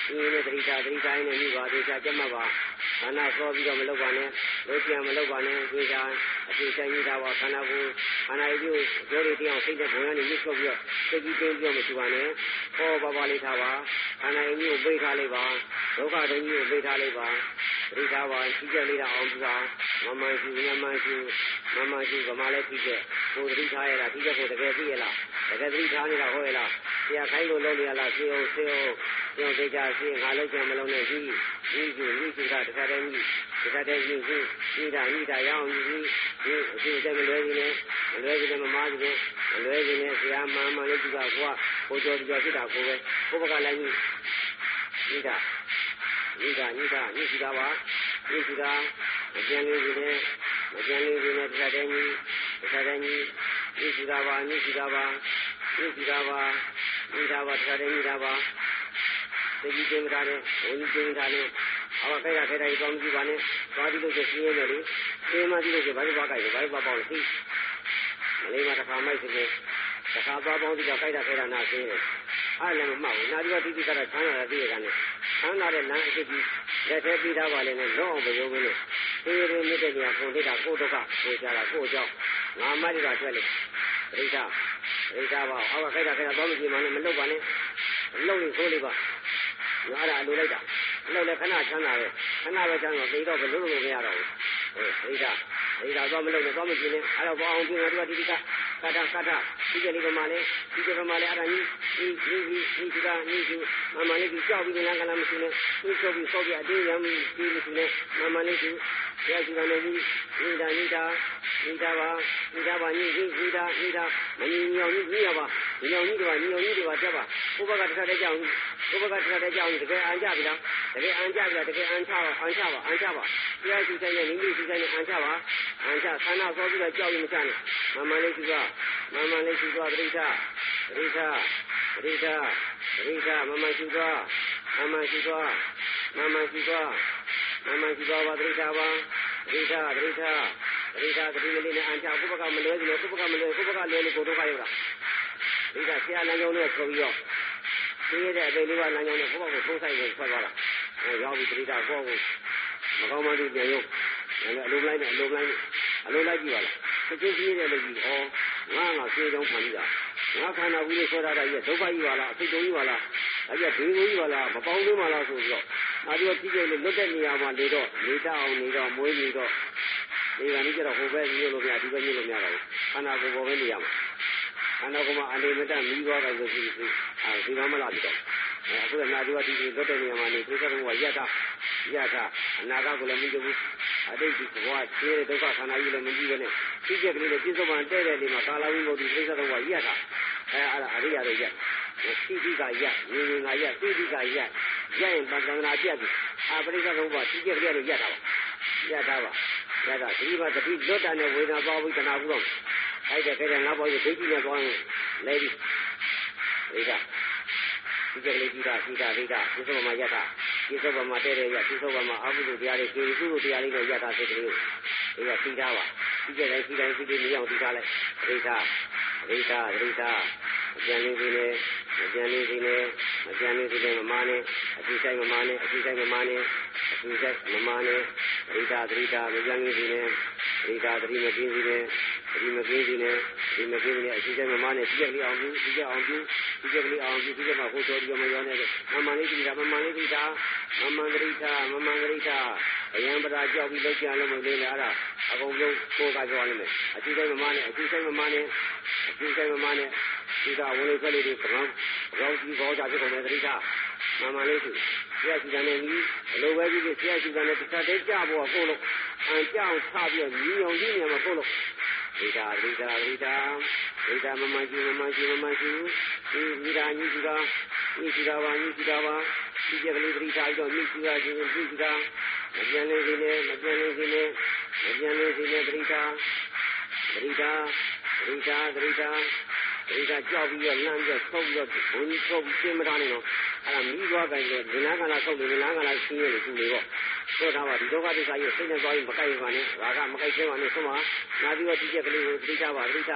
ညှိနဲ့ပရိဒါပရိဒါနဲ့ညှိပါဒေချာကျမပါ ခန္ဓာဆောပြီးတော့မလုပ်ပါနဲ့လို့ပြန်မလုပ်ပါနဲ့ဒေချာအပြည့်ဆိုင်ကြီးတာပါခန္ဓာကိုခန္ဓာကြီးကိုပြောရတဲ့အောင်စိတ်တဲ့ဘုံကနေညှိထုတ်ပြီးတော့စိတ်ကြီးတင်းပြောမရှိပါနဲ့ဟောပါပါလေးထားပါခန္ဓာကြီးကိုပိတ်ထားလိုက်ပါဒုက္ခတည်းကြီးကိုပိတ်ထားလိုက်ပါပရိဒါပါရှိကြလေးတာအောင်ပြပါမမရှိမမရှိမမရှိဗမာလည်းရှိကြကိုသတိထားရတာဒီကကိုတကယ်သိရလားတကယ်သတိထားနေတာဟုတ်ရဲ့လားဆရာခိုင်းလို့လုပ်နေရလားသိအောင်သိအောင်သိအောင်သိကြသိငါလုပ်ကြမလုပ်နဲ့ ကြီးကြီးကြီးကြီးကြီးတာတခါတည်းကြီးတခါတည်းကြီးကြီးကြီးတာကြီးတာရအောင်ကြီးကြီးအခုတက်မလွဲကြီးနဲ့မလွဲကြီးနဲ့မမားကြီးနဲ့မလွဲကြီးနဲ့ဆရာမမလေးကြီးကကိုကကိုကြောကြောဖြစ်တာကိုပဲကိုဘကလည်းကြီးကြီးတာကြီးတာကြီးတာကြီးစီတာပါကြီးစီတာမကျန်လေးကြီးနဲ့မကျန်လေးကြီးနဲ့တခါတည်းကြီးတခါတည်းကြီးကြီးစီတာပါကြီးစီတာပါကြီးစီတာပါကြီးတာပါတခါတည်းကြီးတာပါ သိကြီးတင်တာနဲ့ဝင်းကြီးတင်တာနဲ့အော်ခိုင်ရခိုင်တိုင်းကောင်းကြည့်ပါနဲ့သွားပြီးလို့ရှိရင်ရမယ်လေသိမှကြည့်လို့ရှိရင်ဘာလို့ပါကြိုက်လဲဘာလို့ပါပေါင်းလဲသိမလေးမတစ်ခါမိုက်ဆိုရင်တစ်ခါသွားပေါင်းပြီးတော့ခိုက်တာခိုက်တာနာသိတယ်အဲ့လည်းမမှတ်ဘူးနာပြီးတော့တိတိကျကျချမ်းသာတဲ့သိရတာနဲ့ချမ်းသာတဲ့လမ်းအစ်ကြီးလက်သေးပြီးသားပါလေနဲ့လုံးအောင်မယုံဘူးလို့သေရင်းမြစ်တဲ့နေရာပုံထိတာကိုဒုက္ခကိုကြတာကိုကြောင့်ငါမတ်တာထွက်လေပရိသပရိသပါအောက်ကခိုက်တာခိုက်တာသွားမကြည့်မှလည်းမလုပ်ပါနဲ့လှုပ်နေဆိုးလေးပါ ငါအဲ့ဒါအလိုလိုက်တာအလုပ်လည်းခဏချမ်းသာပဲခဏပဲချမ်းသာသိတော့ဘယ်လိုလုပ်လို့မရတော့ဘူးဟဲ့ဒိဋ္ဌဒိဋ္ဌသွားမလုပ်နဲ့သွားမကြည့်နဲ့အဲ့တော့ဘောအောင်ပြင်တော့ဒီဒီကကတာကတာဒီကလေးကမှလည်းဒီကမှလည်းအဲ့ဒါကြီးဒီဒီဒီဒီကนี่ဒီမမလေးကြီးကြောက်ပြီးငါကလည်းမရှိနဲ့ဒီဆိုပြီးဆောက်ပြအတင်းရမ်းပြီးဒီမရှိနဲ့မမလေးကြီး ရရှိတယ်လည်းဒီနေတာနေတာနေတာပါနေတာပါညီကြီးနေတာနေတာမညီညောင်ကြီးညီရပါညီညောင်ကြီးတွေပါညီညောင်ကြီးတွေပါတက်ပါဘုဘကတစ်ခါတည်းကြောက်ဘုဘကတစ်ခါတည်းကြောက်တကယ်အံကြပြီလားတကယ်အံကြပြီလားတကယ်အံချပါအံချပါအံချပါတရားရှိတဲ့နိမိတ်ရှိတဲ့အံချပါအံချခန္ဓာဆောပြီးတော့ကြောက်ရင်မချနဲ့မမလေးကြီးကမမလေးကြီးကပရိသပရိသပရိသပရိသမမရှိသွားမမရှိသွားမမရှိသွား မမရှိသွားပါပရိသပါပရိသပရိသပရိသတတိမလေးနဲ့အံချဘုဘကမလွဲဘူးဘုဘကမလွဲဘုဘကလွဲလို့ကိုဒုက္ခရောက်တာပရိသဆရာလမ်းကြောင်းနဲ့ဆိုပြီးတော့သိရတဲ့အပေလေးကလမ်းကြောင်းနဲ့ဘုဘကိုထိုးဆိုင်ကိုဆွဲသွားတာအဲရောက်ပြီပရိသကိုကိုမကောင်းမှန်းသိပြန်ရုံအလိုလိုက်နဲ့အလိုလိုက်အလိုလိုက်ကြည့်ပါလားသူချင်းကြီးတယ်လို့ကြည့်ဩငါငါစေးကြောင်းခံပြီးတာငါခန္ဓာဘူးလေးဆွဲထားတာကြီးဒုက္ခကြီးပါလားအစိတ်တုံးကြီးပါလားဒါကြီးဘေးကိုကြီးပါလားမပေါင်းသေးပါလားဆိုပြီးတော့ နောက်ပြီးတော့ကြီးကျယ်လို့လွတ်တဲ့နေရာမှာနေတော့နေတအောင်နေတော့မွေးနေတော့ဒီကနေ့ကျတော့ဟိုဘက်မျိုးလို့မရဒီဘက်မျိုးလို့မရတော့ဘူးခန္ဓာကိုယ်ပေါ်ပဲနေရမှာခန္ဓာကိုယ်မှာအနေမတမီးသွားတယ်ဆိုပြီးအဲဒီတော့မလားပြီးတော့အခုကနာဒီဝတိလွတ်တဲ့နေရာမှာနေပြိဿဘုရားယတယတအနာဂတ်ကိုလည်းမကြည့်ဘူးအတိတ်ကဘဝခြေတဲ့ဒုက္ခခန္ဓာကြီးလည်းမကြည့်ဘဲနဲ့သိချက်ကလေးနဲ့ပြစ္ဆုတ်ပန်တဲ့တဲ့နေမှာကာလဝိမု ക്തി ပြိဿဘုရားယတအဲအဲ့ဒါအရိယာတွေယ သိတိကယငြိငြိငါယသိတိကယရရင်ပသန္နာပြတ်ပြီအာပရိစ္ဆေဘုရားတိကျကလေးတွေရက်တာပါရက်တာပါရက်တာဒီမှာတတိလွတ်တာနဲ့ဝေဒနာပေါပြီးတဏှာဘူးတော့အဲ့ဒါခဲတဲ့ငါဘောကြီးဒိဋ္ဌိနဲ့ပေါင်းလဲပြီးဒီကဒီကလေးကြီးတာရှိတာလေးတာဒီစဘမှာရက်တာဒီစဘမှာတဲ့တဲ့ရက်ဒီစဘမှာအကုသိုလ်တရားတွေကျေကုသိုလ်တရားလေးတွေရက်တာစိတ်ကလေးကိုဒီကသိတာပါဒီကလေးဒီတိုင်းဒီလေးမရောက်သိတာလဲဒိဋ္ဌဒိဋ္ဌဒိဋ္ဌအကျဉ်းလေးလေး နဲ့မကြံလေးစီနဲ့မကြံလေးစီနဲ့မမနဲ့အကြည့်ဆိုင်မမနဲ့အကြည့်ဆိုင်မမနဲ့အကြည့်ဆိုင်မမနဲ့ဒိဋ္ဌဒိဋ္ဌမကြံလေးစီနဲ့ဒိဋ္ဌသတိမကင်းစီနဲ့သတိမကင်းစီနဲ့ဒီမကင်းစီနဲ့ အကြည့်ဆိုင်မမနဲ့ဒီကလေးအောင်ပြုဒီကအောင်ပြုဒီကလေးအောင်ပြုဒီကမှာဟိုတော်ဒီမရောနဲ့မမလေးဒိဋ္ဌမမလေးဒိဋ္ဌမမဒိဋ္ဌမမဒိဋ္ဌအယံပဒါကြောက်ပြီးလောက်ကြလို့မလေးလားအဲ့ဒါအကုန်လုံးကိုယ်ကကြောက်ရမယ်အကြည့်ဆိုင်မမနဲ့အကြည့်ဆိုင်မမနဲ့အကြည့်ဆိုင်မမနဲ့ဒီကဝင်လေးကလေးတွေကံရောကြီးဘောကြဖြစ်ကုန်တဲ့သတိထားမမလေးသူဆရာကြီးကနေကြီးအလိုပဲကြီးဆရာကြီးကနေတစ်ခါတည်းကြဖို့ကိုလို့အန်ကြောင်ထားပြီးညီအောင်ကြီးနေမှာကိုလို့ဒိတာဒိတာဒိတာဒိတာမမကြီးမမကြီးမမကြီးဒီမိသားညီကြီးကညီကြီးကပါညီကြီးကပါဒီကြကလေးသတိထားပြီးတော့ညီကြီးကကြီးညီကြီးက မပြန်လေးစီနဲ့မပြန်လေးစီနဲ့မပြန်လေးစီနဲ့သတိထားသတိထားသတိထားသတိထားဒီကကြောက်ပြီးတော့လမ်းပြဆုပ်ပြီးတော့ဘုန်းကြီးဆုပ်ပြီးရှင်းမထားနိုင်တော့အဲ့ဒါမိသွားကြတယ်ဒီနာကလာဆုပ်တယ်ဒီနာကလာရှင်းရတယ်သူလေပေါ့ ဆိုတော့ဒီဒုက္ခဒုက္ခကြီးစိတ်နဲ့သွားပြီးမကိုက်ပါနဲ့ဘာကမကိုက်ချင်းပါနဲ့ဆုံးမနာပြီးတော့ဒီချက်ကလေးကိုသိချပါသိချ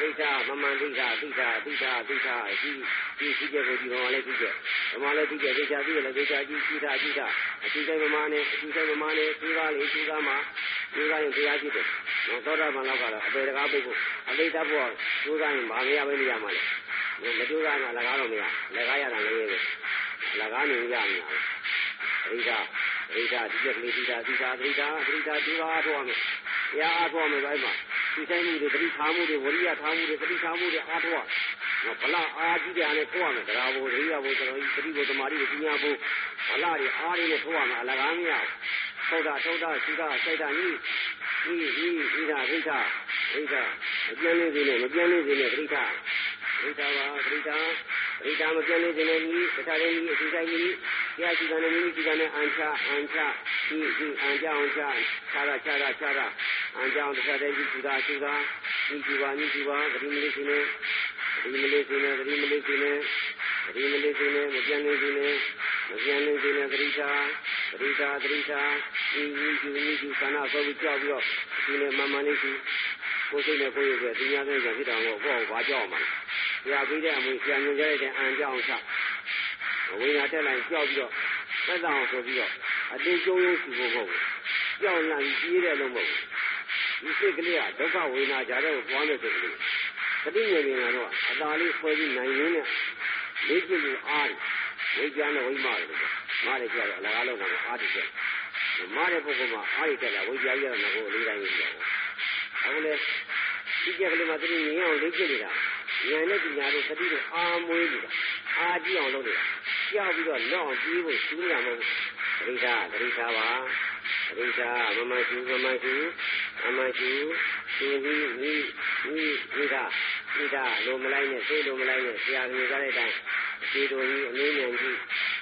သိချမမှန်သိချသိချသိချသိချဒီဒီဒီချက်ကိုဒီမှာလည်းဒီချက်ဒီမှာလည်းဒီချက်သိချသိရလည်းသိချကြီးကြီးတာကြီးတာအတူတိုင်းမမနဲ့အတူတိုင်းမမနဲ့ဒီကားလေးဒီကားမှာဒီကားရင်တရားရှိတယ်နော်သောတာပန်လောက်ကတော့အပေတကားပုဂ္ဂိုလ်အဘိဓမ္ဘောကျိုးစားရင်ဘာမရပဲနေရမှာလဲမကျိုးစားရင်လကားတော့မရလကားရတာလည်းပဲလကားနေရမှာအရိဒ အရိဒဒီချက်ကလေးဒီတာဒီတာဒီတာဒီတာဒီပါထောရမယ်တရားအားထုတ်မယ်ဘိုင်းမှာဒီတိုင်းမှုတွေတတိထားမှုတွေဝရိယထားမှုတွေတတိထားမှုတွေအားထုတ်ရဘလအားကြီးတယ်နဲ့ထိုးရမယ်တရားဘုရိယဘုကျွန်တော်ဒီတတိဘုသမာဓိကိုပညာဘုဘလတွေအားတွေနဲ့ထိုးရမယ်အလကားမရသုဒ္ဓသုဒ္ဓသုဒ္ဓစိတ်ဓာကြီးဒီဒီဒီတာဒိဋ္ဌဒိဋ္ဌမပြင်းလေးစီနဲ့မပြင်းလေးစီနဲ့ဒိဋ္ဌဒိဋ္ဌပါဒိဋ္ဌဒိဋ္ဌမပြင်းလေးစီနဲ့ဒီတခြားလေးကြီးအစီဆိုင်ကြီး တရားစီကံနဲ့မိမိစီကံနဲ့အန်ချအန်ချဒီဒီအန်ချအောင်ချခြားရခြားရခြားရအန်ချအောင်တခြားလေးကြီးစီတာစီတာညီစီပါညီစီပါဂရိမလေးစီနဲ့ဂရိမလေးစီနဲ့ဂရိမလေးစီနဲ့ဂရိမလေးစီနဲ့မပြင်းလေးစီနဲ့မပြင်းလေးစီနဲ့ဒိဋ္ဌဒိဋ္ဌဒိဋ္ဌဒီညီစီညီစီခန္ဓာဆိုပြီးကြောက်ပြီးတော့ဒီနဲ့မမှန်လေးစီကိုယ်စိတ်နဲ့ကိုယ်ရဲ့ဒီများတဲ့ကြောင့်ဖြစ်တာကိုကိုယ်ဘာကြောက်မှာဆရာပြီးတဲ့အမှုဆရာညွှန်ကြားတဲ့အံကြောင့်ချ ဝိညာတက်လိုက်ကြောက်ပြီးတော့သက်သာအောင်ဆိုပြီးတော့အတေးကျုံးရုံးစီဖို့မဟုတ်ဘူးကြောက်လန့်ပြီးပြေးတယ်လို့မဟုတ်ဘူးဒီစိတ်ကလေးကဒုက္ခဝေဒနာကြားတဲ့ကိုပွားနေစိတ်ကလေးတတိယမြင်ကတော့အသာလေးဖွဲပြီးနိုင်ရင်းနဲ့လေးကျင်လို့အားဝိကြမ်းနဲ့ဝိမာတယ်မားတယ်ကြတော့အလကားလုံးကအားတည်တယ်မားတဲ့ပုဂ္ဂိုလ်မှာအားရတက်လာဝိကြရရတဲ့ကိုလေးတိုင်းကြီးတယ်အခုလေဒီကြက်ကလေးမှာတတိယမြင်အောင်လေးကျင်နေတာဉာဏ်နဲ့ပညာတို့သတိတို့အာမွေးနေတာအာကြည့်အောင်လုပ်နေတာ ကြောက်ပြီးတော့လောက်အောင်ပြေးဖို့ရှင်းရမဟုတ်ဘူးပရိသပရိသပါပရိသမမရှိမမရှိအမရှိဒီဒီဒီဒီဒီကဒီကလိုမလိုက်နဲ့သိလိုမလိုက်နဲ့ဆရာကြီးကြတဲ့အတိုင်းဒီတို့ကြီးအနည်းငယ်ကြီး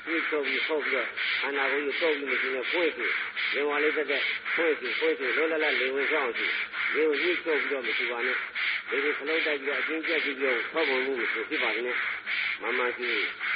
ဒီချုပ်ပြီးပုတ်ပြီးတော့အနာကိုကြီးပုတ်ပြီးမရှိနဲ့ဖွင့်ပြီးရေဝါလေးတက်တက်ဖွင့်ပြီးဖွင့်ပြီးလောလလလေဝင်ဆောင်ကြည့်ဒီကိုကြီးချုပ်ပြီးတော့မရှိပါနဲ့ဒီလိုခလုံးတိုက်ပြီးတော့အချင်းကျက်ပြီးတော့ထောက်ပုံမှုမရှိဖြစ်ပါနဲ့မမရှိဒီဒီဒီဒီကြက်ကလေးဒိဋ္ဌဒိဋ္ဌဒိဋ္ဌဒိဋ္ဌပါဒိဋ္ဌပါမပြန်နေစီနဲ့မပြန်နေစီနဲ့ဒိဋ္ဌဒိဋ္ဌဒိဋ္ဌဒိဋ္ဌဒိဋ္ဌမပြန်နေစီနဲ့မပြန်နေစီနဲ့မမရှိမမရှိမမရှိဒီကြ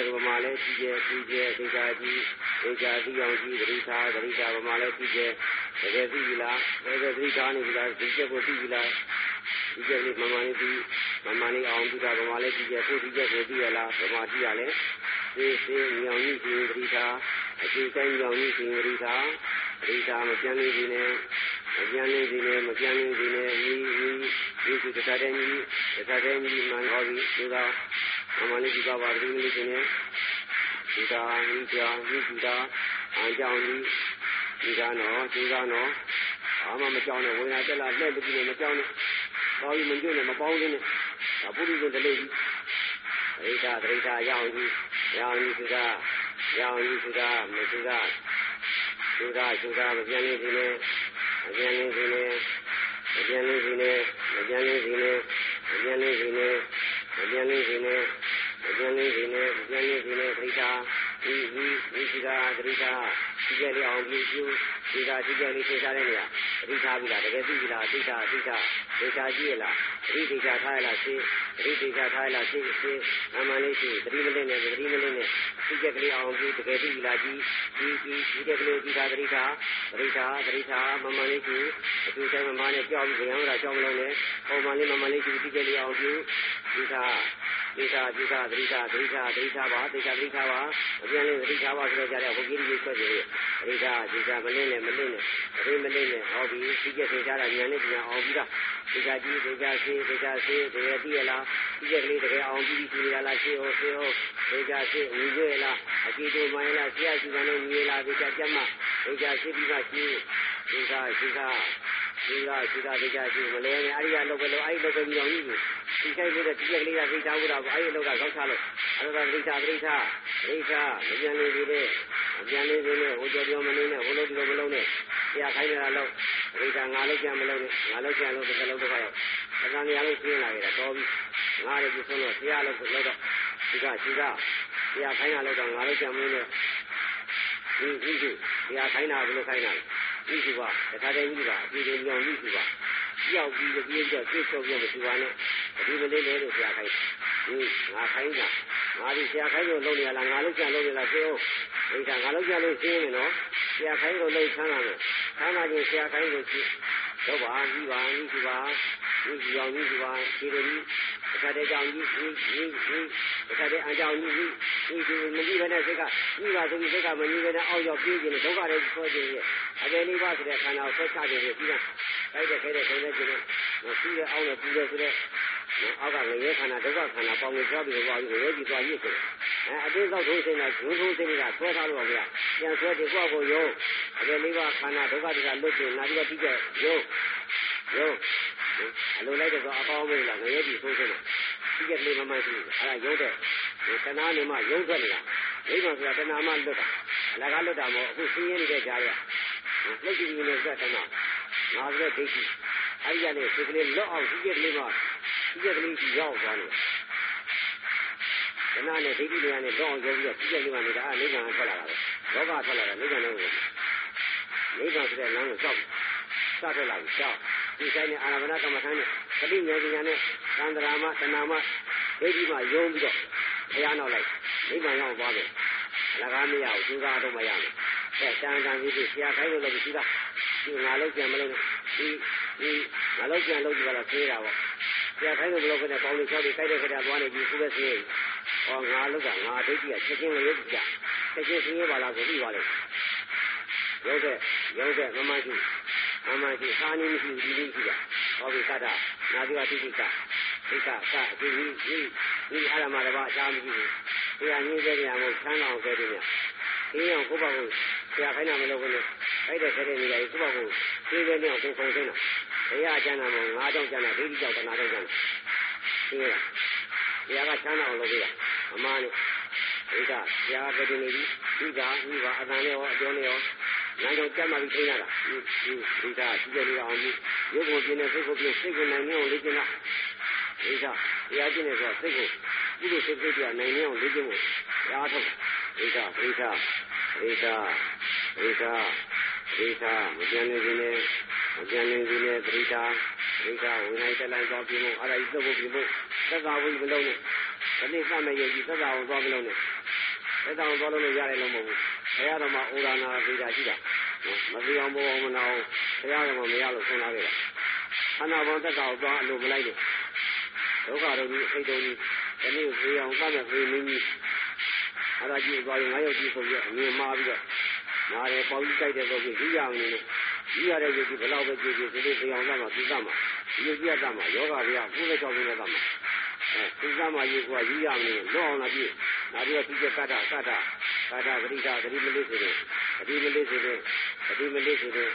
က်ကဘာမှလည်းဒီကြက်ဒီကြက်ဒိဋ္ဌကြီးဒိဋ္ဌသိအောင်ကြီးဒိဋ္ဌဒိဋ္ဌဘာမှလည်းဒီကြက်တကယ်သိပြီလားတကယ်သိတာနေပြီလားဒီကြက်ကိုသိပြီလားဒီကြက်လေး မမှန်လေးပြီးမမှန်လေးအောင်ပြီးတာဗမာလေးဒီကြက်ကိုဒီကြက်ကိုသိရလားဗမာကြည့်ရလဲသေသေးညောင်ကြီးရှင်ဂရိသာအကျဉ်းတိုင်းညောင်ကြီးရှင်ဂရိသာဂရိသာမပြန်လေးဒီနဲ့မပြန်လေးဒီနဲ့မပြန်လေးဒီနဲ့ဤဤဒီကုတတတဲ့ကြီးတတတဲ့ကြီးမှန်တော်ပြီဒီကမမှန်လေးဒီကပါဒီလေးရှင်နဲ့ဒီကဤကြောင့်ဤဒီကအံကြောင့်ဒီဒီကနော်ဒီကနော်ဘာမှမကြောက်နဲ့ဝိညာဉ်တက်လာလက်ပြီးမကြောက်နဲ့ပေါင်းပြီးမကျွနဲ့မပေါင်းနဲ့ ဒါပုရိသေတလေးကြီးရိတာသရိတာရအောင်ကြီးရအောင်ကြီးသုသာရအောင်ကြီးသုသာမသုသာသုသာသုသာမပြန်လေးစီနဲ့မပြန်လေးစီနဲ့မပြန်လေးစီနဲ့မပြန်လေးစီနဲ့မပြန်လေးစီနဲ့မပြန်လေးစီနဲ့မပြန်လေးစီနဲ့မပြန်လေးစီနဲ့သရိတာဒီဒီဒီသုသာသရိတာဒီကြလေးအောင်ကြီးပြုဒီသာဒီကြလေးသိစားတဲ့နေရာသတိထားပြီလားတကယ်သိပြီလားသိတာသိတာ သိတာကြည့်ရလားသတိသိတာထားရလားသိသတိသိတာထားရလားသိသိအမှန်လေးရှိသတိမလေးနဲ့သတိမလေးနဲ့သိချက်ကလေးအောင်ကြည့်တကယ်သိပြီလားကြည့်ဒီဒီဒီတက်ကလေးကြည့်တာသတိထားသတိထားသတိထားမမှန်လေးကြည့်အတူတိုင်းမမနဲ့ကြောက်ပြီးဗျံတာကြောက်မလို့နဲ့ပုံမှန်လေးမမှန်လေးကြည့်သိချက်လေးအောင်ကြည့်ဒီသာ ဒိဋ္ဌာဒိဋ္ဌာဒိဋ္ဌာဒိဋ္ဌာဒိဋ္ဌာပါဒိဋ္ဌာဒိဋ္ဌာပါအပြန်လေးဒိဋ္ဌာပါဆိုတော့ကြတဲ့ဝိကိရိယဆွဲတယ်ဒိဋ္ဌာဒိဋ္ဌာမလင်းနဲ့မလင်းနဲ့အရင်မလင်းနဲ့ဟောပြီးသိကျက်သိကြတာဉာဏ်နဲ့ဉာဏ်အောင်ပြီးတာဒိဋ္ဌာကြီးဒိဋ္ဌာရှိဒိဋ္ဌာရှိတကယ်သိရလားသိကျက်ကလေးတကယ်အောင်ပြီးပြီးရလားရှိဟောရှိဟောဒိဋ္ဌာရှိဝင်ကြရလားအကြည့်တို့မိုင်းလားဆရာရှိမှလည်းမြည်လားဒိဋ္ဌာကြက်မှဒိဋ္ဌာရှိပြီးမှရှိဒိဋ္ဌာရှိတာ ဒီသာဒီသာဒီသာရှိမလဲနဲ့အဲ့ဒီကလောက်ပဲလို့အဲ့ဒီလောက်ပဲမြောင်ကြီးဒီဆိုင်လေးတဲ့ဒီချက်ကလေးကသိချဘူးတော့အဲ့ဒီလောက်ကကောက်ချလို့အဲ့ဒါသတိထားသတိထားသတိထားမပြန်လေးသေးတဲ့မပြန်လေးသေးနဲ့ဟိုကြောပြောမနေနဲ့ဟိုလိုဒီလိုမလုံးနဲ့ဆရာခိုင်းနေတာလို့သတိထားငါလို့ကြံမလုံးနဲ့ငါလို့ကြံလို့တစ်လုံးတစ်ခါရောက်အကံရလို့ရှင်းလာကြတာတော်ပြီငါလည်းဒီဆုံးတော့ဆရာလို့လို့တော့ဒီကရှိကဆရာခိုင်းတာလို့တော့ငါလို့ကြံမလို့နဲ့ဒီဒီဒီဆရာခိုင်းတာဘယ်လိုခိုင်းတာလဲ ဒီကတခါတည်းကြီးကအပြေပြေမြောင်ကြီးကကြောက်ပြီးပြင်းတော့ပြည့်စုံပြမရှိပါနဲ့ဒီမလေးလေးလို့ဆရာခိုင်းဒီငါခိုင်းတာငါဒီဆရာခိုင်းလို့လုပ်နေရလားငါလို့ကြံလုပ်နေလားသိအောင်ဒီကငါလို့ကြံလို့ရှင်းနေနော်ဆရာခိုင်းလို့လုပ်ဆန်းလာမယ်ဆန်းလာခြင်းဆရာခိုင်းလို့ရှိတော့ပါကြီးပါကြီးပါကြီးကြီးအောင်ကြီးပါဒီလိုကြီးတ ခါတည်းကြောင်ကြီးကြီးကြီးကြီးတခါတည်းအကြောင်ကြီးကြီးကြီးကြီးမကြီးပဲနဲ့စိတ်ကကြီးပါဆိုပြီးစိတ်ကမကြီးပဲနဲ့အောက်ရောက်ပြေးခြင်းဒုက္ခတွေဆွဲခြင်းရဲ့အပေလေးပါဆိုတဲ့ခန္ဓာကိုဆွဲချခြင်းရဲ့ပြီးတော့တိုက်တဲ့ခဲတဲ့ခဲတဲ့ခြင်းနဲ့ပြီးတဲ့အောက်နဲ့ပြီးတဲ့ဆိုတဲ့အောက်ကငရဲခန္ဓာဒုက္ခခန္ဓာပေါင်းပြီးသွားပြီးသွားပြီးရဲကြီးသွားရစ်တယ်အဲအတင်းကောက်ထိုးစိတ်နဲ့ဂျုံထိုးစိတ်ကဆွဲထားလို့ပါဗျာပြန်ဆွဲတယ်ကိုယ့်ကိုယုံအပေလေးပါခန္ဓာဒုက္ခတွေကလွတ်တယ်နာပြီးတော့ပြီးတဲ့ယုံယုံ အလိုလိုက်တော့အကောင်းမေးလားငရဲကြီးဆိုးစိတ်နဲ့ပြီးတဲ့လေးမမှန်ရှိအဲ့ဒါယုံတဲ့တဏှာနေမှယုံထွက်နေတာဒိဋ္ဌိဆိုတာတဏှာမှလွတ်တာအလကားလွတ်တာမဟုတ်အခုသိရနေတဲ့ကြားရလှုပ်ကြည့်နေနေတဲ့တဏှာငါဆိုတဲ့ဒိဋ္ဌိအဲ့ဒီကနေစိတ်ကလေးလွတ်အောင်ပြီးတဲ့လေးမှပြီးတဲ့ကလေးကြီးရောက်သွားတယ်တဏှာနဲ့ဒိဋ္ဌိတွေကနေလွတ်အောင်ရောက်ပြီးတော့ပြီးတဲ့လေးမှနေတာအဲ့နိဗ္ဗာန်ထွက်လာတာပဲလောကထွက်လာတာနိဗ္ဗာန်လည်းနိဗ္ဗာန်ဆိုတဲ့လမ်းကိုကြောက်စထွက်လာပြီကြောက် ဒီဆိုင်နဲ့အာရမဏကမ္မထမ်းနဲ့တတိဉာဏ်ဉာဏ်နဲ့သန္တရာမတဏှာမဒိဋ္ဌိမှယုံပြီးတော့ဘုရားနောက်လိုက်နိဗ္ဗာန်ရောက်သွားမယ်လကားမရဘူးသူကားတော့မရဘူးအဲတန်တန်ကြီးကြီးဆရာခိုင်းလို့လည်းဒီကဒီငါလုံးကြံမလို့ဒီဒီငါလုံးကြံလို့ဒီကလာသေးတာပေါ့ဆရာခိုင်းလို့ဘလို့ကနေပေါင်းလို့ချောက်ပြီးခိုက်တဲ့ခါကျသွားနေပြီခုပဲသေးဟောငါလုံးကငါဒိဋ္ဌိကချက်ချင်းလေးရုပ်ကြချက်ချင်းသိရပါလားဆိုပြီးပါလေရုပ်တဲ့ရုပ်တဲ့မမရှိ မမရှိဟာနေမရှိဒီလိုရှိတာဟောပြီးကတာနာတိကတိတိကသိကကအဒီဒီဒီအရမတဘာအချားမရှိဘူးတရားညင်းတဲ့နေရာမှာဆန်းအောင်ခဲ့တယ်ည။ဒီအောင်ကိုယ့်ဘာကိုဆရာခိုင်းတာမလုပ်ဘူးနဲ့အဲ့တဲ့ခဲ့တဲ့နေရာကြီးကိုယ့်ဘာကိုသိတဲ့နေအောင်ကိုယ်ခုံစင်းတာ။တရားကျမ်းတာမဟုတ်ငါးကြောင့်ကျမ်းတာဒိဋ္ဌိကြောင့်တဏှာကြောင့်ကျမ်းတာ။သိရလား။တရားကချမ်းသာအောင်လုပ်ပြရ။အမှားနဲ့ဒီကတရားကတည်းကဒီဒီကဒီကအတန်လေးရောအပြောလေးရော လမ်းကြောင်းကြက်မှပြီးထိနေတာဒီဒီဒီကကြည့်ကြရအောင်ဒီရုပ်ကိုပြင်းနေစိတ်ကိုပြင်းစိတ်ကိုနိုင်နေအောင်လေ့ကျင့်တာဒီကတရားကျင့်နေဆိုစိတ်ကိုကုသိုလ်စိတ်စိတ်ပြနိုင်နေအောင်လေ့ကျင့်ဖို့အားထုတ်ဒီကဒီကဒီကဒီကဒီကမပြန်နေခြင်းနဲ့မပြန်နေခြင်းနဲ့ဒီကဒီကဝိနိုင်တက်လိုက်သွားပြီးမို့အဲ့ဒါကြီးသုတ်ဖို့ပြီးမို့သက်သာဝိမလုံးနဲ့ဒီနေ့စမဲ့ရည်ကြီးသက်သာအောင်သွားမလို့နဲ့သက်သာအောင်သွားလို့ရတယ်လို့မဟုတ်ဘူး ဘုရားတော်မှာဩရာနာဒေတာရှိတာမသိအောင်ဘောအောင်မနာအောင်ဘုရားတော်မှာမရလို့ဆုံးလာခဲ့တာအနာဘောသက်သာအောင်သွားအလိုမလိုက်နဲ့ဒုက္ခတို့ကြီးအိတ်တို့ကြီးဒီနေ့ဝေအောင်ကမဲ့ဝေမင်းကြီးအဲ့ဒါကြီးသွားရင်ငါရောက်ကြည့်ဆိုပြီးအမြင်မှားပြီးတော့နားတယ်ပေါင်းကြီးကြိုက်တဲ့ပုဂ္ဂိုလ်ကြီးရအောင်နေလို့ကြီးရတဲ့ရုပ်ကြီးဘယ်တော့ပဲကြည့်ကြည့်ဒီလိုဝေအောင်ကမှပြီးသားမှာဒီရုပ်ကြီးရတာမှာယောဂတွေကကုသချောင်းနေတာမှာအဲပြီးသားမှာကြီးကကြီးရအောင်နေလို့အောင်လာပြီနာပြီးတော့ဒီကကတ္တကတ္တ ကာတာဂရိတာဂရိမလေးဆိုတဲ့ဂရိမလေးဆိုတဲ့ဂရိမလေးဆိုတဲ့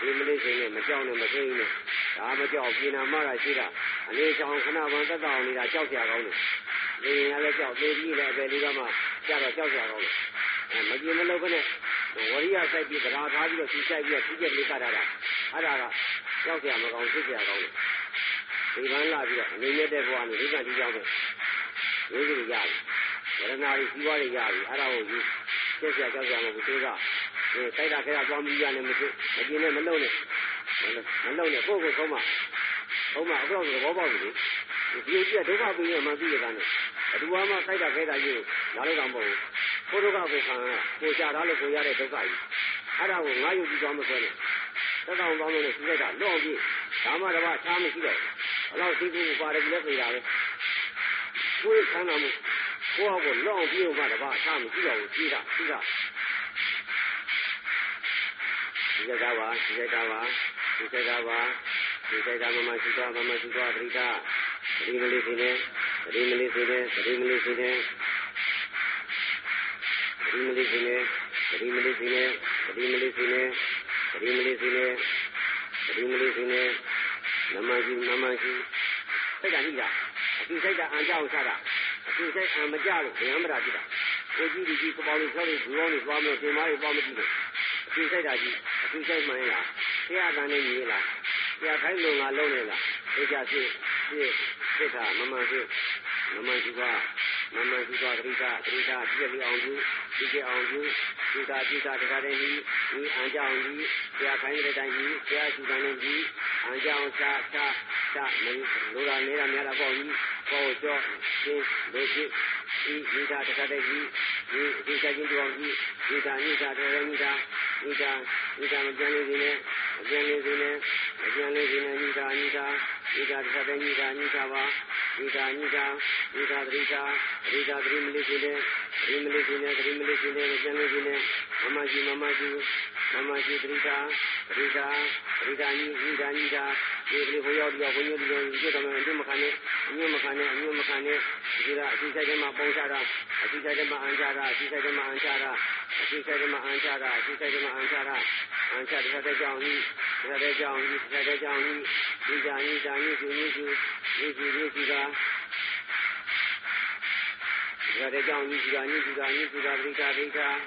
ဂရိမလေးဆိုတဲ့မကြောက်နဲ့မသိနဲ့ဒါမကြောက်ပြင်နာမတာရှိတာအနေချောင်ခဏပန်သက်တောင်နေတာကြောက်ကြကောင်းတယ်လေရင်ကလည်းကြောက်လေပြီးလည်းအပယ်လေးကမှကြတော့ကြောက်ကြတော့အဲမပြေမလို့ခနဲ့ဝရိယစိုက်ပြီးတရားထားပြီးတော့သူဆိုင်ပြီးတော့သူကျက်လေးကတာတာအဲ့ဒါကကြောက်ကြမကောင်းဖြစ်ကြကောင်းတယ်ဒီကန်းလာပြီးတော့အနေနဲ့တဲ့ဘဝနဲ့ဒီကတိကြောက်ပဲရိုးရိုးရတယ် ဝရဏာကြီးစီးပွားတွေရပြီအဲ့ဒါကိုယူကျက်ကြကြောက်ကြမဟုတ်ဘူးသူကဒီတိုက်တာခဲတာသွားပြီးရတယ်မဖြစ်မပြေနဲ့မလုံနဲ့မလုံနဲ့ကိုယ့်ကိုယ်ကောင်းမှကောင်းမှအခုတော့သဘောပေါက်ပြီလေဒီလိုကြည့်ဒုက္ခပြီးရမှသိရတာနဲ့ဘသူမှတိုက်တာခဲတာကြီးကိုလာလို့တော့မဟုတ်ဘူးကိုဒုက္ခကိုခံရကိုရှာထားလို့ကိုရတဲ့ဒုက္ခကြီးအဲ့ဒါကိုငါယူကြည့်သွားမဆွဲနဲ့သက်ကောင်ကောင်းလို့စီးလိုက်တာလွန်ကြည့်ဒါမှတော့ချားမရှိတော့ဘလောက်သိကူပါရကြီးလည်းပြေတာပဲကိုယ်ခန္ဓာမှု ကိုယ့်ဟာကိုလွန်ပြီးတော့မှတပါချားမရှိတော့ဘူးကြီးတာကြီးတာဒီကကပါဒီကကပါဒီကကပါဒီကကမမရှိတော့မမရှိတော့ပရိသသတိမလေးစီနေသတိမလေးစီနေသတိမလေးစီနေသတိမလေးစီနေသတိမလေးစီနေသတိမလေးစီနေသတိမလေးစီနေသတိမလေးစီနေနမရှိနမရှိစိတ်ကနှိတာအတူစိတ်ကအံကြောက်ချတာ အတူစိတ်အံမကြလို့ဘယ်မှမတာဖြစ်တာကိုကြီးဒီကြီးကပေါင်းလေးဆောက်လေးဘူကောင်းလေးသွားမယ်ပြင်မားလေးပေါင်းမကြည့်လို့အတူစိတ်တာကြီးအတူစိတ်မှန်လားဆရာတန်နေကြီးလားဆရာခိုင်းလို့ငါလုံးနေလားဒီကြဖြစ်ဖြစ်ဖြစ်တာမမှန်ဖြစ်မမှန်ရှိက မမှန်ရှိကတတိကတတိကပြည့်လျအောင်ကျူဒီကျအောင်ကျူဒီတာဒီတာတခါတည်းကြီးဒီအံကြောင်ကြီးဆရာခိုင်းတဲ့တိုင်ကြီးဆရာရှိတယ်ကြီးအံကြောင်စာစာစာမလို့လာနေတာများတာပေါ့ကြီးပေါ့ကြောရှင်းလို့ရှိဒီဒီတာတခါတည်းကြီးဒီဒီချချင်းတောင်ကြီးဒီတာညတာတော်ရညတာညတာညတာမပြန်လို့ဒီနဲ့မပြန်လို့ဒီနဲ့မပြန်လို့ဒီနဲ့ညတာညတာညတာတခါတည်းညတာညတာပါ ဒီတာညတာဒီတာသတိတာဒီတာသတိမလေးကြီးနဲ့ဒီမလေးကြီးနဲ့သတိမလေးကြီးနဲ့ကျန်လေးကြီးနဲ့မမကြီးမမကြီး 南无西陀利沙，陀利沙，陀利沙，你你沙你沙，你你不要不要，你你你你怎么你没看见？你没看见？你没看的？是的，今天怎么放下的？今天怎么安下的？今天怎么安下的？今天怎么安下的？今天怎么安下的？安下的他在叫你，他在叫你，他在叫你，你家你家你就你就你就你就啥？他在叫你，你就你就你就啥？你利沙陀利沙。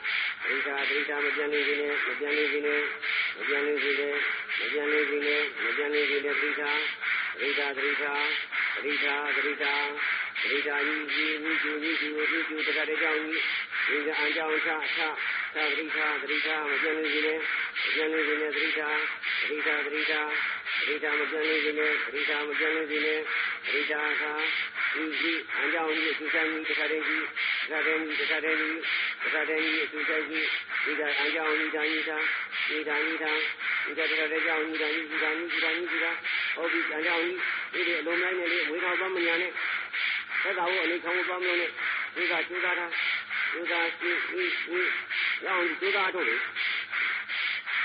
ဒိဋ္ဌာဒိဋ္ဌာမပြန်နေခြင်းနဲ့မပြန်နေခြင်းနဲ့မပြန်နေခြင်းနဲ့မပြန်နေခြင်းနဲ့မပြန်နေခြင်းနဲ့ဒိဋ္ဌာဒိဋ္ဌာဒိဋ္ဌာဒိဋ္ဌာဒိဋ္ဌာဒိဋ္ဌာယီယီဝိကျူဝိကျူဝိကျူတက္ကတဲ့ကြောင့်ဒီကအံကြောင့်ချချသာဒိဋ္ဌာဒိဋ္ဌာမပြန်နေခြင်းနဲ့မပြန်နေခြင်းနဲ့ဒိဋ္ဌာဒိဋ္ဌာဒိဋ္ဌာဒိဋ္ဌာမပြန်နေခြင်းနဲ့ဒိဋ္ဌာမပြန်နေခြင်းနဲ့ဒိဋ္ဌာသာ ဤဤအံကြောင့်ဤသူဆိုင်ဤတကတဲ့ကြီးတကတဲ့ကြီးတကတဲ့ကြီးတကတဲ့ကြီးသူဆိုင်ကြီးဒီကအံကြောင့်ဤတိုင်းဤတိုင်းဤတိုင်းဤတိုင်းဒီကတကတဲ့ကြောင့်ဤတိုင်းဤတိုင်းဤတိုင်းဤတိုင်းဟုတ်ပြီအံကြောင့်ဤဒီအလုံးမိုင်းနဲ့လေးဝေထောက်ပါမညာနဲ့သက်သာဖို့အနေခံဖို့ပါမလို့နဲ့ဒီကကျူးတာကျူးတာရှိဤဤရောင်းကျူးတာတို့လေ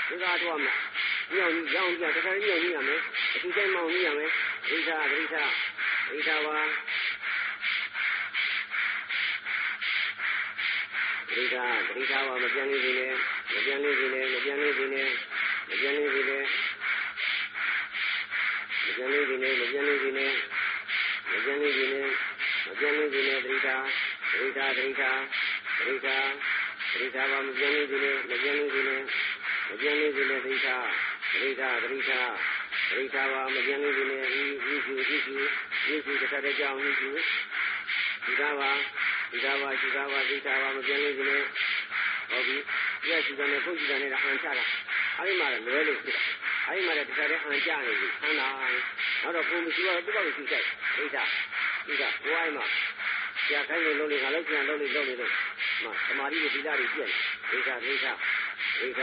ကျူးတာတို့မှာညောင်းညောင်းပြတခါညောင်းညရမယ်အတူတိုင်းမောင်းညရမယ်ဒိဋ္ဌဒိဋ္ဌဒိဋ္ဌပါ ဒိဋ္ဌဒိဋ္ဌပါမပြန်လေးစီနဲ့မပြန်လေးစီနဲ့မပြန်လေးစီနဲ့မပြန်လေးစီနဲ့မပြန်လေးစီနဲ့မပြန်လေးစီနဲ့မပြန်လေးစီနဲ့မပြန်လေးစီနဲ့ဒိဋ္ဌဒိဋ္ဌဒိဋ္ဌဒိဋ္ဌဒိဋ္ဌပါမပြန်လေးစီနဲ့မပြန်လေးစီနဲ့မပြန်လေးစီနဲ့ဒိဋ္ဌဒိဋ္ဌဒိဋ္ဌဒိဋ္ဌပါမပြန်လေးစီနဲ့ဤဤစုဤစုဤစုတစ်ခါတည်းကြောင်းဤစုဒီသာပါ ဒီသာပါဒီသာပါဒီသာပါမပြန်လေးစီနဲ့ဟုတ်ပြီပြည့်စုံတဲ့ပုဂ္ဂိုလ်နဲ့အန်ချတာအဲဒီမှာလွယ်လို့ဖြစ်တာအဲဒီမှာတခါတည်းအန်ကြနေပြီဆန်းတာနောက်တော့ကိုမရှိတော့သူ့ဘောက်ရှိကြိုက်ဒိဋ္ဌဒီကဘဝိုင်းမှာဆရာခိုင်းလို့လုံးနေငါလုံးပြန်လုံးနေလုံးနေလို့မသမာဓိကိုဒီလာတွေပြည့်ဒိဋ္ဌဒိဋ္ဌဒိဋ္ဌ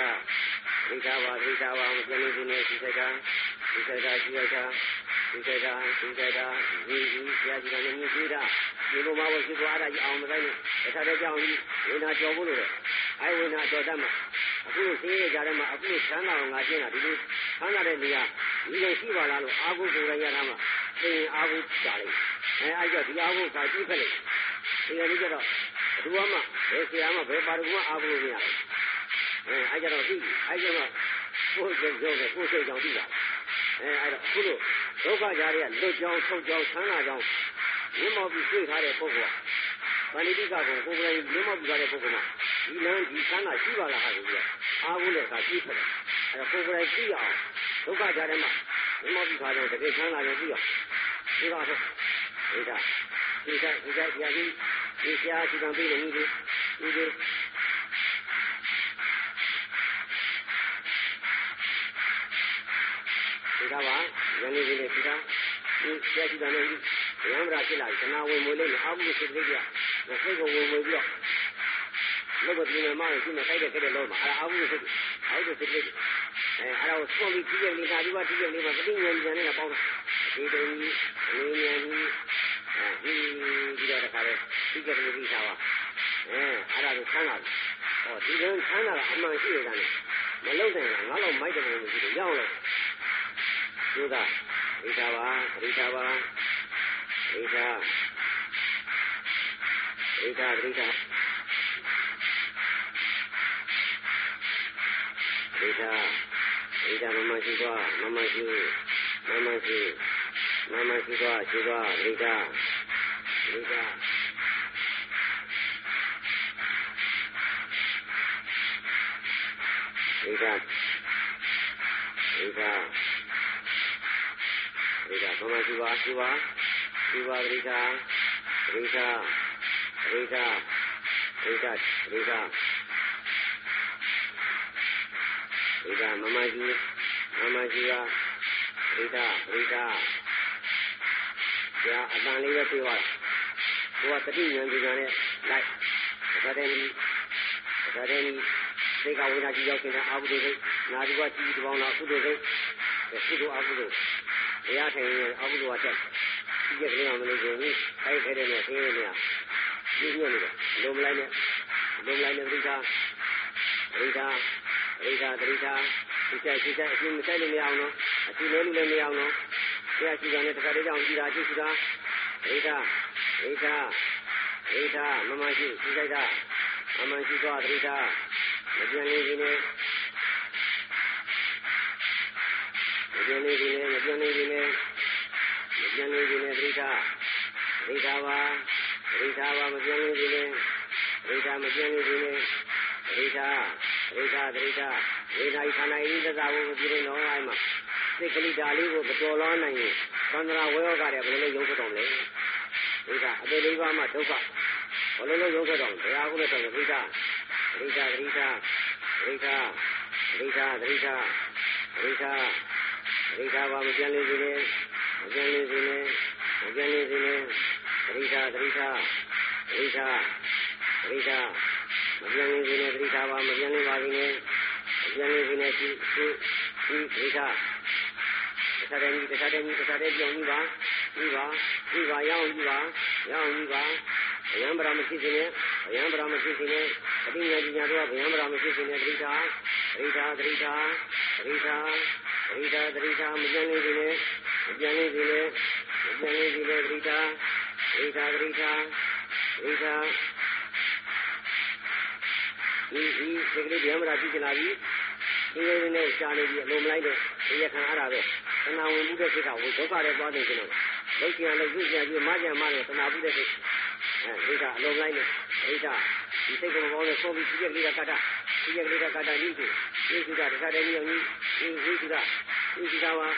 ဒိဋ္ဌပါဒိဋ္ဌပါမပြန်နေခြင်းနဲ့ဒီစိတ်ကဒီစိတ်ကဒီစိတ်က ဒီစိတ်ကဒီစိတ်ကဒီဒီဆရာကြီးကလည်းမြည်သေးတာဒီလိုမှဝရှိသွားတာကြီးအောင်မတိုင်းနဲ့တခါတည်းကြောင်းကြီးဝိညာကြော်ဖို့လို့အဲဝိညာကြော်တတ်မှာအခုလိုသိရကြတယ်မှာအခုလိုချမ်းသာအောင်ငါကျင့်တာဒီလိုချမ်းသာတဲ့နေရာဒီလိုရှိပါလားလို့အာဟုကိုယ်ရရတာမှာသိရင်အာဟုကြလိမ့်အဲအဲ့ကြောင့်ဒီအာဟုကကြည့်ခက်လိမ့်ဒီကနေ့ကျတော့ဘယ်သူမှဘယ်ဆရာမှဘယ်ပါရဂူမှအာဟုလို့မရဘူးအဲအဲ့ကြတော့သိအဲ့ကြတော့ကိုယ်ကျုပ်ကျုပ်ကိုယ်စိတ်ကြောင့်သိတာအဲအဲ့တော့အခုလို 都管家的，都交都交厂那交，没毛病水发的不喝，把你自家喝喝不来没毛病发的不喝嘛，一两几千了几百了还是有，二五六还几十的，还要喝不来水啊，都管家的嘛，没毛病发的才给厂那点水用，你告诉，为啥？为啥？为啥？也是你家经常对东西，东西，你干嘛？ ဇနီးကြီးနဲ့ဆိုတာဒီဆက်ကြည့်တယ်ဘယ်မှာဖြစ်လာလဲသနာဝင်မွေးလို့အာဟုစိတ်တွေကငါစိတ်ကိုဝင်မွေးပြီးတော့လောကကြီးမှာမရှိနေတိုက်တဲ့တဲ့လောမှာအာဟုစိတ်အာဟုစိတ်တွေအဲအဲ့ဒါကိုစုံပြီးကြည့်ရနေတာဒီမှာကြည့်ရနေမှာတိဉ္ဉဏ်ဉာဏ်နဲ့ပေါင်းတာဒီတုံးကြီးအင်းဉာဏ်ကြီးအဲဒီဒီတော့တခါလေသိကြတယ်ပြီးသားပါအဲအဲ့ဒါကိုခံလာတယ်ဟောဒီလိုခံလာတာအမှန်ရှိရတာလေမလုံနိုင်တာငါတော့မိုက်တယ်လို့ရှိတယ်ရောက်လာတယ် 你看，你看吧，你看吧，你看，你看，你看，你看，你看，慢慢去做，慢慢去，慢慢去，慢慢去做，去做，你看，你看，你看。 ရိဒါဘောမစီဝါစီဝါစီဝါပရိဒါပရိဒါပရိဒါပရိဒါပရိဒါပရိဒါမမကြီးမမကြီးဝါပရိဒါပရိဒါကြာအတန်လေးပဲပြောတာကိုကတတိယဉာဏ်ဒီကနဲ့လိုက်ဒါတဲ့ဒါတဲ့သိကဝိနာကြီးရောက်နေတာအာဟုဒိဋ္ဌိနာဒီကကြည့်တပေါင်းလားကုဒိဋ္ဌိသုတ္တအာဟုဒိဋ္ဌိ တရားထိုင်ရင်အာဟုတုကတက်ဒီကလေးမှမလို့ဆိုရင်အဲ့ခဲတဲ့နဲ့သေးနေရပြည့်ညွတ်နေတယ်လုံမလိုက်နဲ့လုံမလိုက်နဲ့ပရိသာပရိသာပရိသာပရိသာဒီချက်ဒီချက်အရှင်မဆိုင်လို့မရအောင်နော်အရှင်လည်းလည်းမရအောင်နော်တရားရှိတာနဲ့တခါတည်းကြောင့်ကြည်တာကြည့်ရှိတာပရိသာပရိသာပရိသာမမရှိရှိလိုက်တာမမရှိသွားပရိသာမပြင်းလေးကြီးနဲ့မပြင်းလေး ကြီးနဲ့မပြင်းလေးကြီးနဲ့မပြင်းလေးကြီးနဲ့ပရိသာပရိသာပါပရိသာပါမပြင်းလေးကြီးနဲ့ပရိသာမပြင်းလေးကြီးနဲ့ပရိသာပရိသာပရိသာဝိဓာယဌာနဤသစ္စာဘုမပြင်းတော့အဲ့မှာစိတ်ကလေးဓာလေးကိုမတော်လောနိုင်ရင်သန္တရာဝေယောကတဲ့ဘယ်လိုလုပ်ရုံးဖြစ်တော်မလဲဒိဋ္ဌအပေလေးပါးမှဒုက္ခဘယ်လိုလုပ်ရုံးဖြစ်တော်မလဲတရားကုလည်းတော်ဒိဋ္ဌဒိဋ္ဌဒိဋ္ဌဒိဋ္ဌဒိဋ္ဌဒိဋ္ဌဒိဋ္ဌ ပရိဒါဘာမပြန်လေးစေနဲ့မပြန်လေးစေနဲ့မပြန်လေးစေနဲ့ပရိဒါပရိဒါပရိဒါပရိဒါမပြန်လေးစေနဲ့ပရိဒါဘာမပြန်လေးပါစေနဲ့မပြန်လေးစေနဲ့ဒီဒီဒီပရိဒါတခြားတဲ့ကြီးတခြားတဲ့ကြီးတခြားတဲ့ပြောင်းပြီးပါပြီးပါပြီးပါရအောင်ပြီးပါရအောင်ပြီးပါဗယံဗရာမရှိစေနဲ့ဗယံဗရာမရှိစေနဲ့တတိယဉာဏ်တို့ကဗယံဗရာမရှိစေနဲ့ပရိဒါပရိဒါပရိဒါပရိဒါ သတိထားသတိထားမကြမ်းလေးစေနဲ့မကြမ်းလေးစေနဲ့မကြမ်းလေးစေနဲ့သတိထားသတိထားသတိထားသတိထားဒီဒီဒီကလေးဗျံပရာကြည့်ကြလာပြီဒီလိုနဲ့ရှားနေပြီအလုံးမလိုက်တဲ့ဒီရခံအားရပဲတဏှာဝင်မှုတဲ့စိတ်ကဝိဒုက္ခတွေသွားနေကြလို့လုတ်ကြံလို့ပြုကြံပြီးမကြံမနဲ့တဏှာမှုတဲ့စိတ်အဲဒိဋ္ဌအလုံးလိုက်နဲ့ဒိဋ္ဌဒီစိတ်ကမပေါင်းနဲ့ဆုံးပြီးဒီကလေးကကတ္တဒီကလေးကကတ္တ ဤသုဒ္ဓတခါတည်းကြီးဤဤသုဒ္ဓဤသုဒ္ဓဝါ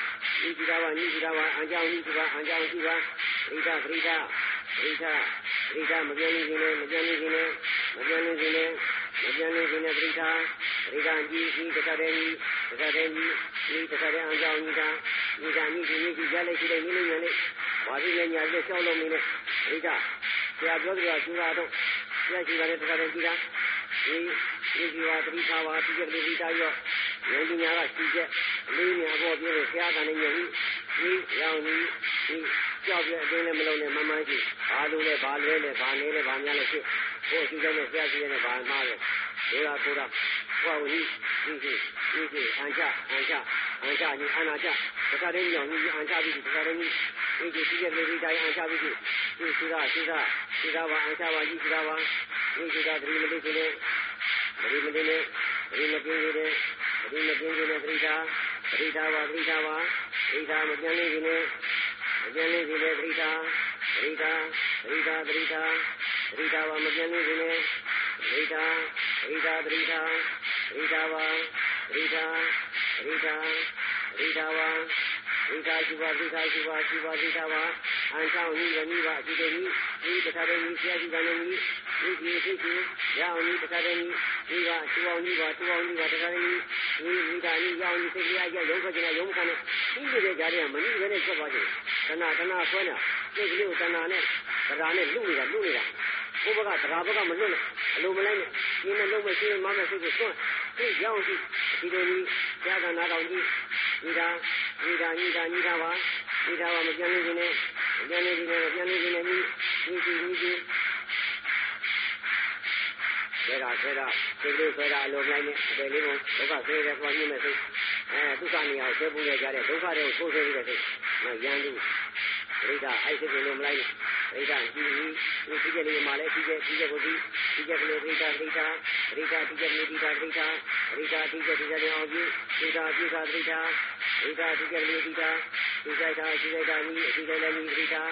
ဤသုဒ္ဓဝါဤသုဒ္ဓဝါအံကြောင်းဤသုဒ္ဓအံကြောင်းသုဒ္ဓပရိဒပရိဒပရိဒပရိဒမပြောနေခြင်းနဲ့မပြောနေခြင်းနဲ့မပြောနေခြင်းနဲ့မပြောနေခြင်းနဲ့ပရိဒပရိဒကြီးဤတခါတည်းကြီးတခါတည်းကြီးဤတခါတည်းအံကြောင်းဤသာဤသာဤဒီဤကြလိုက်ရှိလိုက်နေနေရလေဘာဖြစ်လဲညာလက်လျှောက်လုံးနေနဲ့ပရိဒဆရာပြောကြတာသုဒ္ဓတော့ဆရာရှိပါတယ်တခါတည်းကြီးတာဤ ဒီဒီဝါတိသာဝါတိကျတိတိတာရောဉာဏ်ပညာကရှိချက်အလေးညာပေါ်ပြလို့ဆရာကလည်းညှိဒီရောင်ဒီဒီကြောက်ပြအတင်းလည်းမလုံးနဲ့မမှန်းရှိဘာလို့လဲဘာလဲလဲဘာနေလဲဘာများလဲဖြစ်ဟိုရှိတဲ့ဆရာရှိတဲ့ဘာမှလဲဒေရာဆိုတာဟောဝိဒီဒီဒီဒီအန်ချအန်ချအန်ချညီအနာချတခါတည်းညောင်ညီအန်ချပြီးတခါတည်းညီဒီဒီရှိတဲ့လေးတိုင်းအန်ချပြီးဒီရှိတာရှိတာရှိတာပါအန်ချပါကြီးရှိတာပါဒီရှိတာသတိမလေးစင်း ရိမတိနဲ့ပရိမကင်းကြီးနဲ့ပရိမကင်းကြီးနဲ့ပရိသာပရိသာဝပရိသာဝပရိသာမကျန်လေးကြီးနဲ့မကျန်လေးကြီးနဲ့ပရိသာပရိသာပရိသာပရိသာပရိသာဝမကျန်လေးကြီးနဲ့ပရိသာပရိသာပရိသာပရိသာဝပရိသာပရိသာပရိသာဝ ထားပါသတိထားရှိပါသတိထားရှိပါရှိပါသတိထားပါအန်ဆောင်ကြီးရမိပါအကြည့်တယ်ကြီးဒီတခါတည်းကြီးဆရာကြီးကနေကြီးဒီကြီးသိကြီးရအောင်ကြီးတခါတည်းကြီးဒီကတူအောင်ကြီးပါတူအောင်ကြီးပါတခါတည်းကြီးဒီမိသားကြီးရအောင်ကြီးသိကြရရရုံးခွကျင်ရုံးခနဲ့ဒီလိုတဲ့ကြားထဲမှာမနည်းပဲနဲ့ချက်သွားကြတယ်တဏတဏဆွဲနေတာစိတ်ကလေးကိုတဏနဲ့တရားနဲ့လူနေတာလူနေတာ ဘုဘကတရားဘကမလွတ်နဲ့အလိုမလိုက်နဲ့ဒီနဲ့လုံးမရှင်းမမဲ့စိတ်ကိုစွန့်သိရအောင်ကြီးဒီလိုကြီးကြားကနာတော်ကြီးဒီတာဒီတာညီတာညီတာပါဒီတာပါမကြမ်းနေခြင်းနဲ့မကြမ်းနေခြင်းနဲ့မကြမ်းနေခြင်းနဲ့ဒီဒီဒီဒီဆွဲတာဆွဲတာစိတ်လေးဆွဲတာအလိုလိုက်နဲ့အပယ်လေးကိုဒုက္ခဆွဲတဲ့ပေါ်မြင်မဲ့စိတ်အဲဒုက္ခနေရာကိုဆွဲပူရကြတဲ့ဒုက္ခတွေကိုကိုယ်ဆွဲပြီးတဲ့စိတ်နော်ရန်သူပရိဒါအဲ့စိတ်ကိုလိုမလိုက် ပရိဒါကြည့်ပြီးဒီစိတ်ကလေးမှလည်းဒီကဒီကကိုဒီဒီကကလေးပရိဒါပရိဒါပရိဒါဒီကလေးဒီဒါပရိဒါပရိဒါဒီကဒီကလေးအောင်ကြည့်ပရိဒါဒီကပရိဒါပရိဒါဒီကလေးဒီဒါဒီကတာဒီကတာနီးဒီကလည်းနီးပရိဒါ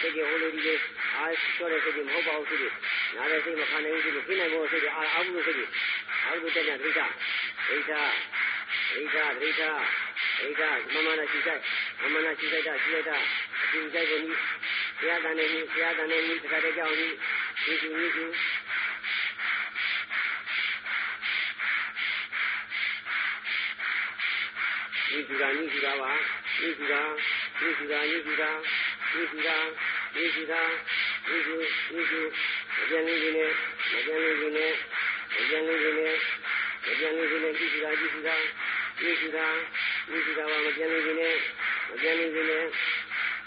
စိတ်ကဟိုလိုဒီလေးအားဆိုတဲ့စိတ်ကမဟုတ်ပါဘူးစိတ်နားတဲ့စိတ်မခံနိုင်ဘူးစိတ်ဖိနိုင်ဖို့စိတ်အားအားမှုစိတ်အားမှုတဲ့ပရိဒါပရိဒါပရိဒါပရိဒါပရိဒါမမနာရှိဆိုင်မမနာရှိဆိုင်တာရှိလိုက်တာအကျဉ်းဆိုင်ကိုနီး ဆရာတန်နေနီးဆရာတန်နေနီးတစ်ခါတည်းကြောင်းနီးဒီသူနီးသူဒီသူကနီးသူကပါနီးသူကနီးသူကနီးသူကနီးသူကနီးသူကနီးသူနီးသူမပြန်လေးကြီးနဲ့မပြန်လေးကြီးနဲ့မပြန်လေးကြီးနဲ့မပြန်လေးကြီးနဲ့ဒီသူကဒီသူကဒီသူကဒီသူကပါမပြန်လေးကြီးနဲ့မပြန်လေးကြီးနဲ့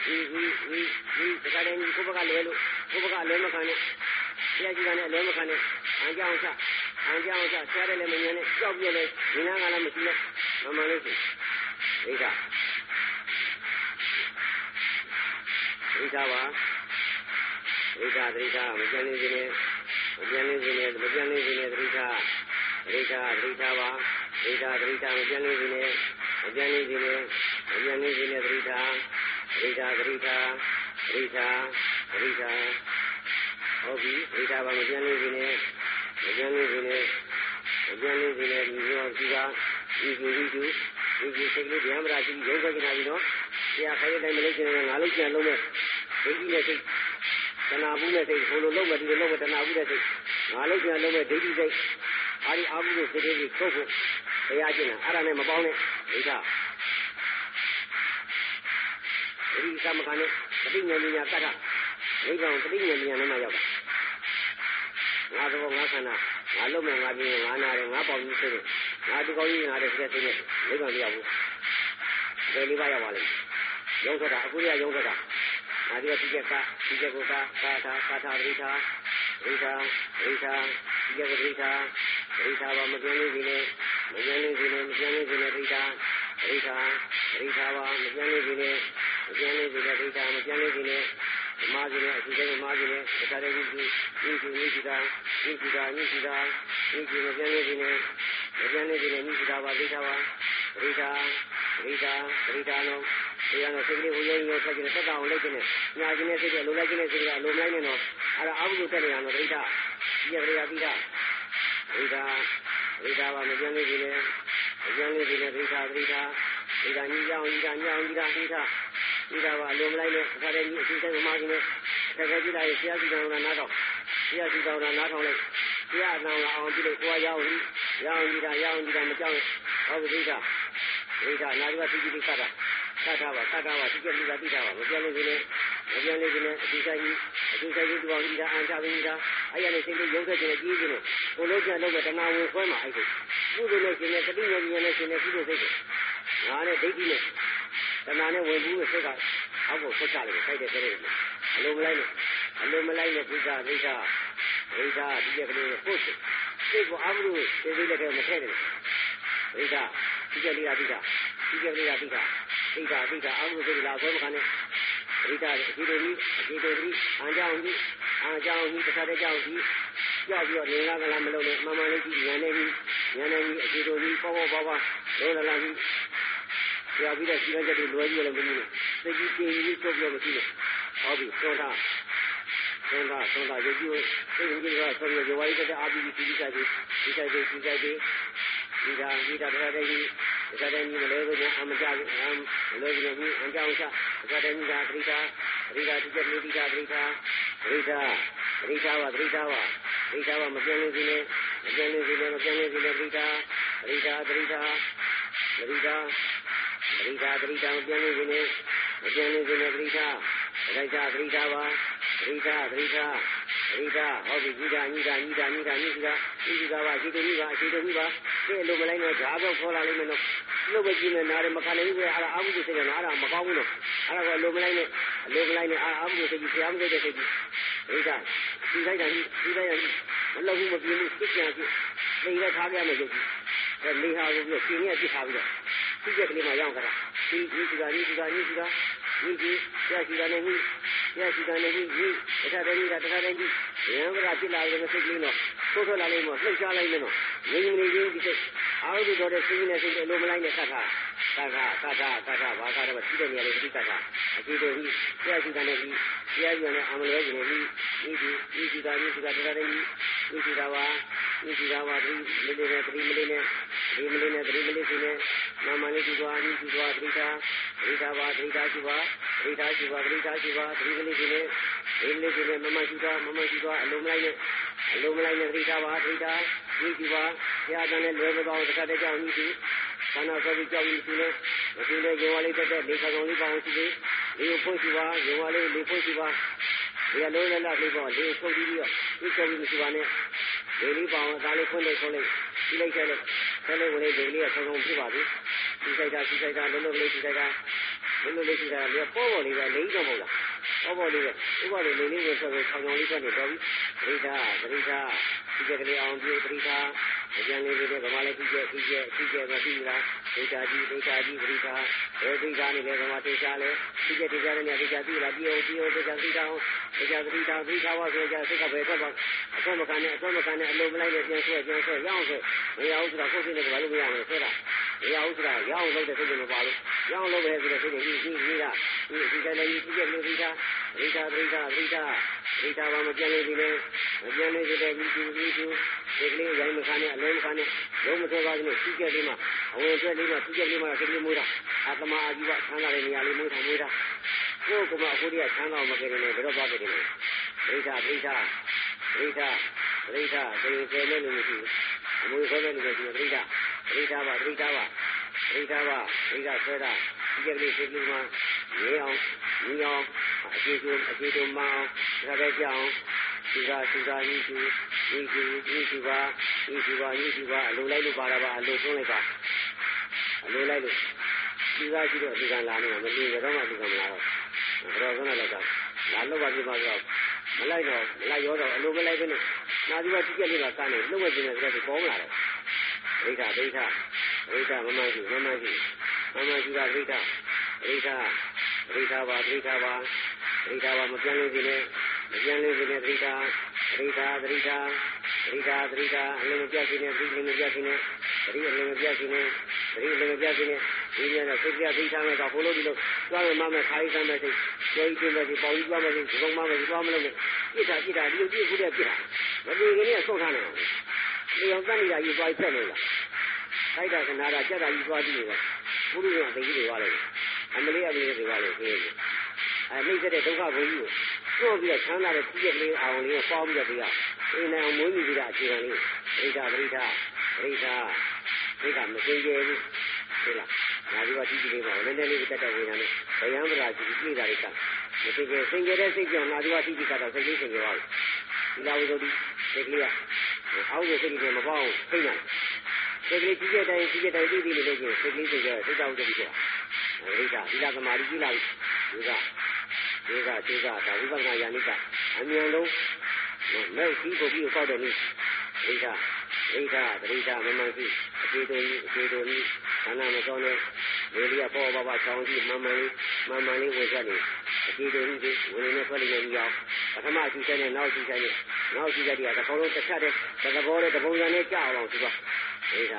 ဒီဒီဒီဒီတခါတည်းကိုဘကလဲလို့ကိုဘကလဲမခံနဲ့ဆရာကြီးကလည်းလဲမခံနဲ့အန်ကြောင်ချအန်ကြောင်ချဆရာလည်းမမြင်နဲ့ကြောက်ပြည့်လဲဒီနာကလည်းမရှိနဲ့မမှန်လို့ရှိဒိဋ္ဌဒိဋ္ဌပါဒိဋ္ဌဒိဋ္ဌမကြံနေခြင်းနဲ့မကြံနေခြင်းနဲ့မကြံနေခြင်းနဲ့ဒိဋ္ဌဒိဋ္ဌဒိဋ္ဌပါဒိဋ္ဌဒိဋ္ဌမကြံနေခြင်းနဲ့မကြံနေခြင်းနဲ့မကြံနေခြင်းနဲ့ဒိ ဋ္ဌဒိဋ္ဌဒိဋ္ဌဒိဋ္ဌဒိဋ္ဌဟုတ်ပြီဒိဋ္ဌပါမကြံနေခြင်းနဲ့မကြံနေခြင်းနဲ့မကြံနေခြင်းနဲ့ဒီလိုရှိတာဒီဒီဒီဒီဒီစိတ်ကလေးဗျာမရာရှိရုပ်ခွက်ကြတာပြီနော်ဆရာခိုင်းတဲ့အတိုင်းမလုပ်ချင်ရင်ငါလုပ်ချင်လုံးမဲ့ဒိဋ္ဌိနဲ့စိတ်တဏှာဘူးနဲ့စိတ်ဘို့လိုလုံးမဲ့ဒီလိုလုံးမဲ့တဏှာဘူးနဲ့စိတ်ငါလုပ်ချင်လုံးမဲ့ဒိဋ္ဌိစိတ်အာဒီအာဘူးကိုစိတ်လေးထုတ်ဖို့တရားကျင့်တာအဲ့ဒါနဲ့မပေါင်းနဲ့ဒိဋ္ဌ ဒီသမကနဲ့တတိညာညာကတ္ထနိဗ္ဗာန်တတိညာညာနဲ့မှရောက်တာငါသဘောငါခန္ဓာငါလုံးမဲ့ငါပြင်းငါနာတယ်ငါပေါင်းကြီးစိတ်ငါဒီကောင်းကြီးငါတဲ့စိတ်နဲ့နိဗ္ဗာန်ရောက်ဘူးဘယ်လေးပါရောက်ပါလိမ့်ရုံးထွက်တာအခုရရုံးထွက်တာငါဒီကဒီကကဒီကကိုကကာထာကာထာပရိထာပရိထာပရိထာဒီကပရိထာပရိထာဘာမပြောလို့ဒီနဲ့မပြောလို့ဒီနဲ့မပြောလို့ဒီနဲ့ပရိထာပရိထာပရိထာဘာမပြောလို့ဒီ နဲ့မပြောလို့ဒီနဲ့ပရိထာမပြောလို့ဒီနဲ့ဓမ္မကြီးနဲ့အစီအစဉ်ဓမ္မကြီးနဲ့တခါတည်းကြီးကြီးကြီးကြီးတာကြီးကြီးတာကြီးကြီးတာကြီးကြီးမပြောလို့ဒီနဲ့မပြောလို့ဒီနဲ့ကြီးကြီးတာပါပရိထာပါပရိထာပရိထာပရိထာလုံးတရားနဲ့စိတ်ကလေးဟိုရုံရုံဆက်ကြည့်တက်တာအောင်လုပ်ခြင်းနဲ့ညာခြင်းနဲ့စိတ်ကလိုလိုက်ခြင်းနဲ့စိတ်ကလိုလိုက်နေတော့အဲ့ဒါအဘုဒ္ဓတက်နေရမှာပရိထာဒီပရိထာပြီးတာပရိထာပရိထာပါမပြောလို့ဒီနဲ့မပြောလို့ဒီနဲ့ပရိထာပရိထာပရိထာညီကြောင်ညီတာညောင်ညီတာပရိထာပ ရိထာပါအလိုမလိုက်နဲ့အခါတည်းကြီးအစီအစဉ်မှခြင်းနဲ့တကယ်ကြည့်လိုက်ဆရာစီတော်ကနားတော့ဆရာစီတော်ကနားထောင်လိုက်ဆရာအနောင်ကအောင်ကြည့်လို့ကိုယ်ရအောင်ရအောင်ညီတာရအောင်ညီတာမကြောက်ဟုတ်ပြီပရိထာပရိထာနာရီကတိတိတိကတာသတ်ထားပါသတ်ထားပါဒီကလူကတိထားပါမပြောလို့ဒီနေ့မပြောလို့ဒီနေ့အဒီဆိုင်ကြီးအဒီဆိုင်ကြီးတူအောင်ဒီတာအန်ချပြီးတာအဲ့ရနေစိတ်လေးရုပ်သက်ခြင်းကြီးခြင်းလို့ကိုလို့ကျန်တော့တဏှာဝင်ခွဲမှာအဲ့ဒီကုသိုလ်နဲ့ရှင်နဲ့တတိယဉာဏ်နဲ့ရှင်နဲ့ကုသိုလ်စိတ်ကိုငါနဲ့ဒိဋ္ဌိနဲ့ တဏှာနဲ့ဝင်ဘူးလို့စိတ်ကအောက်ကိုဆက်ချလိုက်ခိုက်တဲ့တဲ့အလိုမလိုက်နဲ့အလိုမလိုက်နဲ့ဘုရားဒိဋ္ဌာဒိဋ္ဌာဒီကလေးကိုပုတ်စိတ်ကိုအာဟုလို့သိသိလည်းကမထည့်တယ်ဒိဋ္ဌာဒီကလေးကဒိဋ္ဌာဒီကလေးကဒိဋ္ဌာဒိဋ္ဌာဒိဋ္ဌာအာဟုစိတ်လာဆွဲမခံနဲ့ဒိဋ္ဌာဒီလိုကြီးဒီလိုကြီးအန်ကြောင်ကြီးအန်ကြောင်ကြီးတစ်ခါတည်းကြောင်ကြီးကြောက်ပြီးတော့နေလာကလာမလုပ်နဲ့မမှန်လေးကြီးဉာဏ်နဲ့ကြီးဉာဏ်နဲ့ကြီးအခြေတော်ကြီးပေါ့ပေါ့ပါပါလုံးလာလာကြီး ကြာပြီးတော့စီမံချက်တွေလွယ်ကြီးလည်းမင်းသိကြီးတင်ကြီးချုပ်ပြောမရှိနဲ့ဟောဟုတ်ပြီသွန်ထားသွန်ထားသွန်ထားရုပ်ကြီးကိုစိတ်ဝင်ကြည့်တော့ဆုံးရရွာလေးတက်အားပြီးပြီးပြီးဆိုင်ပြီးပြီးဆိုင်ပြီးပြီးဆိုင်ပြီးဒီဒါဒီဒါတရားတဲ့ကြီးဒါတဲ့ကြီးမလဲကိုအမကြဘူးအမ်မလဲကိုကြီးအကြောင်းချဒါတဲ့ကြီးဒါပရိသာပရိသာတိကျပရိသာပရိသာပရိသာပရိသာဝပရိသာဝပရိသာဝမပြင်းလို့စီနေမပြင်းလို့စီနေမပြင်းလို့စီနေပရိသာပရိသာပရိသာပရိသာ ပရိသာပရိသာမပြင်းလို့စီနေမပြင်းလို့စီနေပရိသာပရိသာပရိသာဝပရိသာပရိသာပရိသာဟောဒီကြီးတာညီတာညီတာညီတာညီတာညီတာပါရှိတယ်ညီပါရှိတယ်ညီပါဒီလိုမလိုက်နဲ့ဓာတ်တော့ခေါ်လာလိမ့်မယ်နော်လို့ပဲကြည့်နေနားတယ်မခံနိုင်ဘူးအဲ့ဒါအာမှုစိတ်ကနားတာမကောင်းဘူးနော်အဲ့ဒါကလိုမလိုက်နဲ့အလိုမလိုက်နဲ့အာမှုစိတ်ကြီးဆရာမစိတ်တဲ့စိတ်ကြီးပရိသာဒီလိုက်တာဒီလိုက်တာမလောက်ဘူးမပြင်းဘူးစိတ်ကြံစိတ်နေရထားပြမယ်ရုပ်ကြီးအဲနေဟာကိုပြီးရှင်ရပြစ်ထားပြီးတော့ စိတ်ကြက်ကလေးမှရောက်ကြတာဒီဒီကဒီကဒီကဒီကြီးဆရာရှိတာနဲ့ဒီဆရာရှိတာနဲ့ဒီဒီတခါတည်းကတခါတည်းကြီးရံကရာပြစ်လာတယ်စိတ်ကလေးတော့ထိုးထွက်လာလိမ့်မယ်လှုပ်ရှားလိုက်မယ်နော်ငြိမ်ငြိမ်ချင်းဒီစိတ်အာဟုတော်တဲ့စိတ်နဲ့စိတ်အလိုမလိုက်နဲ့သတ်တာ သတ်တာသတ်တာသတ်တာဘာသာတော့ရှိတဲ့နေရာလေးပြစ်တတ်တာအခြေတော်ကြီးဆရာရှိတာနဲ့ဒီဆရာကြီးနဲ့အမလဲကြီးနဲ့ဒီဒီဒီဒီတာဒီဒီတာတခါတည်းကြီးဒီဒီတာပါဒီဒီတာပါဒီလေးလေးနဲ့ဒီမလေးနဲ့ဒီမလေးနဲ့ဒီမလေးစီနဲ့မမလေးဒီသွားဒီဒီသွားဒီတာဒီတာပါဒီတာရှိပါဒီတာရှိပါဒီတာရှိပါဒီမလေးစီနဲ့ဒီမလေးစီနဲ့မမရှိသွားမမရှိသွားအလုံးမလိုက်နဲ့အလုံးမလိုက်နဲ့ဒီတာပါဒီတာဒီဒီပါဆရာကလည်းလွယ်မသွားတခါတည်းကြောင့်ဒီဒီ ခန္ဓာကိုယ်ကြီးကြောက်ပြီးစီနဲ့ဒီလေရေဝါလေးတက်တဲ့လေခါကောင်လေးပေါင်းစီလေးလေးဖို့ရှိပါရေဝါလေးလေးဖို့ရှိပါဒီအလုံးလည်းလေးပေါ့လေးထုတ်ပြီးတော့ဒီချုပ်ပြီးမရှိပါနဲ့ဒီလေးပေါင်းအသားလေးခွန်းလိုက်ခွန်းလိုက်ဒီလိုက်ချက်လိုက်ဆက်လိုက်ဝင်လေးဒီလေးကဆောင်းဆောင်းဖြစ်ပါပြီဒီဆိုင်တာဒီဆိုင်တာလုံးလုံးလေးဒီဆိုင်တာလုံးလုံးလေးဒီဆိုင်တာလေးပေါ်ပေါ်လေးပဲလေးတော့မဟုတ်လားပေါ်ပေါ်လေးပဲဥပဒေလေးလေးကိုဆက်ပြီးဆောင်းဆောင်းလေးပဲနေတော့ပြီပရိဒါပရိဒါဒီကလေးအောင်ပြေပရိဒါ အကျဉ်းလေးတွေဗမာလေးကြည့်ကြည့်ကြည့်ကြည့်ကြည့်မပြီးလားဒိဋ္ဌာကြီးဒိဋ္ဌာကြီးပရိဒါဘယ်ဒိဋ္ဌာနေလဲဗမာတေချာလဲကြည့်ကြည့်တေချာနဲ့ဒိဋ္ဌာပြီးလားပြီးအောင်ပြီးအောင်တေချာပြီးတော့တေချာပြီးတော့ပြီးတော့ဆိုကြစိတ်ကပဲတော့အဆွမ်းမကန်နဲ့အဆွမ်းမကန်နဲ့အလုံးမလိုက်နဲ့ပြန်ဆွဲပြန်ဆွဲရအောင်ဆွဲမရဘူးဆိုတာကိုယ်စိတ်နဲ့ဘာလို့မရမလဲဆွဲတာ မရဘူးဆိုတာရအောင်လုပ်တဲ့စိတ်ကမပါလို့ရအောင်လုပ်ပဲဆိုတဲ့စိတ်ကကြီးကြီးကြီးတာဒီဒီတိုင်းလေးကြည့်ကြည့်လို့ပြီးတာဒိဋ္ဌာဒိဋ္ဌာဒိဋ္ဌာဒိဋ္ဌာဘာမပြန်လို့ဒီလေမပြန်လို့ဒီလေဒီဒီဒီဒီကလေးရိုင်းမခါနဲ့အလုံးမခါနဲ့လုံးမထွက်ပါဘူးစီးကြက်လေးမှာအဝင်ကျက်လေးမှာစီးကြက်လေးမှာကလေးမွေးတာအတမအာကြီးကဆန်းလာတဲ့နေရာလေးမွေးတာမွေးတာကိုယ်ကမှအခုတည်းကဆန်းတော်မကယ်နေဘယ်တော့ပါကြတယ်လဲဒိဋ္ဌာဒိဋ္ဌာဒိဋ္ဌာဒိဋ္ဌာသေသေနဲ့လို့မရှိဘူးအမွေခွဲတဲ့လူတွေဒီဒိဋ္ဌာ ဒိဋ္ဌာပါဒိဋ္ဌာပါဒိဋ္ဌာပါဒိဋ္ဌာဆွဲတာစီးကြက်လေးစီးလေးမှာရေအောင်ညီအောင်အခြေကျအခြေကျမအောင်ဒါပဲကြောင်းဒီကဒီကဤသူဤသူဤသူပါဤသူပါဤသူပါအလိုလိုက်လို့ပါတာပါအလိုသွင်းလိုက်ပါအလိုလိုက်လို့ဒီကရှိတော့ဒီကလာနေမှာမလို့ရတော့မှဒီကမလာတော့ဘယ်တော့ကနေတော့လာလို့ပါပြပါတော့မလိုက်တော့မလိုက်ရောတော့အလိုမလိုက်ဘဲနဲ့နာဒီကတိကျလေးကကနေလှုပ်ဝဲခြင်းနဲ့ဆိုတော့ပေါ်မလာတော့ ဒိဋ္ဌဒိဋ္ဌဒိဋ္ဌမမရှိမမရှိမမရှိကဒိဋ္ဌဒိဋ္ဌဒိဋ္ဌပါဒိဋ္ဌပါဒိဋ္ဌပါမပြန်လို့ဒီနဲ့မပြန်လို့ဒီနဲ့ဒိဋ္ဌသတိသာသတိသာသတိသာသတိသာအလုံးမပြတ်ခြင်းနဲ့သတိလုံးမပြတ်ခြင်းနဲ့သတိအလုံးမပြတ်ခြင်းနဲ့သတိအလုံးမပြတ်ခြင်းနဲ့ဒီနေ့တော့စိတ်ပြသိထားမယ်တော့ဘုလို့ဒီလိုသွားမယ်မမယ်ခါရေးစမ်းမယ်စိတ်ကြောကြီးတင်မယ်ဒီပေါင်းကြီးသွားမယ်စိတ်ဒီကောင်မမယ်ဒီသွားမလို့ပြစ်တာပြစ်တာဒီလိုပြစ်ခုတည်းပြစ်တာမပြေခင်နဲ့ဆုတ်ထားနေအောင် ဒီအောင်တန်းနေတာကြီးသွားဖက်နေလားခိုက်တာကနာတာကြက်တာကြီးသွားကြည့်နေတယ်ဘုရုံကသိကြီးတွေသွားလိုက်အမလေးအလေးတွေသွားလိုက်ခေးတယ်အဲနှိမ့်တဲ့ဒုက္ခဘုန်းကြီးကိုကျွတ်ပြီးတော့ချမ်းသာတဲ့ပြည့်လေးအောင်လေးကိုပေါင်းပြီးတော့တရားအိမ်နဲ့အောင်မွေးမြူပြီးတာအခြေခံလေးပရိသပရိသပရိသပရိသမစင်ကြယ်ဘူးဟုတ်လားငါဒီကတိတိလေးပါနည်းနည်းလေးတက်တဲ့ဝေဒနာနဲ့ဗယံပရာကြီးပြိတာလေးကမစင်ကြယ်စင်ကြယ်တဲ့စိတ်ကြောင့်ငါဒီကတိတိကတော့စိတ်လေးစင်ကြယ်ပါဘူးဒီလာဝိသုဒ္ဓိစိတ်ကလေးက အောက်ကိုစိတ်ကလေးမပေါအောင်ဖိတ်နေစိတ်ကလေးကြီးတဲ့တိုင်းကြီးတဲ့တိုင်းပြီးပြီးလို့ချင်းစိတ်ကလေးစင်ကြယ်စိတ်တောက်တက်ပြီးဆိုတာပရိသဒီလာသမာဓိကြီးလာပြီဒီကဒီကဒီကဒါဝိပဿနာယာနိကအမြန်ဆုံးမဲ့ကြီးကိုပြီးပေါက်တယ်နိဒိဋ္ဌဒိဋ္ဌဒိဋ္ဌမမှန်ရှိအခြေတော်ကြီးအခြေတော်ကြီးခန္ဓာမစောနဲ့ လေလျပေါ်ပါပါချောင်းကြီးမမှန်လေးမမှန်လေးဝင်ချက်နေအခြေတော်ကြီးဝင်နေထွက်နေကြအောင်ပထမရှိချက်နဲ့နောက်ရှိချက်နဲ့နောက်ရှိချက်တွေကတစ်ခေါလုံးတစ်ချက်တည်းသဘောနဲ့တပုံစံနဲ့ကြောက်အောင်သူကဒိဋ္ဌ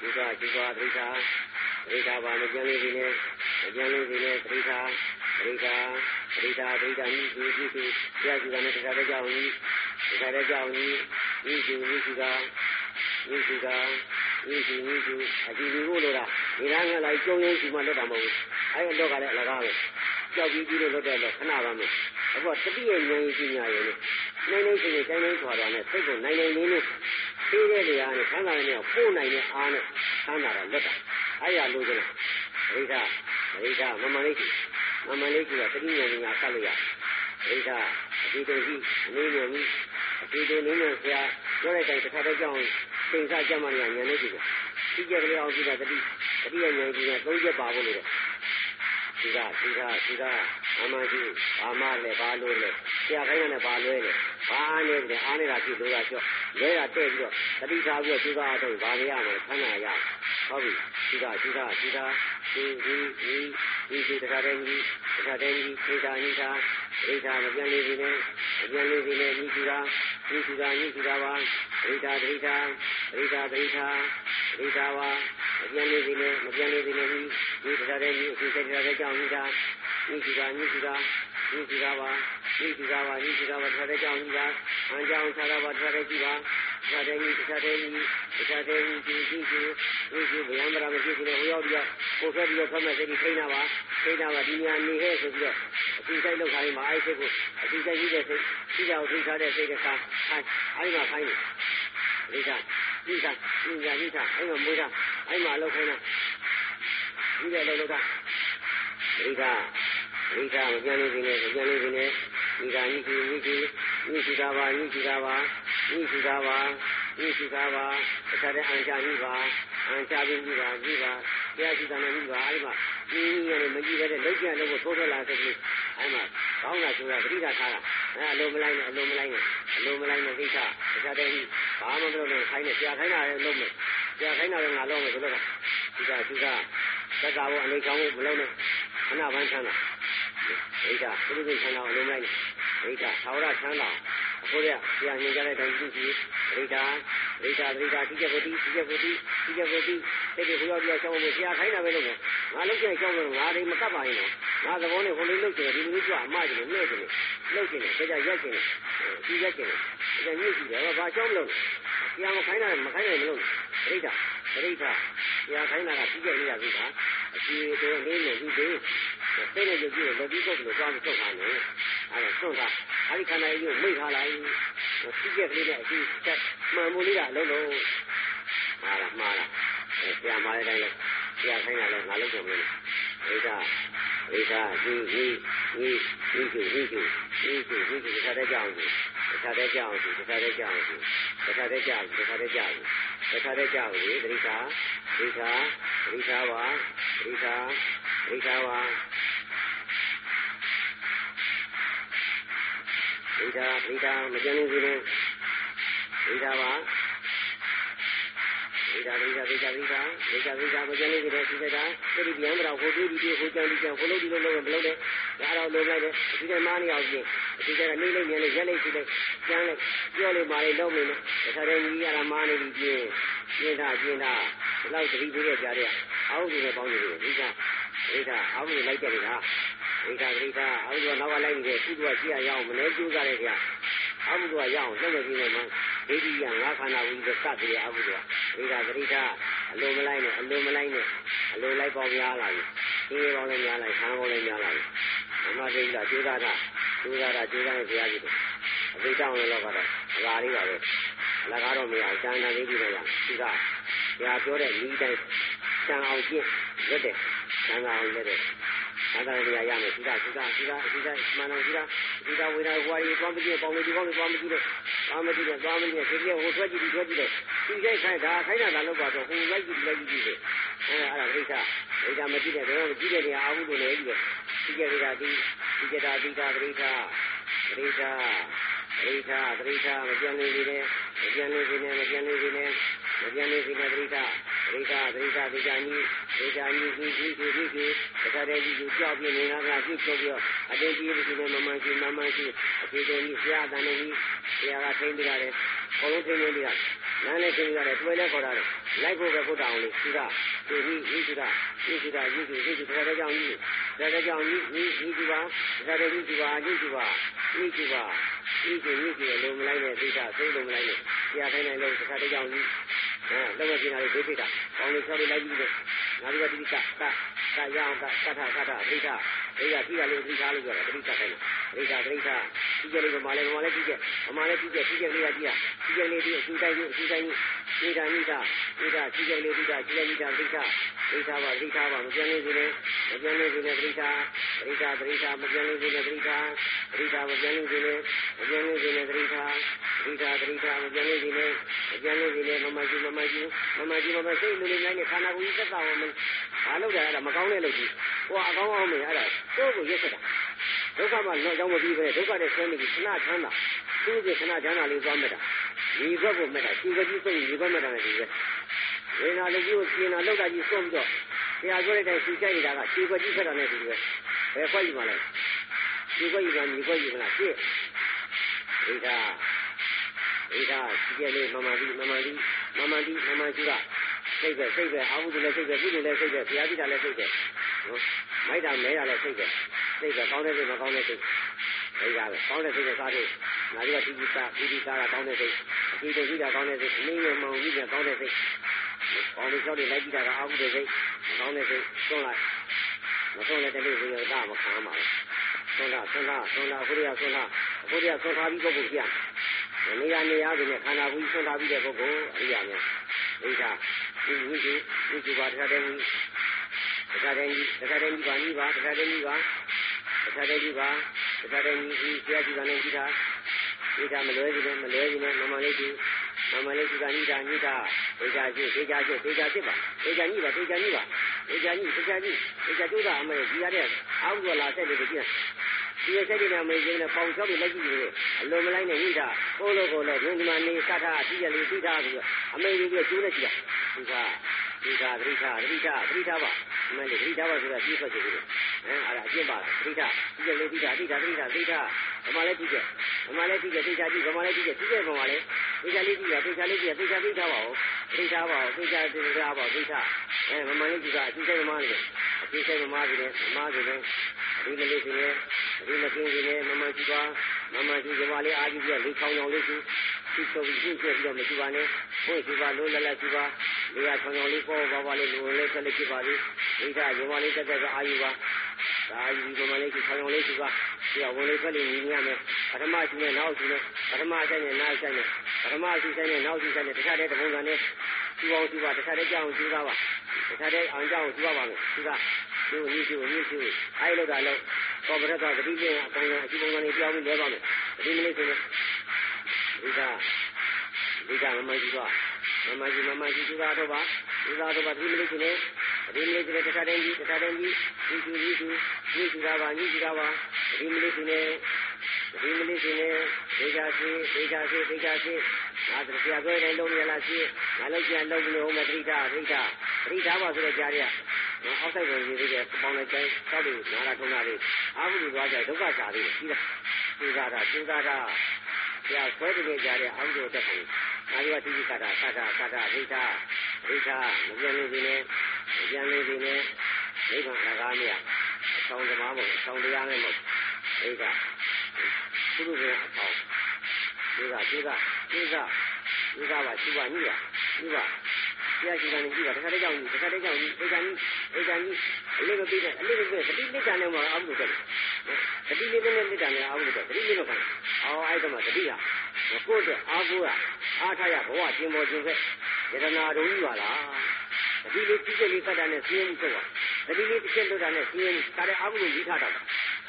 ဒီကဒီကဒိဋ္ဌဒိဋ္ဌပါမကျန်လေးတွေနဲ့မကျန်လေးတွေနဲ့ဒိဋ္ဌဒိဋ္ဌဒဒိဋ္ဌာဒိဋ္ဌာနိစုနိစုတရားရှိတာနဲ့တရားတဲ့ကြောင့်ဤတရားတဲ့ကြောင့်ဤဤစုဤစုကဤစုက ဤစုဤစုအကြည့်ပြီးလို့လားဒီလားငါလိုက်ကျုံရင်းရှိမှလွတ်တာမဟုတ်ဘူးအဲ့တော့ကလည်းအလကားပဲကြောက်ပြီးပြီးလို့လွတ်တယ်လို့ခဏပါမယ်အခုတတိယဉာဏ်ကြီးညာရင်နိုင်နိုင်ချင်းတိုင်းတိုင်းထွာတာနဲ့စိတ်ကိုနိုင်နိုင်လေးလေးသေးတဲ့နေရာနဲ့ဆန်းသာနေအောင်ပို့နိုင်တဲ့အားနဲ့ဆန်းသာတာလွတ်တာအဲ့ရလို့ကျလားဒိဋ္ဌာဒိဋ္ဌာမမလေးကြီးမမလေးကြီးကတတိယဉာဏ်ညာကတ်လို့ရဒိဋ္ဌာအဒီတုံကြီးအနေနဲ့ကြီးအဒီတုံနေနဲ့ဆရာပြောတဲ့တိုင်တစ်ခါတည်းကြောင်း သင်္ခါကြမ်းမှညာဉာဏ်လေးကြီးပဲဒီကြက်ကလေးအောင်ကြည့်တာတတိတတိယဉာဏ်ကြီးနဲ့သုံးချက်ပါဖို့လို့ဒီကဒီကဒီကအမှန်ကြီးဘာမှလည်းဘာလို့လဲဆရာခိုင်းရတယ်ဘာလွဲလဲဘာလဲတဲ့အားနေတာဖြစ်လို့ရကျော့လဲတာတဲ့ပြီးတော့တတိထားပြီးတော့သူသားတော့ဘာမရမလဲဆန်းနာရဟုတ်ပြီဒီကဒီကဒီကဒီဒီဒီဒီဒီတခါတည်းကြီးတခါတည်းကြီးသိတာညိတာသိတာမပြန်လေးစီနဲ့မပြန်လေးစီနဲ့ညိစီတာညိစီတာညိစီတာပါသိတာ သိတာသိတာသိတာသိတာပါမပြန်လေးစီနဲ့မပြန်လေးစီနဲ့ဒီဒီတခါတည်းကြီးအခုစိတ်တခါတည်းကြောင်းညိတာညိစီတာညိစီတာညိစီတာပါညိစီတာပါညိစီတာပါတခါတည်းကြောင်းညိတာအန်ကြောင်းခြားတာပါတခါတည်းကြည့်ပါတခါတည်းကြီးတခါတည်းကြီးတခါတည်းကြီးကြည့်ကြည့်ကြည့်ကြည့်ဗျံပရာမရှိဘူးလေဟိုရောက်ပြီးတော့ကိုဆက်ပြီးတော့ဖတ်မဲ့စိတ်ထိန်းတာပါထိန်းတာပါဒီညာနေဟဲ့ဆိုပြီးတော့အစီစိတ်လောက်ခိုင်းမှာအဲ့စိတ်ကိုအစီစိတ်ကြီးတဲ့စိတ်ကြီးတာကိုထိထားတဲ့စိတ်ကစားအဲ့အဲ့မှာခိုင်းတယ်ဒီက ဒီကဒီကဒီကအဲ့မှာမွေးတာအဲ့မှာလောက်ခိုင်းတာဒီတဲ့လောက်လောက်တာဒီကဒီကမပြန်လို့ဒီနဲ့မပြန်လို့ဒီနဲ့ဒီကညှိကြည့်ညှိကြည့်ညှိကြည့်တာပါညှိကြည့်တာပါညှိကြည့်တာပါညှိကြည့်တာပါတခြားတဲ့အန်ချညှိပါအန်ချပြီးညှိပါညှိပါတရားရှိတာနဲ့ညှိပါအဲ့မှာဒီညနေမကြည့်ရတဲ့လောက်ကျလို့ထိုးထွက်လာတဲ့ကလေးအဲ့မှာ ကောင်းတာဆိုတာပရိဒါထားတာအဲအလိုမလိုက်နဲ့အလိုမလိုက်နဲ့အလိုမလိုက်နဲ့ကိစ္စတခြားတဲ့ဘာမှမလုပ်နဲ့ခိုင်းနဲ့ကြာခိုင်းတာလည်းလုပ်မယ်ကြာခိုင်းတာလည်းငါလုပ်မယ်ဆိုတော့ဒီကဒီကသက်သာဖို့အနေကောင်းဖို့မလုပ်နဲ့ခဏပန်းချမ်းတာဒိဋ္ဌပုရိသေချမ်းသာအလိုမလိုက်နဲ့ဒိဋ္ဌသာဝရချမ်းသာအခုရဆရာညင်ကြတဲ့တိုင်ကြည့်ကြည့်ဒိဋ္ဌ ဒိဋ္ဌဒိဋ္ဌတိကျကိုတိတိကျကိုတိတိကျကိုတိစိတ်တွေဘုရားပြအောင်လို့ဆရာခိုင်းတာပဲလုပ်မယ်ငါလုပ်ကြကြောက်လို့ငါတွေမကပ်ပါရင်တော့ငါသဘောနဲ့ဟိုလေးလုပ်ကြတယ်ဒီလိုကြွအမကြတယ်နှဲ့ကြတယ် လုပ်ကြတယ်ဒါကြရက်ကြတယ်ဒီရက်ကြတယ်ဒါညှိကြည့်တယ်ဘာကြောက်မလို့ဆရာမခိုင်းတာမခိုင်းနိုင်မလို့ဒိဋ္ဌဒိဋ္ဌဆရာခိုင်းတာကတိကျလေးရပြီကအစီအတော်လေးနဲ့ဒီသေးစိတ်နဲ့ကြည့်လို့လက်ပြီးကုတ်လို့သွားပြီးထုတ်ထားတယ်အဲ့ဒါဆုံးတာအဲ့ဒီခန္ဓာကြီးကိုမိတ်ထားလိုက်တိကျကလေးနဲ့အစီတက်မှန်မှုလေးကအလုံးလုံးမှားလားမှားလားဆရာမလေးတိုင်းလည်းဆရာခိုင်းတာလည်းငါလုပ်ကြမလို့ဒိ ဧကဝိဝိဝိဝိစုဝိစုဝိစုဝိစုတစ်ခါတည်းကြောင်းဘူးတစ်ခါတည်းကြောင်းဘူးတစ်ခါတည်းကြောင်းဘူးတစ်ခါတည်းကြောင်းတစ်ခါတည်းကြောင်းတစ်ခါတည်းကြောင်းလေတိခါတိခါတိခါဝါတိခါတိခါဝါတိခါတိခါမကြမ်းနေဘူးလေတိခါဝါ ဒိဋ္ဌဒိဋ္ဌဒိဋ္ဌဒိဋ္ဌဒိဋ္ဌဒိဋ္ဌမကျန်နေကြတဲ့ဒီကတာဒီပြန်မတော့ဟိုတွေးဒီတွေဟိုကြံဒီကြံဟိုလို့ဒီလိုလုပ်မလုပ်နဲ့ဒါတော့လုံးလိုက်တယ်ဒီကမားနေအောင်ပြင်ဒီကနေလေးမြင်လေးရက်လေးရှိလိုက်ကျန်းလိုက်ပြောလို့မာလေးလုံးနေတယ်ဒါဆိုရင်ကြီးရတာမားနေပြီပြင်ပြင်းတာပြင်းတာဒီလောက်တတိပေးရကြတဲ့အောက်ကြီးနဲ့ပေါင်းနေတယ်ဒီကဒိဋ္ဌအောက်ကြီးလိုက်ကြတယ်လားဒိဋ္ဌဒိဋ္ဌအောက်ကနောက်ကလိုက်နေတယ်သူကကြည့်ရအောင်မလဲကြိုးစားတယ်ခင်ဗျ အောက်ကရအောင်လှုပ်နေပြီနဲ့မှဒိဋ္ဌိကငါခန္ဓာဝိသစပ်တယ်အောက်ကဒိဋ္ဌဒိဋ္ဌအလိုမလိုက်နဲ့အလိုမလိုက်နဲ့အလိုလိုက်ပေါင်းများလာပြီဒီပေါင်းလည်းများလိုက်ခန်းပေါင်းလည်းများလာပြီအမှန်တိကကြိုးစားတာကြိုးစားတာကြိုးစားရင်ဘုရားကြည့်တယ်အသိတောင်းလို့တော့ကတော့အလားလေးပါပဲအလကားတော့မရအောင်ကျန်တာလေးပြီးတော့ရဒီကဘုရားပြောတဲ့ဤတိုင်းကျန်အောင်ကျင့်ရက်တယ်ကျန်အောင်ရက်တ ဘာသာရေးရမယ်သုဒ္ဓသုဒ္ဓသုဒ္ဓသုဒ္ဓမာနသုဒ္ဓသုဒ္ဓဝေဒဝါရီသွားမကြည့်ပေါင်းလို့ဒီကောင်းလို့သွားမကြည့်တော့သွားမကြည့်တော့သွားမကြည့်တော့ဒီကဟိုဆွဲကြည့်ဒီဆွဲကြည့်တော့ဒီကြိုက်ဆိုင်ဒါခိုင်းတာလာလို့ပါတော့ဟိုလိုက်ကြည့်လိုက်ကြည့်တယ်အဲအဲ့ဒါပြိဿပြိဿမကြည့်တဲ့တော့ကြည့်တဲ့နေရာအာဟုလို့လည်းကြည့်တယ်ဒီကြိုက်တာဒီဒီကြိုက်တာဒီတာပြိဿပြိဿပရိသပရိသမကြံနေသေးတယ်မကြံနေသေးနဲ့မကြံနေသေးနဲ့မကြံနေသေးနဲ့ပရိသပရိသပရိသဒီကံကြီး ဒိဋ္ဌညီကြီးကြီးကြီးကြီးကြီးတခါတည်းကြီးကြီးကြောက်ပြနေတာကကြည့်ချုပ်ပြီးတော့အတေးကြီးကြီးနဲ့မမှန်ရှိမမှန်ရှိအသေးသေးကြီးဆရာတန်နေကြီးဆရာကထိန်းပြရတယ်ဘုံထိန်းနေပြရလမ်းနဲ့ထိန်းရတယ်တွေ့လဲခေါ်ရတယ်လိုက်ဖို့ပဲဘုဒ္ဓအောင်လေးရှိတာဒီကြီးကြီးတာကြီးကြီးတာကြီးကြီးကြီးတခါတည်းကြောင့်ကြီးဒတဲ့ကြောင့်ဤဤဤဒီပါဒါတဲ့ဤဒီပါဤဒီပါဤဒီပါဤဒီဤဒီလုံးမလိုက်နဲ့သိတာသိလုံးမလိုက်နဲ့တရားခိုင်းနိုင်လို့တစ်ခါတည်းကြောင့်ဤအဲလောကကြီးနာလေးဒိဋ္ဌိတာကောင်းလေးချောင်းလေးလိုက်ပြီးတော့ ငါတို့ကတိကကကရအောင်ကကထကထဒိဋ္ဌ ဒိဋ္ဌပြီးရလို့သိထားလို့ပြောတာဒိဋ္ဌခိုင်းတယ်ဒိဋ္ဌဒိဋ္ဌဒီကြလေးကမှလည်းမှလည်းကြည့်ကြမှလည်းကြည့်ကြကြည့်ကြလေးကကြည့်ရကြည့်ကြလေးဒီအစူတိုင်းကြီးအစူတိုင်းကြီးဒိဋ္ဌနိဒဒိဋ္ဌကြည့်ကြလေးဒိဋ္ဌကြည့်ကြလေးဒိဋ္ဌဒိဋ္ဌပါဒိဋ္ဌပါမပြောင်းလေးစီနဲ့မပြောင်းလေးစီနဲ့ဒိဋ္ဌဒိဋ္ဌဒိဋ္ဌမပြောင်းလေးစီနဲ့ဒိဋ္ဌဒိဋ္ဌမပြောင်းလေးစီနဲ့မပြောင်းလေးစီနဲ့ဒိဋ္ဌဒိဋ္ဌဒိဋ္ဌမပြောင်းလေးစီနဲ့မပြောင်းလေးစီနဲ့မမကြီးမမကြီးမမကြီးမမစိတ်လူလေးနိုင်နဲ့ခန္ဓာကိုယ်ကြီးသက်သာအောင်ဘာလုပ်တယ်အဲ့ဒါမကောင်းတဲ့လုပ်ကြီးဟိုအကောင်းအောင်မင်းအဲ့ဒါကိုယ့်ကိုရက်ဆက်တာဒုက္ခမှတော့ကြောင်းမပြီးပဲဒုက္ခတဲ့ဆင်းနေပြီခဏချမ်းသာသူ့ရဲ့ခဏချမ်းသာလေးသွားမဲ့တာဒီဘက်ကိုမဲ့တာဒီဘက်ကြီးစိတ်ဒီဘက်မဲ့တာလည်းဒီပဲဝေနာလေးကြီးကိုကျင်နာလောက်တာကြီးဆုံးပြီးတော့ဆရာပြောတဲ့တိုင်စီကြိုက်နေတာကခြေခွက်ကြီးဖက်တာနဲ့ဒီပဲဘယ်ခွက်ယူမှလဲခြေခွက်ယူမှညီခွက်ယူမလားရှင်းဒိဋ္ဌဒိဋ္ဌရှိကြလေးမမတိမမတိမမတိမမရှိကစိတ်ပဲစိတ်ပဲအာဟုတုလည်းစိတ်ပဲကုသိုလ်လည်းစိတ်ပဲဘုရားတိတာလည်းစိတ်ပဲနော် မိုက်တာမဲတာလည်းစိတ်ပဲစိတ်ပဲကောင်းတဲ့စိတ်မကောင်းတဲ့စိတ်ဒိဋ္ဌပဲကောင်းတဲ့စိတ်ကစားတယ်ငါတို့ကတိတိတာတိတိတာကကောင်းတဲ့စိတ်အကြည့်တူကြည့်တာကောင်းတဲ့စိတ်အနည်းငယ်မှောင်ကြည့်တာကောင်းတဲ့စိတ်ကောင်းလေးကြောက်လေးလိုက်ကြည့်တာကအာဟုတုစိတ်ကောင်းတဲ့စိတ်သွန်းလိုက်မသွန်းလည်းတလေးဝိယောဒမခံပါဘူးသွန်းတာသွန်းတာသွန်းတာအခုတည်းကသွန်းတာအခုတည်းကသွန်းထားပြီးပုဂ္ဂိုလ်ပြန်နေရာနေရာဆိုနဲ့ခန္ဓာကိုယ်ဆွထားပြီးတဲ့ပုဂ္ဂိုလ်အရိယာများဒိဋ္ဌဒီဝိစုဝိစုပါတရားတဲ့ကြီး တရားတဲ့ကြီးတရားတဲ့ကြီးပါကြီးပါတရားတဲ့ကြီးပါတရားတဲ့ကြီးပါတရားတဲ့ကြီးဒီဆရာကြီးကလည်းကြီးတာဒိဋ္ဌမလွဲစီနဲ့မလွဲစီနဲ့မမလေးကြီးမမလေးကြီးကညိတာညိတာဒိဋ္ဌရှိဒိဋ္ဌရှိဒိဋ္ဌဖြစ်ပါဒိဋ္ဌညိပါဒိဋ္ဌညိပါဒိဋ္ဌညိဒိဋ္ဌညိဒိဋ္ဌကျိုးတာအမေကြီးရတဲ့အာဟုဝလာဆက်တယ်ကြည့်ဒီရဲ့စိတ်နဲ့မေးခြင်းနဲ့ပေါင်ချောက်ပြီးလက်ကြည့်နေအလုံးမလိုက်နဲ့ညိတာကိုလိုကိုလိုဘုန်းကြီးမနေစထားအတိရလေးသိထားပြီးအမေကြီးကကျိုးနေကြည့်တာဒီက ဒီကသတိထားသတိထားသတိထားပါအမေလေးသတိထားပါဆိုတာကြီးဖတ်ကြည့်တယ်အဲအဲ့ဒါအကျင့်ပါသတိထားဒီကလေးသတိထားသတိထားသတိထားသတိထားဘာမှလည်းကြည့်ကြဘာမှလည်းကြည့်ကြသိချာကြည့်ဘာမှလည်းကြည့်ကြကြည့်ကြဘာမှလည်းသိချာလေးကြည့်ရသိချာလေးကြည့်ရသိချာသိထားပါဦးသိထားပါဦးသိချာသိထားပါဦးသိထားအဲဘာမှလည်းကြည့်တာအကြည့်စိတ်မမားတယ်အကြည့်စိတ်မမားတယ်မမားတယ်ဒီကလေးစီနဲ့ဒီမကင်းစီနဲ့မမကြည့်ပါမမကြည့်ကြပါလေအာကြည့်ပြလေးချောင်းချောင်းလေးကြည့် ဒီဆိုပြီးကြည့်ပြီးတော့မကြည့်ပါနဲ့ဘုရားကြည့်ပါလို့လည်းလည်းကြည့်ပါလေးကချောင်းချောင်းလေးပေါ်ပါပါလေးလူလေးဆက်လေးကြည့်ပါလေဒိဋ္ဌရုံမလေးတက်တက်အာယူပါဒါအာယူဒီမလေးကြည့်ချောင်းချောင်းလေးကြည့်ပါဒီကဝင်လေးဖက်လေးညီရမယ်ပထမရှိနဲ့နောက်ရှိနဲ့ပထမဆိုင်နဲ့နောက်ဆိုင်နဲ့ပထမရှိဆိုင်နဲ့နောက်ရှိဆိုင်နဲ့တခြားတဲ့ပုံစံနဲ့ဒီအောင်ဒီပါတခြားတဲ့ကြောင်ကြည့်ပါပါတခြားတဲ့အောင်ကြောင်ကြည့်ပါပါမယ်ဒီကဒီဝိသုဝိသုအဲ့လိုတာလို့ကောပရကတတိယအကောင်ကအစီပုံစံလေးပြောင်းပြီးလဲပါမယ်ဒီမလေးဆိုရင် ဒီကဒီကမမကြီးကမမကြီးမမကြီးသူသာတော့ပါသူသာတော့ပါဒီမလေးဆိုရင်ဒီမလေးဆိုရင်တခြားတဲ့ကြီးတခြားတဲ့ကြီးဒီသူဒီသူဒီသူသာပါညီသူသာပါဒီမလေးဆိုရင်ဒီမလေးဆိုရင်ဒေချာစီဒေချာစီဒေချာစီငါတို့ဆရာပြောတဲ့လုံးရလားရှိငါလည်းကြံလုံးလို့မသတိထားသတိထားသတိထားပါဆိုတဲ့ကြားရနော်အောက်ဆိုင်ကိုရေးသေးတယ်ပေါင်းလိုက်တိုင်းတောက်လို့နားလာထုံးတာလေးအာဟုသွားကြဒုက္ခစာလေးကြီးတာကျူးသားတာကျူးသားတာ ဆရာဆွဲတဲ့ကြားရအာဟုတက်တယ်ငါတို့ကတိတိကတာကတာကတာဒိဋ္ဌဒိဋ္ဌမပြည့်လို့ဒီနဲ့မပြည့်လို့ဒီနဲ့ဒိဋ္ဌလကားမရအဆောင်သမားမဟုတ်အဆောင်တရားနဲ့မဟုတ်ဒိဋ္ဌပုရုဇဉ်အဆောင်ဒီကဒီကဒီကဒီကပါရှိပါညိရဒီပါဆရာကြီးကနေကြည့်တာတခါတည်းကြောင့်တခါတည်းကြောင့်ဒီကံကြီးဒီကံကြီးအလေးမပေးနဲ့အလေးမပေးတတိလိတ္တနဲ့မှအာဟုတယ် တတိလေးနဲ့လိတ္တနဲ့အာဟုတယ်တတိလေးတော့ခံအော်အဲ့ဒါမှတတိဟာကိုယ့်အတွက်အာဟုကအားထားရဘဝကျင်ပေါ်ခြင်းပဲယတနာတော်ကြီးပါလားတတိလေးတိကျလေးကတ်တာနဲ့ဆင်းရဲမှုတော့တတိလေးတစ်ချက်လွတ်တာနဲ့ဆင်းရဲမှုဒါလည်းအာဟုကိုရေးထားတာ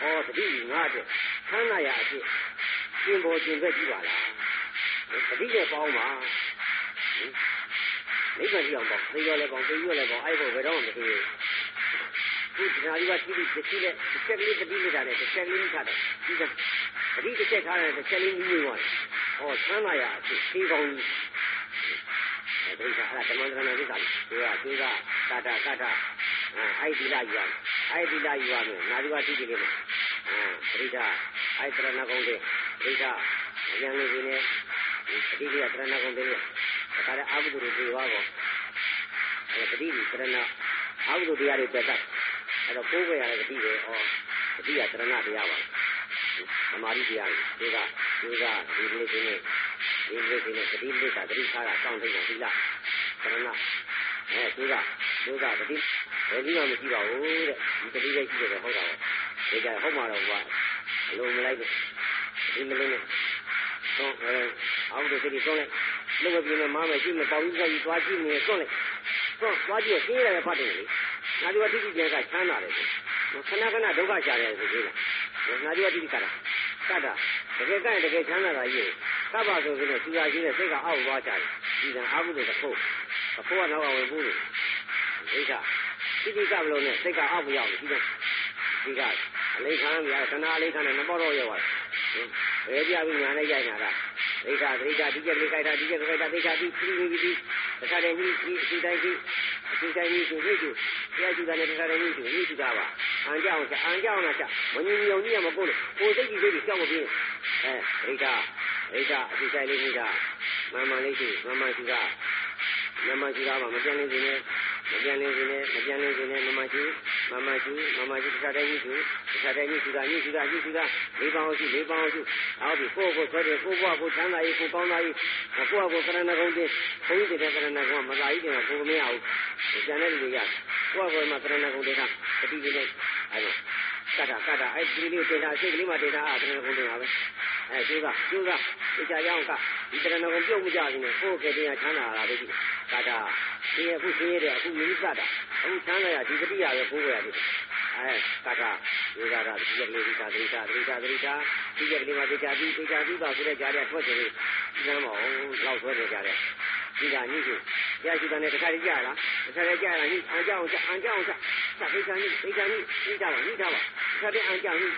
ဩတတိငါအတွက်ဆန်းလာရအဖြစ်ကျင်ပေါ်ခြင်းပဲကြည့်ပါလားတတိနဲ့ပေါင်းပါနိဗ္ဗာန်ကြီးအောင်ပေါ့သိရလဲပေါ့သိရလဲပေါ့အဲ့ဘုဘယ်တော့မှမသိဘူးခု ဒီနာရီကတိတိတစ်ချက်နဲ့တစ်ချက်ကလေးတတိလေးတာနဲ့တစ်ချက်ကလေးထားတယ်ဒီကတတိတစ်ချက်ထားတယ်တစ်ချက်လေးကြီးဝင်သွားတယ်ဟောဆန်းလာရအဖြစ်သေးကောင်းကြီးအဲဒိဋ္ဌအဲ့ဒါတမန်တော်နဲ့ဒီကလေးဒီကဒီကကာတာကာတာအဲ့ဒီလာယူရမယ်အဲ့ဒီလာယူရမယ်နာရီကတိတိလေးနဲ့အဲဒိဋ္ဌအဲ့တရဏဂုံတွေဒိဋ္ဌအញ្ញလေးတွေနဲ့တတိယတရဏဂုံတွေဒါကြတဲ့အာဟုတုတွေပြောပါအဲတတိယတရဏအာဟုတုတရားတွေပြတ်တတ် အဲ့တော့ကိုးကွယ်ရတဲ့တတိပဲဩတတိကသရဏတရားပါသမာဓိတရားတွေဒါကဒါကဒီလေးချင်းနဲ့ဒီလေးချင်းနဲ့တတိလေးကတတိထားတာစောင့်ထိတ်တာသီလသရဏအဲဒါကဒါကတတိဘယ်ပြီးမှမရှိပါဘူးတဲ့ဒီတတိလေးရှိတယ်ဟုတ်တာပဲဒါကြဟုတ်မှာတော့ကွာအလုံးမလိုက်ဘူးဒီမလေးနဲ့တော့အဲအောက်တတိဆုံးလိုက်လောကပြင်းနဲ့မားမယ်ရှိမပေါ့ကြီးကြီးသွားကြည့်နေဆုံးလိုက်တော့သွားကြည့်ရေးရတယ်ဖတ်တယ်လေ ငါတို့ကတိတိကျကျချမ်းသာတယ်ခဏခဏဒုက္ခရှာတယ်ဆိုသေးလားငါတို့ကတိတိကတာကတာတကယ်ကဲတကယ်ချမ်းသာတာကြီးကပ်ပါဆိုပြီးတော့သူရာကြီးနဲ့စိတ်ကအောက်သွားကြတယ်ဒီကံအာဟုတဲ့တစ်ခုတစ်ခုကနောက်ကဝင်ဘူးလို့ဒိဋ္ဌတိတိကမလို့နဲ့စိတ်ကအောက်ပြောင်းဒီကဒီကအလေးခံပြတဏှာအလေးခံနဲ့မပေါ်တော့ရောက်သွားတယ်ဘယ်ပြပြီးညာနဲ့ရိုက်နေတာဒိဋ္ဌဒိဋ္ဌဒီကျက်လေးကြိုက်တာဒီကျက်ကြိုက်တာဒိဋ္ဌဒီပြီးပြီးပြီးတခါတည်းကြီးဒီအတိုင်းကြီး အတိုင်းကြီးကိုသိကျတရားကျူတာနဲ့တခါတည်းကြီးကိုသိကျတာပါအန်ကြောင်အန်ကြောင်လားချမငြင်းညုံကြီးရမကိုလို့ကိုစိတ်ကြီးစိတ်ကြီးကြောက်မပြေအဲဒိဋ္ဌဒိဋ္ဌအတိုင်းလေးကြီးကမမှန်လေးရှိမမှန်ရှိကမမှန်ရှိတာမှမပြန်လေးစင်းနဲ့ မပြန်လေးစင်းနဲ့မပြန်လေးစင်းနဲ့မမှန်ရှိမမှန်ရှိမမှန်ရှိတခါတည်းကြီးကိုတခါတည်းကြီးရှိတာကြီးရှိတာကြီးရှိတာလေးပေါင်းရှိလေးပေါင်းရှိအော်ဒီကိုကိုဆွဲတယ်ကိုဘွားကိုချမ်းသာရေးကိုကောင်းသာရေးကိုယ့်အကိုကရဏဂုံတင်ဘုန်းကြီးတဲ့ကရဏဂုံကမသာကြီးတယ်ကိုမရဘူးကျန်တဲ့လူတွေရကိုယ့်အကိုမှာကရဏဂုံတင်တာတတိပိနေအဲ ကတာကတာအဲ့ဒီလေးတင်တာစိတ်ကလေးမှတင်တာကရဏဂုံတင်တာပဲအဲကျိုးကကျိုးကဒီချာရောက်ကဒီကရဏဂုံပြုတ်မကြဘူးနဲ့ကိုယ့်ကတည်းကချမ်းသာလာတယ်ဒီကတာဒီအခုသိရတယ်အခုမြည်သတာအခုချမ်းသာရဒီတတိယပဲကိုယ်ပဲရတယ်အဲကတာဒီကတာဒီကလေးဒီကသတိတာသတိတာသတိတာဒီကလေးမှာသိချာပြီးသိချာပြီးပါဆိုတဲ့ကြားတဲ့ထွက်ကြလေးဒီကမ်းမအောင်လောက်ဆွဲနေကြတယ် ဒီကညှိစုရရှိတဲ့နဲ့တခါတည်းကြာလားတခါတည်းကြာလားညှိအန်ကြောင်အန်ကြောင်စစသိချာညှိသိချာညှိညှိကြပါညှိကြပါတခါတည်းအန်ကြောင်ညှိ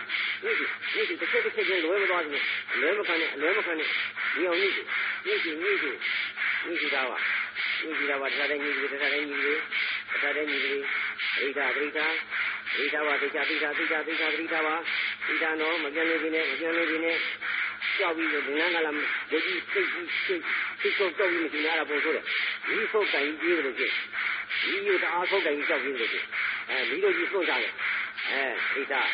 ညှိစုညှိစုတစ်ချက်တစ်ချက်ချင်းလွဲမသွားဘူးအလွဲမခံနဲ့အလွဲမခံနဲ့ဒီအောင်ညှိစုညှိစုညှိစုညှိစုတာပါညှိစုတာပါတခါတည်းညှိစုတခါတည်းညှိစုတခါတည်းညှိစုဒိဋ္ဌဒိဋ္ဌဒိဋ္ဌဝဒိဋ္ဌဒိဋ္ဌဒိဋ္ဌဒိဋ္ဌဒိဋ္ဌပါဒိဋ္ဌနော်မပြန်လို့ဒီနဲ့မပြန်လို့ဒီနဲ့ကြောက်ပြီးတော့ဒီနန်းကလာဒိဋ္ဌိစိတ်ကြီးစိတ် စိတ်ဆုံးတော့ပြီးဒီနားလာပုံဆိုတယ်ဒီဖုတ်တိုင်ကြီးလို့ဖြစ်ဒီရတအားဖုတ်တိုင်ကြီးကြောက်ပြီးလို့ဖြစ်အဲဒီလိုကြီးဆုံးစားတယ်အဲဒိဋ္ဌ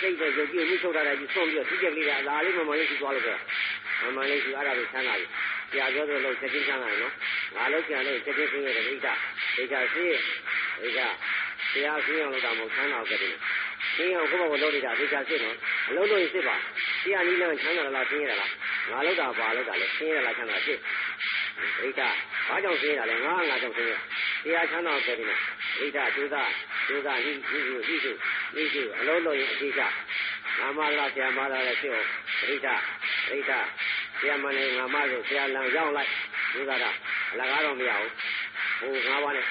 စိတ်တဲ့ရုပ်ကြီးကိုထုတ်ထားတယ်ကြီးဆုံးပြီးတော့ဒီကျက်ကလေးကအလားလေးမမလေးရှိသွားလို့ပြောမမလေးရှိအဲ့ဒါကိုဆန်းလာပြီဆရာပြောသလိုချက်ချင်းဆန်းလာတယ်နော်ငါလို့ကြံလို့ချက်ချင်းဆင်းရတယ်ဒိဋ္ဌဒိဋ္ဌရှိဒိဋ္ဌတရားဆင်းအောင်လုပ်တာမဟုတ်ဆန်းတော်ကြတယ်ဆင်းအောင်ကိုယ့်ဘက်ကိုလုပ်နေတာဒိဋ္ဌရှိတော့အလုံးလို့စစ်ပါတရားနည်းလမ်းချမ်းသာလားဆင်းရလား ငါလောက်တာပါလောက်တာလဲဆင်းရလားချမ်းသာဖြစ်ဒိဋ္ဌဘာကြောင့်ဆင်းရလဲငါငါကြောင့်ဆင်းရတရားချမ်းသာကြတယ်ဒိဋ္ဌဒုသဒုသဟိဟိဟိဟိဟိဟိအလုံးလို့ရင်အတိအကျငါမလားဆရာမလားလဲဖြစ်အောင်ဒိဋ္ဌဒိဋ္ဌဆရာမလည်းငါမဆိုဆရာလံရောက်လိုက်ဒုသတာအလကားတော့မရဘူးဟိုငါးပါးနဲ့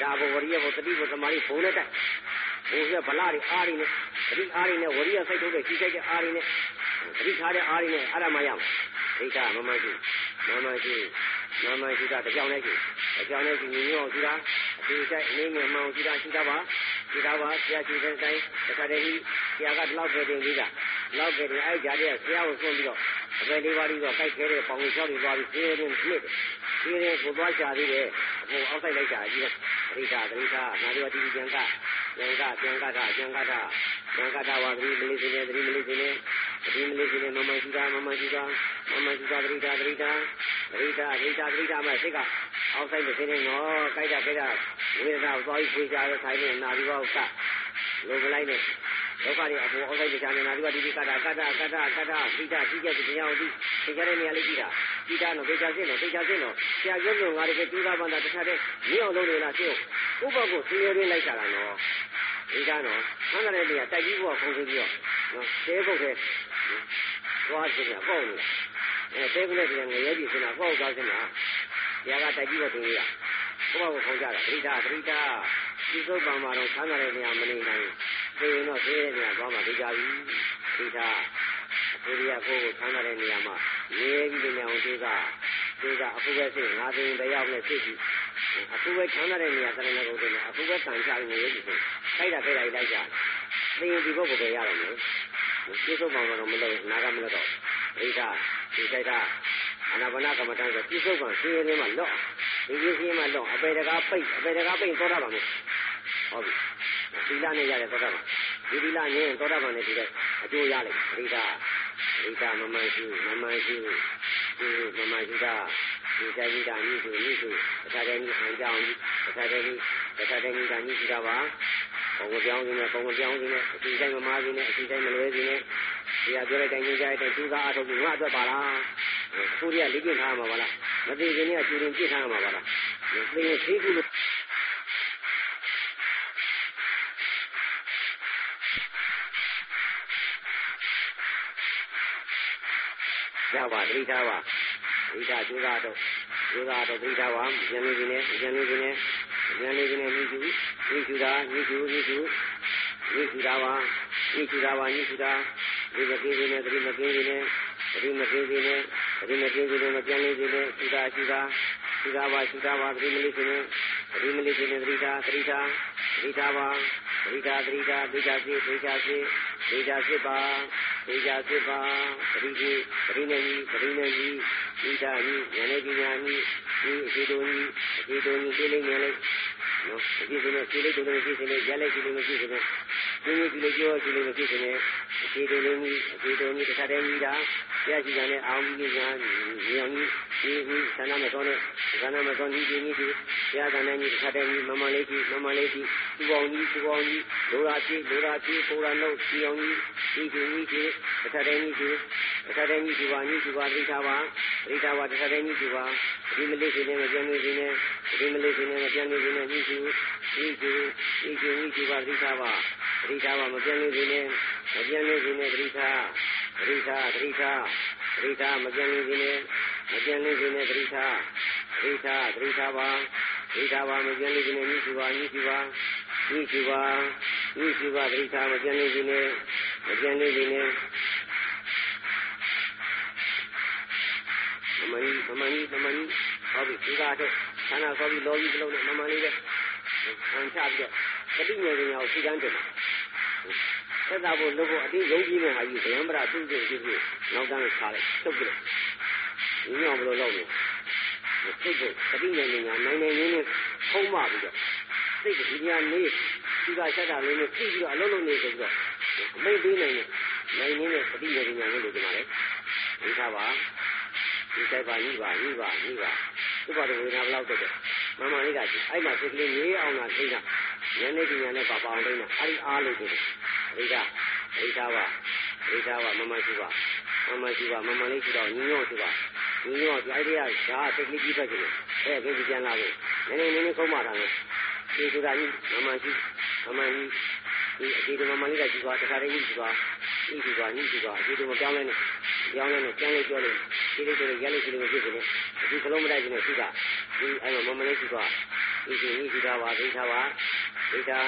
ဒါဘဝရိယဘုတတိဘုသမာဓိဘုံနဲ့တိုက်ဘုရားဗလာတွေအားတွေနဲ့တတိအားတွေနဲ့ဝရိယစိုက်ထုတ်တဲ့ကြီးစိုက်တဲ့အားတွေနဲ့ တတိထားတဲ့အားတွေနဲ့အဲ့ဒါမှရအောင်ဒိဋ္ဌမမရှိမမရှိမမရှိတာတကြောင်နဲ့ရှိတကြောင်နဲ့ရှိညီညွတ်အောင်ရှိတာအသေးစိတ်အနည်းငယ်မှအောင်ရှိတာရှိတာပါရှိတာပါဆရာရှိတဲ့အတိုင်းတခါတည်းကြီးဆရာကဒီလောက်ပဲတင်ပြီးတာလောက်ပဲတင်အဲ့ကြားတဲ့ဆရာကိုဆွန့်ပြီးတော့ အပယ်လေးပါးပြီးတော့ကြိုက်ခဲတဲ့ပေါင်ကြီးချောင်းတွေသွားပြီးသေရင်ဖြစ်တယ်သေရင်ကိုသွားချသေးတယ်အခုအောက်ဆိုင်လိုက်တာကြီးပရိဒါပရိဒါနာဒီဝတိကျန်ကကျန်ကကျန်ကတာကျန်ကတာကျန်ကတာဝါသတိမလေးစင်းနေသတိမလေးစင်းနေသတိမလေးစင်းနေမမရှိတာမမရှိတာမမရှိတာပရိဒါပရိဒါပရိဒါပရိဒါပရိဒါမှစိတ်ကအောက်ဆိုင်တဲ့စင်းနေနော်ကြိုက်တာကြိုက်တာဝိရဒကိုသွားပြီးဖွေးကြရဆိုင်နေနာဒီဘောကလိုမလိုက်နဲ့ ဒုက္ခတွေအပေါ်အောက်ဆိုင်ကြနေနာဒီဝတိကတာကတာကတာကတာပိတာတိကျတဲ့တရားကိုသိကြတဲ့နေရာလေးကြည့်တာကြည့်တာတော့သိချာစင်းတော့သိချာစင်းတော့ဆရာရုပ်လို့ငါတို့ကကျူးသားပန်းတာတစ်ခါတည်းမြင်အောင်လုပ်နေလားရှင်းဥပ္ပကိုဆင်းရဲရင်းလိုက်ကြတာနော်ဒီကနော်ဆန်းတဲ့နေရာတိုက်ကြီးဘုရားခုံပြီးတော့နော်တဲပုတ်တဲ့သွားစင်းကပေါ့နေတာအဲတဲပုတ်တဲ့ငရဲကြီးစင်းတာပေါ့သွားစင်းတာဆရာကတိုက်ကြီးတော့သင်ရဥပ္ပကိုခုံကြတာပရိဒါပရိဒါဒီစုပ်ပံမှာတော့ဆန်းတဲ့နေရာမနေနိုင် သေရင်တော့သေတဲ့နေရာသွားမှသိကြပြီပရိဒါကိုရီးယားကိုကိုဆန်းတဲ့နေရာမှာရေးပြီးနေအောင်ကြိုးစားကြိုးစားအခုပဲစိတ်ငါသိရင်တရားနဲ့စိတ်ကြီးအခုပဲချမ်းသာတဲ့နေရာကလည်းလည်းကုန်တယ်အခုပဲတန်ချနေရေးကြည့်ခိုက်တာခိုက်တာလိုက်ကြသိရင်ဒီဘုတ်ကိုပဲရတော့မယ်ကျေစုပ်ပေါင်းတော့မလို့နာကမလို့တော့ဒိဋ္ဌဒီစိတ်ကအနာဘာနာကမ္မတန်ဆိုကျေစုပ်ပေါင်းရှင်းရင်းမှာလော့ဒီကြီးရှင်းမှာလော့အပေတကားပိတ်အပေတကားပိတ်သောတာပါမယ်ဟုတ်ပြီ သီလနဲ့ရတဲ့သောတာပန်ဒီသီလငြင်းသောတာပန်နဲ့ဒီတဲ့အကျိုးရလိမ့်မယ်ပရိဒါပရိဒါမမှန်ရှိမမှန်ရှိဒီမမှန်ရှိတာဒီใจကြီးတာမြည်စုမြည်စုတခါတည်းကြီးအံကြောင်းကြီးတခါတည်းကြီးတခါတည်းကြီးတာမြည်ရှိတာပါဘုံကြောင်းကြီးနဲ့ဘုံကြောင်းကြီးနဲ့အစီတိုင်းမမားကြီးနဲ့အစီတိုင်းမလွဲကြီးနဲ့ဒီကပြောလိုက်တိုင်းကြိုးကြတဲ့သူသားအထုတ်ပြီးငါအတွက်ပါလားခုတည်းကလေ့ကျင့်ထားမှာပါလားမသိခင်ကကျူရင်ပြစ်ထားမှာပါလားသိရင်သိခုလို့ ရပါတိထားပါတိထားကျိုးသားတော့ကျိုးသားတော့တိထားပါဉာဏ်လေးကြီးနဲ့ဉာဏ်လေးကြီးနဲ့ဉာဏ်လေးကြီးနဲ့မြည်စုမြည်စုတာမြည်စုမြည်စုမြည်စုတာပါမြည်စုတာပါမြည်စုတာဒီမကင်းကြီးနဲ့ဒီမကင်းကြီးနဲ့ဒီမကင်းကြီးနဲ့ဒီမကင်းကြီးနဲ့မပြန်လေးကြီးနဲ့စုတာစုတာစုတာပါစုတာပါဒီမလေးကြီးနဲ့ဒီမလေးကြီးနဲ့တိထားတိထားတိထားပါတိထားတိထားတိထားစီတိထားစီတိထားစီပါ တိထားစီပါပရိကြီးပရိနေကြီးပရိနေကြီးတိထားကြီးဉာဏ်လေးကြီးညာကြီးဒီအစီတုံးကြီးအစီတုံးကြီးသိလေးဉာဏ်လေးနော်အစီတုံးနဲ့သိလေးတုံးလေးသိလေးရလိုက်သိလေးမရှိသေးနဲ့ဒီနေ့ဒီလေးကြောသိလေးမရှိသေးနဲ့အစီတုံးလေးကြီးအစီတုံးကြီးတစ်ခါတည်းကြီးတာတရားရှိကြတဲ့အောင်ကြီးညာညီအောင်ကြီး ဒီဒီသဏ္ဍာန်မတော်နဲ့သဏ္ဍာန်မတော်ကြီးဒီနေ့ဒီတရားသဏ္ဍာန်ကြီးတစ်ခါတည်းကြီးမမလေးကြီးမမလေးကြီးသူပေါင်းကြီးသူပေါင်းကြီးလိုရာကြီးလိုရာကြီးပေါ်ရာနှုတ်ဒီအောင်ကြီးဒီဒီကြီးကြီးတစ်ခါတည်းကြီးဒီတစ်ခါတည်းကြီးဒီပါကြီးဒီပါသိထားပါသိထားပါတစ်ခါတည်းကြီးဒီပါဒီမလေးစီနဲ့မပြန်နေစီနဲ့ဒီမလေးစီနဲ့မပြန်နေစီနဲ့ကြီးကြီးကြီးကြီးကြီးကြီးဒီပါသိထားပါသိထားပါမပြန်နေစီနဲ့မပြန်နေစီနဲ့သိထားသိထားသိထားသိထားမပြန်နေစီနဲ့ မပြန်နေစီနဲ့သိထားသိထားသိထားပါသိထားပါမပြန်နေစီနဲ့ကြီးကြီးပါကြီးကြီးပါကြီးကြီးပါကြီးကြီးပါသိထားမပြန်နေစီနဲ့မပြန်နေစီနဲ့မမကြီးမမကြီးမမကြီးဟောပြီဒီကတော့ခန္ဓာခေါ်ပြီးလောကြီးလုံးနဲ့မမလေးပဲဆန်ချပြီးတော့ပဋိညာဉ်ကိုစီကန်းတယ်သက်သာဖို့လုပ်ဖို့အတိယုံကြည်မဲ့ဟာကြီးဗယံပရသူ့စိတ်ကြည့်ပြီးနောက်တန်းခါလိုက်ထုတ်ပြီး တော့ညောင်ဘလို့လုပ်လို့စိတ်ကိုပဋိညာဉ်ညာနိုင်နိုင်ရင်းနဲ့ဖုံးမပြီးတော့စိတ်ကဒီညာနေဒီကဆက်တာလေးနဲ့ကြည့်ပြီးတော့အလုံးလုံးနေဆိုပြီးတော့အမိတ်ပေးနိုင်တယ်နိုင်ရင်းနဲ့ပဋိညာဉ်ညာလို့ဒီမှာလေဒီသားပါဒီတိုက်ပါကြီးပါကြီးပါကြီးပါသူ့ဘာလို့ဝေဒနာဘလောက်တက်တယ်မမလေးကကြည့်အဲ့မှာစိတ်ကလေးငေးအောင်လာသိတာဉာဏ်နဲ့ဉာဏ်နဲ့ပါပါအောင်သိတာအဲ့ဒီအားလို့တယ်အိဒါအိဒါပါအိဒါပါမမရှိပါမမရှိပါမမလေးရှိတော့ညညောရှိပါညညော ဒီအိုင်ဒီယာဓာတ်စိတ်ကလေးကြီးပဲကြည့်တယ်အဲ့ဒီပြန်လာလို့နည်းနည်းနည်းနည်းကုန်းပါတာလေဒီဆိုတာကြီးမမရှိမမကြီးဒီအဒီမမလေးကကြည့်ပါတခါတည်းကြည့်ပါဤကြည့်ပါညကြည့်ပါအဒီတော့မပြောင်းလဲနဲ့ပြောင်းလဲနဲ့ပြန်လေးပြောလို့ဒီလိုဆိုရင်ရလေးစီလေးမဖြစ်ဘူးလေဒီကလုံးမတိုက်ဘူးနဲ့ရှိတာဒီအဲ့မှာမမလေးကြည့်ပါဒီဒီညကြည့်တာပါဒိဋ္ဌာပါဒိဋ္ဌာ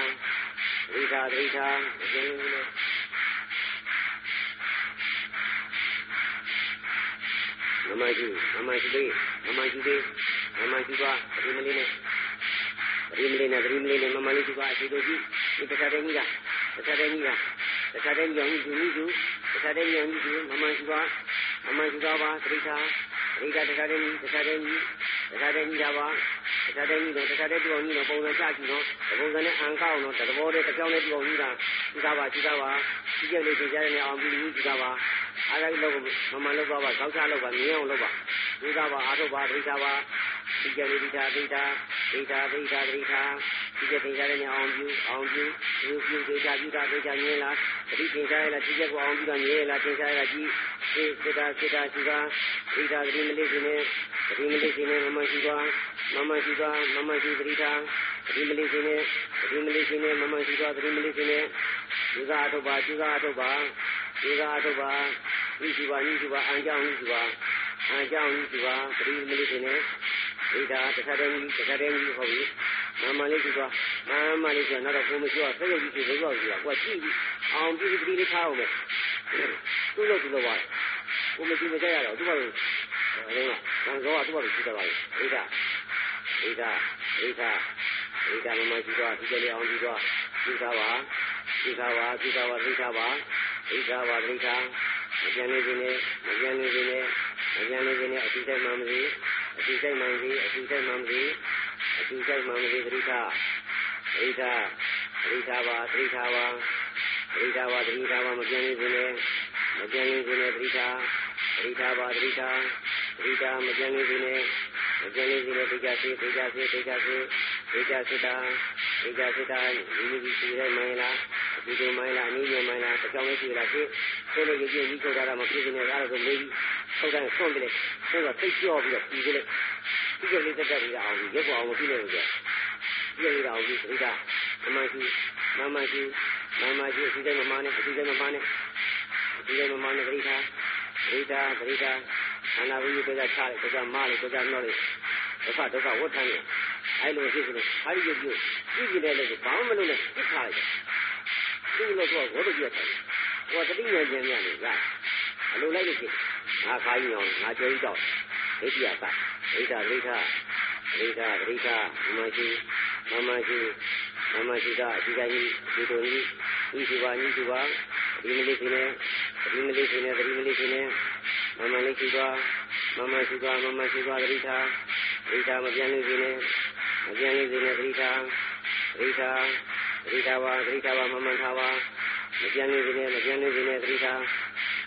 ဒိဋ္ဌာဒိဋ္ဌာအကျဉ်းလို့ မမရှိမမရှိသေးမမရှိသေးမမရှိပါဒီမလေးနဲ့ဒီမလေးနဲ့ဒီမလေးနဲ့မမလေးကြည့်ပါအဒီလိုကြည့်ဒီတစ်ခါတည်းကြီးလားတစ်ခါတည်းကြီးလားတစ်ခါတည်းကြောင်ကြီးသူကြီးသူတစ်ခါတည်းကြောင်ကြီးသူမမရှိပါမမရှိပါပါဒိဋ္ဌာဒိဋ္ဌာတစ်ခါတည်းကြီးတစ်ခါတည်းကြီးတစ်ခါတည်းကြီးတာပါတခါတည်းကြီးတော့တခါတည်းပြောင်းကြီးတော့ပုံစံချကြည့်တော့ပုံစံနဲ့အန်ကောက်တော့တဘောတည်းတစ်ကြောင်းလေးပြောင်းကြီးတာကြည့်တာပါကြည့်တာပါကြည့်ကြလေးကြည့်ကြရအောင်ပြီးကြည့်တာပါ အားလိုက်လို့မမလောက်ပါပါကောက်ချလောက်ပါမြင်အောင်လုပ်ပါ ကြည့်တာပါအားထုတ်ပါဒိဋ္ဌာပါကြည့်ကြလေးဒိဋ္ဌာဒိဋ္ဌာဒိဋ္ဌာဒိဋ္ဌာဒိဋ္ဌာကြည့်ကြတင်ကြတဲ့အောင်ပြုအောင်ပြုပြုပြုဒိဋ္ဌာပြုတာဒိဋ္ဌာမြင်လားတတိတင်ကြရလားကြည့်ကြကိုအောင်ပြုတာမြင်လားတင်ကြရလားကြည့်စေစေတာစေတာရှိတာဒိဋ္ဌာဂတိမလေးရှင်နဲ့ဂတိမလေးရှင်နဲ့မမရှိပါမမရှိပါမမရှိသတိထားသတိမလေးရှင်နဲ့သတိမလေးရှင်နဲ့မမရှိပါသတိမလေးရှင်နဲ့ဒီကအထုပ်ပါဒီကအထုပ်ပါဒီကအထုပ်ပါဤရှိပါဤရှိပါအံကြောင့်ဤရှိပါ အံကြောင့်ဤရှိပါသတိမလေးရှင်နဲ့ဒီဒါတစ်ခါတည်းကြီးတစ်ခါတည်းကြီးဟုတ်ပြီမမလေးရှိပါမမလေးဆိုတော့ကိုမရှိတော့ဆက်ရုပ်ကြီးပြေလို့ပြောကြည့်ကွာကြည့်ပြီးအောင်ပြီးသတိလေးထားအောင်ပဲသူ့လို့သူ့လို့ပါကိုမရှိမကြရတော့သူ့ဘာလို့အဲဒါကံကောကသူ့ဘာလို့ရှိတယ်ပါလဲဒီဒါဣဒဣဒဣဒမမရှိတော့ဒီကလေးအောင်ဒီတော့ဒီသာပါဒီသာပါဒီသာပါဒီသာပါဣဒပါဒိဋ္ဌာမပြန်နေခြင်းနဲ့မပြန်နေခြင်းနဲ့ မပြန်နေခြင်းနဲ့အတိစိတ်မှမသိအတိစိတ်မှမသိအတိစိတ်မှမသိအတိစိတ်မှမသိဒိဋ္ဌာဣဒဣဒသတိထားပါသတိထားပါသတိထားပါသတိထားပါမပြန်နေစေနဲ့မပြန်နေစေနဲ့သတိထားသတိထားပါသတိထားသတိထားမပြန်နေစေနဲ့မပြန်နေစေနဲ့သိကြစေသိကြစေသိကြစေသိကြစေတာသိကြစေတာဒီလိုဒီလိုမိုင်းလားဒီလိုမိုင်းလားအနည်းငယ်မိုင်းလားတစ်ကြောင်လေးရှိလားဖြစ်ဆိုလို့ရည်ရည်ကြီးထုတ်တာမဖြစ်နေကြတော့မေး ပြီးထုတ်တယ်ဆွန့်ပြလိုက်ဆိုတော့သိကြောပြီးတော့ပြီးပြလိုက်ဒီကလေးတက်တက်ပြီးအောင်ရုပ်ပေါ်အောင်မပြီးလို့ကြပြည့်ရအောင်ပြီးသတိထားမမရှိမမရှိမမရှိအစီအစဉ်မမနဲ့အစီအစဉ်မမနဲ့အစီအစဉ်မမနဲ့သတိထားသတိထားသတိထားအနာဝိယတွေကချလိုက်တွေကမလိုက်တွေကနှောလိုက်ဒုက္ခဒုက္ခဝတ်ထမ်းနေအဲ့လိုဖြစ်နေအဲ့ဒီရုပ်ပြုကြည့်ကြည့်တဲ့လေဘာမှမလုပ်နဲ့ပြစ်ထားလိုက်တယ်ဒီလိုတော့ဝတ်လို့ပြတ်တယ်ဟိုတတိယဉာဏ်ဉာဏ်နေကအလိုလိုက်လို့ဖြစ် ငါခါကြီးအောင်ငါကြွေးတော့ဒိဋ္ဌိယကဒိဋ္ဌဒိဋ္ဌဒိဋ္ဌဒိဋ္ဌမရှိမရှိမရှိကအစီအကြီးဒီလိုကြီးဤစုပါဤစုပါဒီမလေးရှင်နဲ့ဒီမလေးရှင်နဲ့ဒီမလေးရှင်နဲ့မမလေးရှိသွားမမရှိသွားမမရှိသွားဒိဋ္ဌဒိဋ္ဌမပြန်လို့ရှင်နဲ့မပြန်လို့ရှင်နဲ့ဒိဋ္ဌဒိဋ္ဌဒိဋ္ဌပါဒိဋ္ဌပါမမှန်ထားပါမပြန်လို့ရှင်နဲ့မပြန်လို့ရှင်နဲ့ဒိဋ္ဌ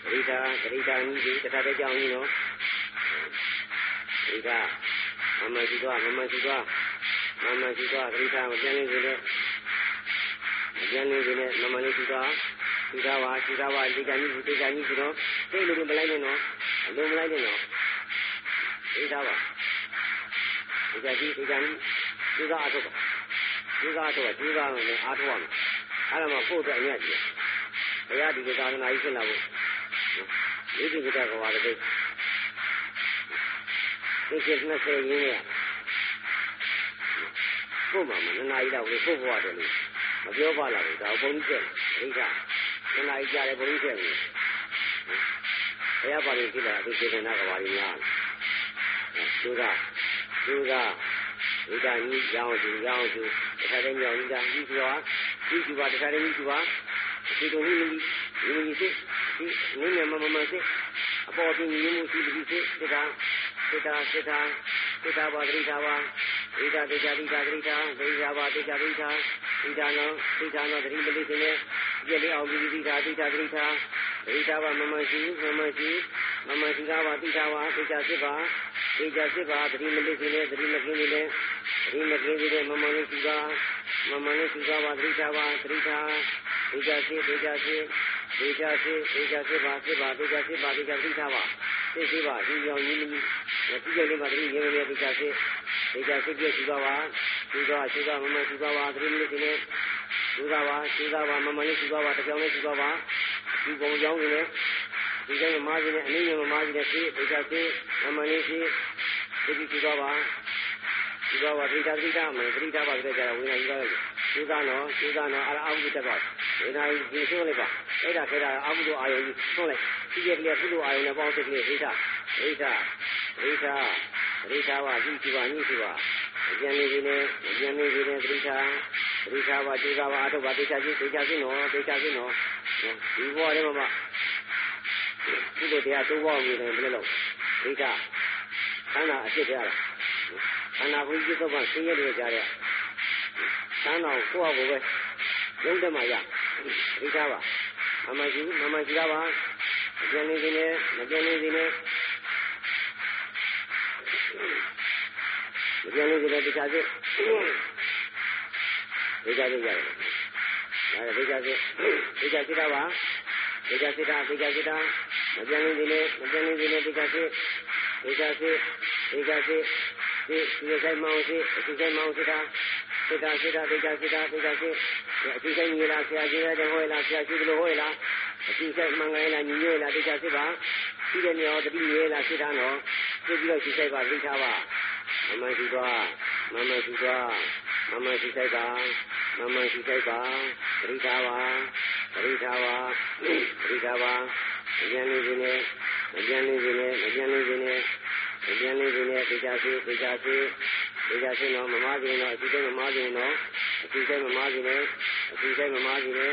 ဒိဋ္ဌဒိဋ္ဌဤဒီတခါတည်းကြောင်းကြီးနော်ဒိဋ္ဌမမရှိသွားမမရှိသွားမမရှိသွားဒိဋ္ဌမပြန်လို့ရှင်နဲ့မပြန်လို့ရှင်နဲ့မမလေးရှိသွားရှိသားပါရှိသားပါဒီကနေ့ဒီကနေ့ဆိုတော့သိလို့မလိုက်နဲ့နော်အလုံးမလိုက်နဲ့နော်ရှိသားပါဒီကနေ့ဒီကနေ့ဒီကအထုတ်ပါဒီကအထုတ်ဒီကလည်းအားထုတ်ရမယ်အဲ့ဒါမှပို့တဲ့အညက်ကြီးဘုရားဒီကသာသနာကြီးဖြစ်လာဖို့ ဒီဒီကကဘာလဲဒီကိစ္စနဲ့ဆက်ရင်းရပို့မှာမနာရီတော့ပို့ဖို့ရတယ်လို့မပြောပါလားဒါဘုန်းကြီးကျက်ဒိဋ္ဌမနာရီကြတယ်ဘုန်းကြီးကျက်ဘူးဘုရားပါဠိကြည့်လာဒီစေတနာကဘာကြီးများသူကသူကဝိဒါကြီးရောင်းသူရောင်းသူတခါတည်းညောင်းကြီးတာကြီးပြောကြီးကျူပါတခါတည်းကြီးကျူပါဒီလိုကြီးကြီးကြီးစစ် ဒီနင်းနေမမမစစ်အပေါ်တင်ရင်းမှုရှိပြီးစစ်စစ်တာစစ်တာစစ်တာစစ်တာပါတိတာပါဣဒတိတာတိတာတိတာဒိဋ္ဌာပါတိတာတိတာဣဒနောဣဒနောတတိပလိစနေပြည့်လေးအောင်ပြီးတိတာတိတာတိတာဒိဋ္ဌာပါမမရှိမမရှိမမရှိကပါတိတာပါတိတာစစ်ပါတိတာစစ်ပါတတိမလိစနေတတိမကင်းနေလေတတိမကင်းနေမမလေးရှိပါမမလေးရှိပါတိတာပါတိတာတိတာစစ်တိတာစစ် တိတာစစ်တိတာစစ်ပါစစ်ပါတိတာစစ်ပါတိတာတိတာပါသိရှိပါဒီကြောင့်ရင်းနှီးဒီကြိုင်လေးမှာတတိရေရေတိတာစစ်ဒီကြစိတ်ပြည့်ရှိသွားပါရှိသွားရှိသွားမမရှိသွားပါသတိမိလေးနဲ့ရှိသွားပါရှိသွားပါမမလေးရှိသွားပါတကြောင်လေးရှိသွားပါဒီပုံကြောင်းလေးနဲ့ဒီကိန်းမားကြီးနဲ့အနည်းငယ်မားကြီးနဲ့ရှိဒီကြစိတ်မမလေးရှိဒီကြည့်ရှိသွားပါရှိသွားပါဒိဋ္ဌဒိဋ္ဌမယ်ပရိသပါကြတဲ့ဝိညာဉ်ကြီးတော့ရှိသားနော်ရှိသားနော်အဲ့ဒါအာဟုတက်ပါ ဝိညာဉ်ကြီးဆုံးလိုက်ပါအဲ့ဒါခဲတာအာဟုအာယုကြီးဆုံးလိုက်ဒီကြက်ကလေးကုသိုလ်အာယုနဲ့ပေါင်းတဲ့ကလေးဒိဋ္ဌဒိဋ္ဌဒိဋ္ဌပရိသာဝကြည့်ကြည့်ပါညှိကြည့်ပါအကျဉ်းလေးတွေနဲ့အကျဉ်းလေးတွေနဲ့ပရိသာပရိသာဝကြည့်ကြပါအထုပ်ပါတေချာကြည့်တေချာကြည့်နော်တေချာကြည့်နော်ဒီဘောထဲမှာမှဒီလိုတရားသုံးဘောမြင်တယ်ဘယ်လိုလုပ်ပရိသာခန္ဓာအဖြစ်ကြရတာခန္ဓာဘုရားသောကဆင်းရဲတွေကြတဲ့ခန္ဓာကိုကိုယ့်အကိုပဲရုံးတယ်မှရ ပရိသာပါမမရှိမမရှိတာပါအကျဉ်းလေးတွေနဲ့မကျဉ်းလေးတွေနဲ့မပြန်လို့ဒီလိုတရားစစ်ဒီကြစစ်ရတယ်။ဒါဒီကြစစ်ဒီကြစစ်တာပါဒီကြစစ်တာဒီကြစစ်တာမပြန်လို့ဒီလိုမပြန်လို့ဒီလိုဒီကြစစ်ဒီကြစစ်ဒီကြစစ်ဒီဒီဆိုင်မောင်းစစ်ဒီဆိုင်မောင်းစစ်တာစစ်တာစစ်တာဒီကြစစ်တာဒီကြစစ် အတိဆိုင်ကြီးလားဆရာကြီးရဲ့ဟောလားဆရာကြီးကလို့ဟောလားအတိဆိုင်မှန်ကန်လားညီညွတ်လားဒီကြစစ်ပါရှိတဲ့နေရာတတိရဲလားစစ်တာနော်ပြပြီးတော့ရှိဆိုင်ပါသိထားပါမမရှိသွားမမရှိသွားမမရှိဆိုင်ပါမမရှိဆိုင်ပါပရိသာပါပရိသာပါပရိသာပါအကျဉ်းလေးတွေနဲ့အကျဉ်းလေးတွေနဲ့အကျဉ်းလေးတွေနဲ့အကျဉ်းလေးတွေနဲ့သိကြစေသိကြစေသိကြစေတော့မမကြီးတော့အစီအစဉ်မမကြီးတော့ အစီအစဉ်မမကြီးနဲ့အစီအစဉ်မမကြီးနဲ့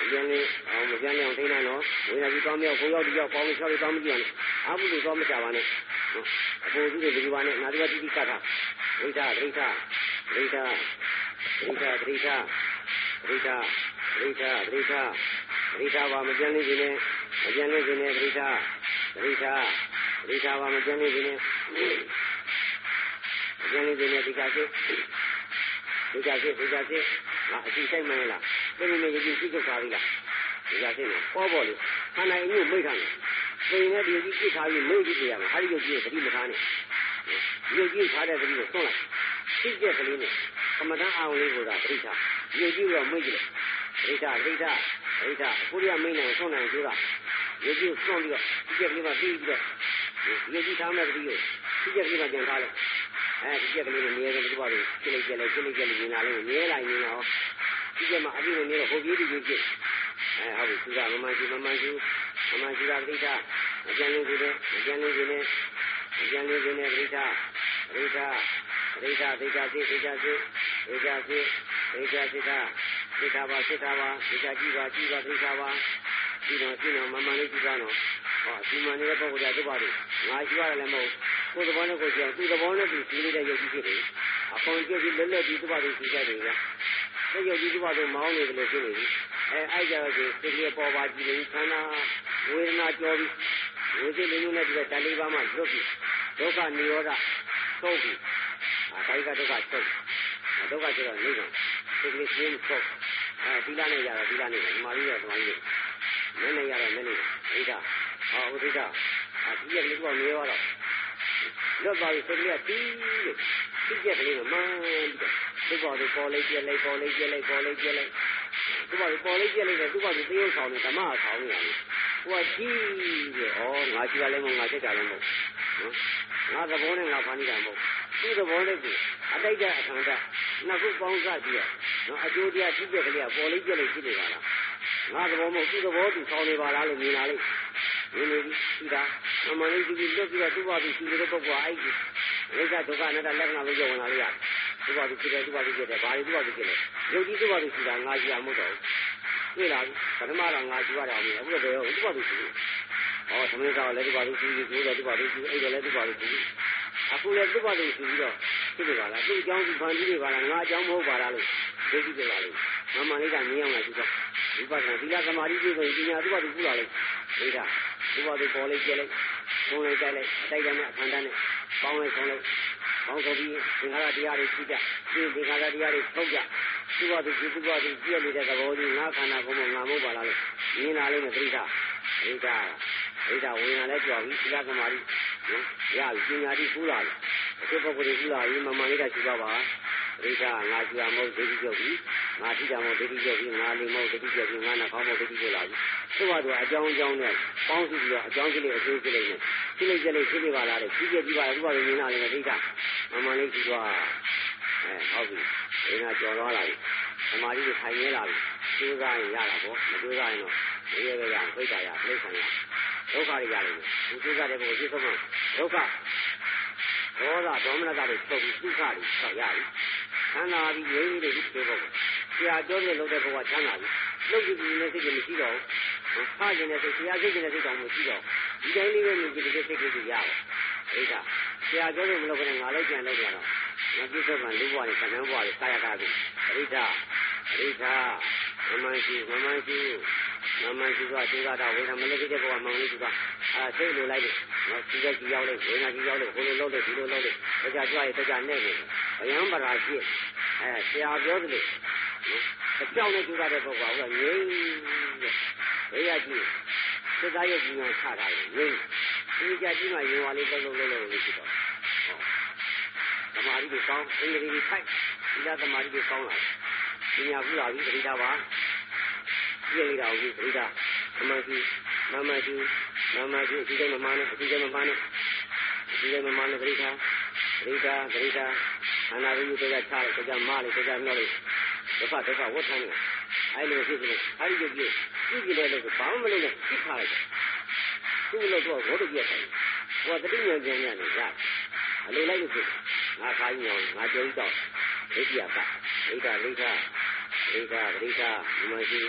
အကျဉ်းလေးအောင်မကျန်းအောင်ထိန်းနိုင်တော့ဝိညာဉ်ကြီးကောင်းမြောက်ကိုရောက်ဒီရောက်ပေါင်းပြီး၆လေးကောင်းမကြည့်ရနဲ့အာဟုတွေကောင်းမကြပါနဲ့အပေါ်ကြီးတွေဒီပါနဲ့နာတိကတိတိကတာဒိဋ္ဌဒိဋ္ဌဒိဋ္ဌဒိဋ္ဌဒိဋ္ဌဒပရိသပရိသပရိသပရိသပါမကြမ်းလေးခြင်းနဲ့မကြမ်းလေးခြင်းနဲ့ပရိသပရိသပရိသပါမကြမ်းလေးခြင်းနဲ့မကြမ်းလေးခြင်းနဲ့ဒီကစိ ဒီကစိဒီကစိငါအစီဆိုင်မင်းလားပြင်းနေကြည့်ကြည့်ကြပါပြီလားဒီကစိနော်ပေါ်ပေါ်လေးခန္ဓာအင်းကိုမိတ်ထားတယ်စိန်နဲ့ဒီကြီးကြည့်ထားပြီးမိတ်ကြည့်ရမှာဟာဒီရုပ်ကြီးကိုတတိမထားနဲ့ရုပ်ကြီးထားတဲ့တတိကိုသွန်းလိုက်သိကျက်ကလေးနဲ့ကမ္မဋ္ဌာန်းအောင်လေးကိုသာပရိသရုပ်ကြီးတော့မိတ်ကြည့်တယ်ပရိသပရိသပရိသအခုရမိတ်နိုင်သွန်းနိုင်ကြတာရုပ်ကြီးကိုသွန်းပြီးတော့သိကျက်ကလေးမှပြီးပြီးတော့ရုပ်ကြီးထားမဲ့တတိကိုသိကျက်ကလေးမှပြန်ထားလိုက် အဲဒီကျက်ကလေးကိုမြဲတယ်ဒီဘက်ကိုပြလိုက်ကြလိုက်ပြလိုက်ကြလိုက်မြင်လာလို့မြဲလိုက်မြင်လာအောင်ဒီကျက်မှာအပြည့်နဲ့မြဲတော့ဟိုပြေးပြီးပြေးအဲဟုတ်ပြီသူကမမှန်ရှိမမှန်ရှိမမှန်ရှိတာပရိသမကြံလို့ရှိတယ်မကြံလို့ရှိတယ်မကြံလို့ရှိတယ်ပရိသပရိသပရိသသိကြသိသိကြသိသိကြသိသိကြသိတာသိတာပါသိတာပါသိကြကြည့်ပါကြည့်ပါသိတာပါကြည့်တော့ကြည့်တော့မမှန်လေးကြည့်ပါတော့ဟောဒီမှန်နေတဲ့ပုံကတည်းကပါလို့ငါရှိရတယ်လည်းမဟုတ် ကိုယ်သဘောနဲ့ကိုယ်ရှိအောင်သူ့သဘောနဲ့သူရှိနေတဲ့ယုတ်ကြီးဖြစ်တယ်အကုန်ကြည့်ပြီးလက်လက်ပြီးသူ့ဘာလို့ရှိကြတယ်ဗျာတဲ့ယုတ်ကြီးသူ့ဘာလို့မောင်းနေတယ်လို့ဖြစ်နေပြီအဲအဲ့ကြတော့ဒီစိတ်ကလေးပေါ်ပါကြည့်ရင်ခန္ဓာဝေဒနာကြောပြီးဝိသေလေးမျိုးနဲ့ပြီးတော့တလေးပါးမှလွတ်ပြီးဒုက္ခនិရောဓသုတ်ပြီးအာကာယကဒုက္ခသုတ်ဒုက္ခကျတော့နေတော့စိတ်ကလေးရှင်းသုတ်အဲဒီလာနဲ့ရတော့ဒီလာနဲ့ဒီမာကြီးရဒီမာကြီးနည်းနည်းရတော့နည်းနည်းဣဒဟောဥဒိဒအာဒီရကလေးကတော့နေရောတော့ လွတ်သွားပြီစိတ်ကလေးကတီးလို့သိကြကလေးကမှန်းပြီးတော့သူ့ဘော်လေးပေါ်လေးပြက်လိုက်ပေါ်လေးပြက်လိုက်ပေါ်လေးပြက်လိုက်သူ့ဘော်လေးပေါ်လေးပြက်လိုက်တယ်သူ့ဘော်လေးသေယုံဆောင်နေဓမ္မဆောင်နေရတယ်ဟိုကကြီးပြီးဩငါရှိရလဲမဟုတ်ငါစိတ်ကြလဲမဟုတ်နော်ငါသဘောနဲ့ငါဖန်နေတာမဟုတ်သူ့သဘောနဲ့သူအတိတ်ကအခံတနှစ်ခုပေါင်းစကြည့်ရနော်အကျိုးတရားဖြစ်တဲ့ကလေးကပေါ်လေးပြက်လိုက်ရှိနေပါလားငါသဘောမဟုတ်သူ့သဘောသူဆောင်နေပါလားလို့မြင်လာလိမ့် မြင်နေပြီဒီတာအမှန်လေးကြည့်ပြီးလွတ်ပြီးတော့သူ့ဘာသူရှိနေတဲ့ပုဂ္ဂိုလ်အဲ့ဒီဝိဇ္ဇဒုက္ခအနတ္တလက္ခဏာလို့ပြောဝင်လာလို့ရတယ်သူ့ဘာသူဖြစ်တယ်သူ့ဘာသူဖြစ်တယ်ဘာလို့သူ့ဘာသူဖြစ်လဲယုတ်ကြီးသူ့ဘာသူရှိတာငါရှိရမဟုတ်တော့ဘူးတွေ့လာပြီပထမတော့ငါရှိရတာမျိုးအခုတော့ဘယ်ရောသူ့ဘာသူရှိဟောသမီးကောင်လည်းသူ့ဘာသူရှိပြီးကိုယ်လည်းသူ့ဘာသူရှိအဲ့ဒါလည်းသူ့ဘာသူရှိအခုလည်းသူ့ဘာသူရှိပြီးတော့ဖြစ်နေပါလားသူ့အကြောင်းသူဖန်တီးနေပါလားငါအကြောင်းမဟုတ်ပါလားလို့ဒိဋ္ဌိပြပါလိမ့်မမလေးကမြင်အောင်လားသူကဝိပဿနာသီလသမာဓိပြည့်ဆိုရင်ပညာသူ့ဘာသူပြုလာလိမ့်ဒိဋ္ဌ သူ့ဘာသူပေါ်လေးကျဲလိုက်ဘုံလိုက်ကြလိုက်အတိုက်တန်းနဲ့အခန္ဓာနဲ့ပေါင်းလိုက်ဆုံးလိုက်ပေါင်းဆိုပြီးသင်္ခါရတရားတွေရှိကြဒီသင်္ခါရတရားတွေထုတ်ကြသူ့ဘာသူသူ့ဘာသူပြည့်နေတဲ့သဘောကြီးငါခန္ဓာကိုယ်မှာငါမဟုတ်ပါလားလို့မြင်လာလိမ့်မယ်သတိထားဒိဋ္ဌဒိဋ္ဌဝိညာဉ်လည်းကြောက်ပြီးသီလသမာဓိနော်ရပြီပညာတိကူးလာပြီအခုပုဂ္ဂိုလ်ကူးလာပြီမမှန်လေးကရှိပါပါဒိဋ္ဌငါကြွားမဟုတ်ဒိဋ္ဌိကျုပ် ပြီးငါထိတာမဟုတ်ဒိဋ္ဌိကျုပ်ပြီးငါလိမဟုတ်ဒိဋ္ဌိကျုပ်ပြီးငါနှာခေါင်းမဟုတ်ဒိဋ္ဌိကျုပ်လာပြီသူ့ဘာသူအကြောင်းအကြောင်းနဲ့ပေါင်းစုပြီးတော့အကြောင်းကလေးအကျိုးကလေးနဲ့သိလိုက်ကြလေးသိနေပါလားတဲ့ကြီးကြပြီးပါသူ့ဘာလို့မြင်လာလဲဒိဋ္ဌမမှန်လေးကြည့်သွားအဲဟုတ်ပြီဒိဋ္ဌကြော်သွားလာပြီသမာဓိကိုထိုင်ရဲလာပြီကျိုးစားရင်ရတာပေါ့မကျိုးစားရင်တော့မရဲပဲရဖိတ်တာရပြိဿံရဒုက္ခတွေရလိမ့်မယ်ဒီကျိုးစားတဲ့ဘုရားရှိဆုံးမှာဒုက္ခဒေါသဒေါမနတာတွေပုတ်ပြီးဒုက္ခတွေဆောက်ရပြီချမ်းသာပြီးရင်းရင်းတွေဒီလိုပေါ့ ဆရာပြောတဲ့လုပ်တဲ့ဘဝချမ်းသာပြီလုပ်ကြည့်ပြီးလည်းစိတ်ကမရှိတော့ဘူးဖားခြင်းနဲ့စိတ်ဆရာစိတ်ခြင်းနဲ့စိတ်တောင်မရှိတော့ဒီတိုင်းလေးပဲမြင်ကြည့်တဲ့စိတ်ကလေးရတယ်အဲ့ဒါဆရာပြောတဲ့မလို့ကလည်းငါလည်းကြံလို့ကြတော့ငါပြည့်စုံမှလူဘဝနဲ့ဆန္ဒဘဝနဲ့ကာယတာပြီပရိသပရိသမမရှိမမရှိမမရှိကသေကတာဝေဒမလေးတဲ့ဘဝမောင်လေးကအာစိတ်လိုလိုက်တယ်နော်ဒီကကြီးရောက်လို့ဝေဒနာကြီးရောက်လို့ဟိုလိုလုပ်လို့ဒီလိုလုပ်လို့တရားကြွရတရားနဲ့နေဗျယံပရာရှိအဲဆရာပြောတယ် လို့အကြောင်းနဲ့ကြည့်ရတဲ့ပုဂ္ဂိုလ်ကငြိမ်းတဲ့ဘေးရကြည့်စိတ်သားရဲ့ကြီးညာချတာလေငြိမ်းဒီကြကြည့်မှရင်ဝါလေးလုံးလုံးလုံးလုံးလေးဖြစ်တော့ဟောသမာဓိကိုကောင်းအင်္ဂလိပ်ကိုထိုက်ဒီလားသမာဓိကိုကောင်းလာပညာကူလာပြီပရိဒါပါပြည့်လိုက်တာကိုပရိဒါအမှန်ကြီးမမကြီးမမကြီးအစီအစဉ်မမနဲ့အစီအစဉ်မမနဲ့အစီအစဉ်မမနဲ့ပရိဒါပရိဒါပရိဒါအနာရင်းတွေကချလိုက်ကြမလိုက်ကြနှောလိုက် ဒုက္ခဒုက္ခဝတ်ထမ်းနေအဲ့လိုဖြစ်နေအဲ့ဒီကြည့်ကြည့်ကြည့်တယ်လို့ဘာမှမလုပ်နဲ့ကြည့်ထားလိုက်သူ့လို့တော့ဘောတို့ပြတ်တယ်ဟိုကတတိယဉာဏ်ဉာဏ်နဲ့ရအလိုလိုက်လို့ဖြစ်ငါခါကြီးအောင်ငါကြုံတော့ဒိဋ္ဌိယကဒိဋ္ဌဒိဋ္ဌဒိဋ္ဌဒိဋ္ဌမရှိ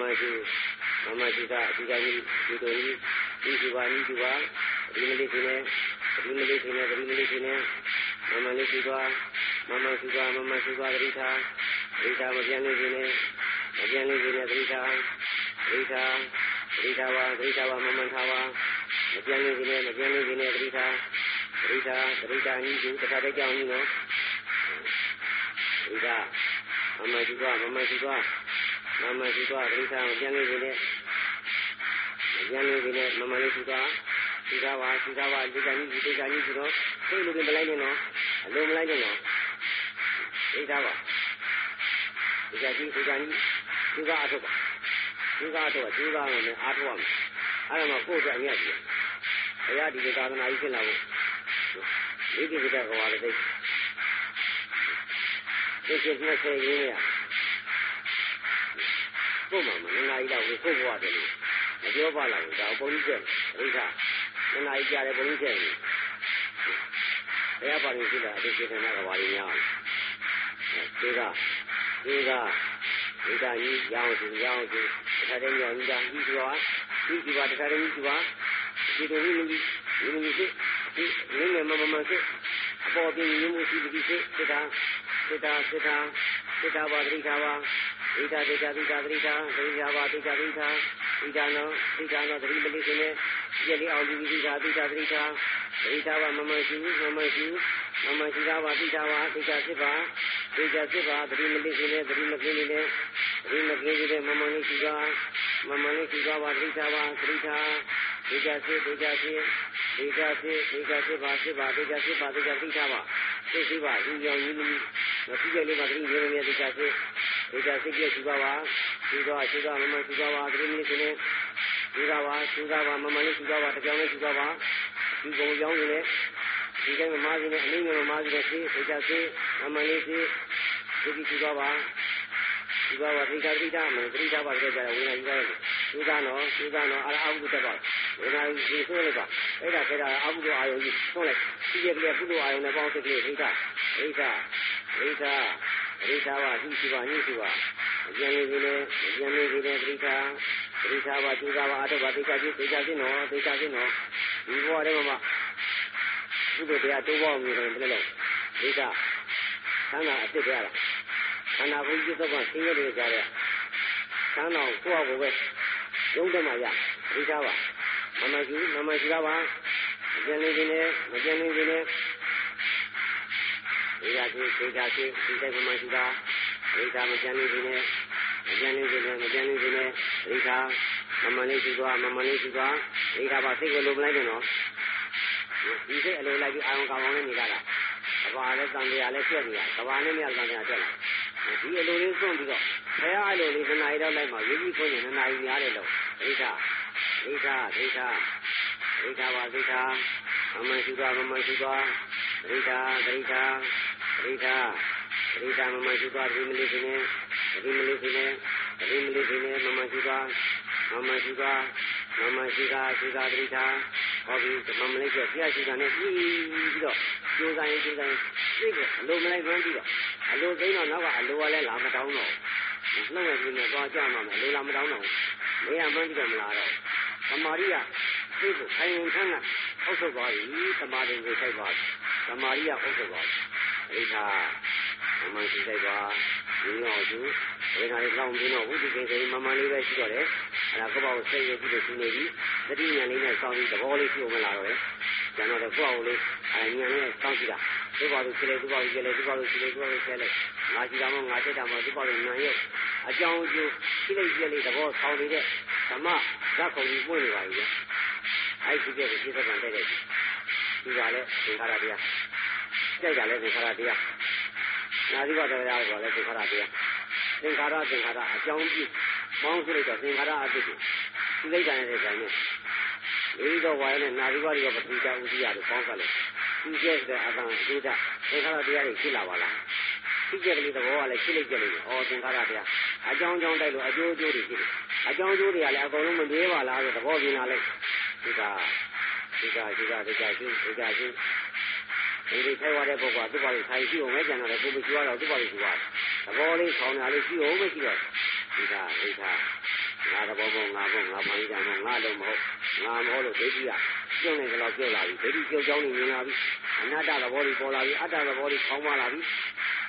မရှိမရှိကအဒီကကြီးဒီတို့ကြီးဒီဒီပါဒီဒီပါဒီမလေးဒီနဲ့ဒီမလေးဒီနဲ့ဒီမလေးဒီနဲ့မမလေးဒီပါမမရှိပါမမရှိပါဒိဋ္ဌ ဒိဋ္ဌာမပြန်လို့ခြင်းနဲ့မပြန်လို့ခြင်းနဲ့ဒိဋ္ဌာဒိဋ္ဌာဒိဋ္ဌာဝါဒိဋ္ဌာဝါမမထာဝါမပြန်လို့ခြင်းနဲ့မပြန်လို့ခြင်းနဲ့ဒိဋ္ဌာဒိဋ္ဌာဒိဋ္ဌာဤသူတခါတည်းကြောင်းဤနော်ဒိဋ္ဌာမမရှိသွားမမရှိသွားမမရှိသွားဒိဋ္ဌာမပြန်လို့ခြင်းနဲ့မပြန်လို့ခြင်းနဲ့မမလေးရှိသွားရှိသားပါရှိသားပါဒိဋ္ဌာဤဒီဒိဋ္ဌာဤဆိုတော့စိတ်လိုမလိုက်နဲ့နော်အလိုမလိုက်နဲ့နော်ဒိဋ္ဌာပါ ဒီကကြီးဒီကကြီးဒီကအထုတ်ပါဒီကအထုတ်ဒီကမှလည်းအားထုတ်ရမယ်အဲ့ဒါမှကိုယ့်အတွက်အမြတ်ကြီးဘုရားဒီသာသနာကြီးဖြစ်လာဖို့ဒီကိစ္စကဘာလဲသိဒီကိစ္စနဲ့ဆယ်ရင်းရကိုယ်မှမနာရီတော့ကိုယ့်ဘဝတည်းမပြောပါလားဒါအကုန်ကြီးကျက်ဒိဋ္ဌာမနာရီကြတယ်ဘုန်းကြီးကျက်ဘုရားပါဠိရှိတာအတိတ်ကနာကဘာတွေများဒီက ဒီကဒီကကြီးရောင်းစီရောင်းစီတခါတည်းရောင်းကြကြီးစွာကြီးကြီးပါတခါတည်းကြီးစွာဒီလိုကြီးကြီးဒီလိုကြီးဒီနည်းနည်းမမမစစ်အပေါ်ပြင်းရင်းမှုရှိပြီးစစ်စစ်တာစစ်တာစစ်တာစစ်တာပါတိတာပါဣဒာတိတာတိတာတိတာတိတာပါတိတာတိတာဣဒာနောဣဒာနောသတိပလိစနေပြည့်လေးအောင်ဒီတိတာတိတာတိတာတိတာပါမမရှိမမရှိမမရှိတာပါတိတာပါတိတာစစ်ပါ ဒေကြစစ်ပါသတိမလိစီနဲ့သတိမကင်းနေတဲ့သတိမကင်းတဲ့မမလေးရှိကမမလေးရှိကပါသတိထားပါသတိထားဒေကြစစ်ဒေကြစစ်ဒေကြစစ်ဒေကြစစ်ပါစစ်ပါဒေကြစစ်ပါဒေကြသတိထားပါသိစီပါဒီကြောင့်ကြီးမီမသိကြလေးပါသတိရေရေဒေကြစစ်ဒေကြစစ်ပြရှိပါပါရှိတော့ရှိတော့မမရှိတော့ပါသတိမလိစီနဲ့ရှိတာပါရှိတာပါမမလေးရှိတော့ပါတကြောင်လေးရှိတော့ပါဒီကုံကြောင်းနေ ဒီကနေ့မားစီနဲ့အနည်းငယ်မားစီနဲ့သိဒေကြစစ်မမလေးသိဒီကိစ္စတော့ပါဒီဘာဝသိတာသိတာမယ်သိတာပါကြကြဝိညာဉ်ကြီးတယ်သုသာနောသုသာနောအရအာဟုတက်ပါဝိညာဉ်ကြီးဆိုးလိုက်ပါအဲ့ဒါခေတာအာဟုအာယုကြီးဆုံးလိုက်ဒီရကလေးကုသိုလ်အာယုနဲ့ပေါင်းစိတ်ကလေးသိတာသိတာသိတာသိတာပါဒီရှိပါညှိရှိပါအကျဉ်းလေးကြီးနဲ့အကျဉ်းလေးကြီးနဲ့သိတာသိတာပါသုသာပါအတော့ပါသိတာကြီးသိတာကြီးနော်သိတာကြီးနော်ဒီဘဝထဲမှာ ကုသိုလ်တရားတိုးပေါင်းနေတယ်ဘယ်လိုလဲသိတာသံဃာအစ်စ်ကြရတာခန္ဓာကိုယ်ကြီးသောကဆင်းရဲတွေကြတဲ့သံဃာကိုကိုယ့်အကိုပဲရုံးတက်မှရဒီသားပါမမရှိမမရှိတာပါမကျန်နေခြင်းနဲ့မကျန်နေခြင်းနဲ့ဒီရကြီးဒီကြကြီးဒီတိုင်းမှမရှိတာဒီသားမကျန်နေခြင်းနဲ့မကျန်နေခြင်းနဲ့မကျန်နေခြင်းနဲ့ဒီသားမမလေးရှိသွားမမလေးရှိသွားဒီသားပါစိတ်ကိုလိုမလိုက်နဲ့နော် ဒီစိတ်အလိုလိုက်ပြီးအာရုံကောင်းကောင်းနဲ့နေကြတာကဘာလည်းတန်တရားလည်းပြက်နေရကဘာနဲ့မြတ်တန်တရားပြက်လာဒီအလိုလေးစွန့်ပြီးတော့ဘယ်အားလိုလေးခဏရီတော့လိုက်မှာရေးကြီးခွင့်နေနာရီများတယ်လို့ဒိဋ္ဌဒိဋ္ဌဒိဋ္ဌဒိဋ္ဌပါဒိဋ္ဌမမရှိသွားမမရှိသွားဒိဋ္ဌဒိဋ္ဌဒိဋ္ဌဒိဋ္ဌမမရှိသွားဒီမလေးစင်းဒီမလေးစင်းဒီမလေးစင်းမမရှိသွားမမရှိသွားမမရှိတာရှိတာဒိဋ္ဌ ဟောပြီးမမလေးကျပြရှိတာနဲ့ပြီးပြီးတော့ကျိုးဆိုင်ကျိုးဆိုင်သိတယ်အလိုမလိုက်မှန်းပြီးတော့အလိုသိတော့နောက်ကအလိုကလည်းလာမတောင်းတော့နှုတ်ရပြင်းနဲ့သွားကြမှာမယ်လိုလာမတောင်းတော့နေရမှန်းပြီးတော့မလာတော့သမာရိယသိဖို့ခိုင်ရင်ခန်းကအုပ်ချုပ်သွားပြီသမာဓိကိုစိုက်သွားပြီသမာရိယအုပ်ချုပ်သွားပြီအိဋ္ဌာမမှန်ရှိစိုက်သွား ဒီရောသူဝေဒနာလေးလောင်းပြီးတော့ဝိသိကိစ္စမမှန်လေးပဲရှိတော့တယ်အဲ့ဒါကိုပေါ့စိတ်ရပြီးတော့ရှင်းနေပြီတတိညာလေးနဲ့စောင့်ပြီးသဘောလေးရှိအောင်မလာတော့တယ်ကျန်တော့ကိုယ့်အောင်လေးအညာနဲ့စောင့်ကြည့်တာသူ့ဘာလို့ခြေလေသူ့ဘာလို့ခြေလေသူ့ဘာလို့ခြေလေသူ့ဘာလို့ခြေလေငါကြည့်တာမငါစိတ်တာမသူ့ဘာလို့ညာရဲ့အကြောင်းအကျိုးရှိလိုက်ကြလေသဘောဆောင်နေတဲ့ဓမ္မဇတ်ကုန်ကြီးပွင့်နေပါပြီအဲ့ဒီပြည့်ကိုပြည့်စက်ကန်တဲ့တဲ့ဒီကလည်းသင်္ခါရတရားကြိုက်တာလည်းသင်္ခါရတရား နာသီဝတရားကိုလည်းသင်္ခါရတရားသင်္ခါရသင်္ခါရအကြောင်းပြုမောင်းဆိုလိုက်တော့သင်္ခါရအဖြစ်ကိုဒီလိုက်တာနဲ့ဆိုင်နေဒီတော့ဝါရနဲ့နာသီဝတွေကပဋိကြဥဒိယတို့ပေါင်းကလည်းဒီကျက်တဲ့အတန်အကျိုးတာသင်္ခါရတရားတွေရှိလာပါလားဒီကျက်ကလေးသဘောကလည်းရှိလိုက်ကြလိမ့်မယ်။အော်သင်္ခါရတရားအကြောင်းကြောင်းတိုက်လို့အကျိုးအကျိုးတွေရှိတယ်။အကြောင်းအကျိုးတွေကလည်းအကုန်လုံးမသေးပါလားဆိုသဘောပြင်းလာလိုက်ဒီကဒီကဒီကဒီကရှိဒီကရှိ ဒီလိုထိုင်ရတဲ့ပုဂ္ဂိုလ်ကသူ့ဘာလို့ထိုင်ရှိအောင်မဲကြံတော့ကိုယ်မရှိတော့သူ့ဘာလို့ရှိသွားသဘောလေးဆောင်းတာလေးရှိအောင်မရှိတော့ဒီကဒီကငါသဘောမို့ငါမို့ငါမှန်ကြမှာငါလုံးမဟုတ်ငါမဟုတ်လို့ဒိဋ္ဌိကပြုံးနေကြတော့ပြုတ်လာပြီဒိဋ္ဌိပြုတ်ကြောင်းနေမြင်လာပြီအနတ္တသဘောတွေပေါ်လာပြီအတ္တသဘောတွေခေါင်းမလာပြီ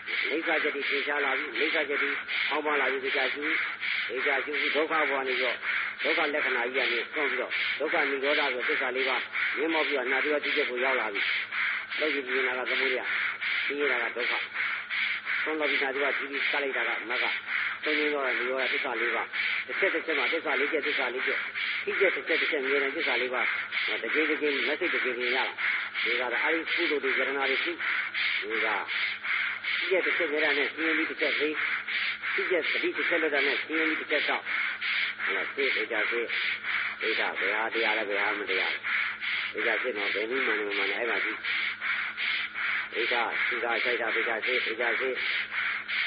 ဒလိစ္ဆာချက်တွေသင်ရှားလာပြီလိစ္ဆာချက်တွေအောင်းပါလာပြီဒီကြရှိဒီကြရှိဒုက္ခဘဝနေတော့ဒုက္ခလက္ခဏာကြီးကနေဆွန့်ပြီးတော့ဒုက္ခនិရောဓဆိုသစ္စာလေးပါမြင်မောက်ပြီးတော့နာတိဝတိချက်ကိုရောက်လာပြီ လောကီပြည်နာကသမုဒယပြီးရတာကဒုက္ခဆွန့်လို့ပြီးနာတိဝတိပြီးစလိုက်တာကမကသုံးရင်းတော့និရောဓသစ္စာလေးပါတစ်ချက်တစ်ချက်မှာသစ္စာလေးချက်သစ္စာလေးချက်ဒီချက်တစ်ချက်တစ်ချက်မြင်တဲ့သစ္စာလေးပါတကယ်တကယ်မစိတ်တကယ်မြင်ရတာဒီကတော့အာရိကုသိုလ်တွေယရနာတွေရှိဒီကဒီချက်တစ်ချက်မြင်ရတဲ့ပြင်းပြီးတစ်ချက်သေးဒီချက်သတိတစ်ချက်လွတ်တာနဲ့ပြင်းပြီးတစ်ချက်တော့အဲစိတ်ကြစိတ်ဒိဋ္ဌဘယ်ဟာတရားလဲဘယ်ဟာမတရားလဲဒိဋ္ဌစိတ်တော့ဘယ်နည်းမှမမှန်အဲ့ပါကြည့် ဒိဋ္ဌသုသာဆိုင်တာဒိဋ္ဌစိတ်ဒိဋ္ဌစိတ်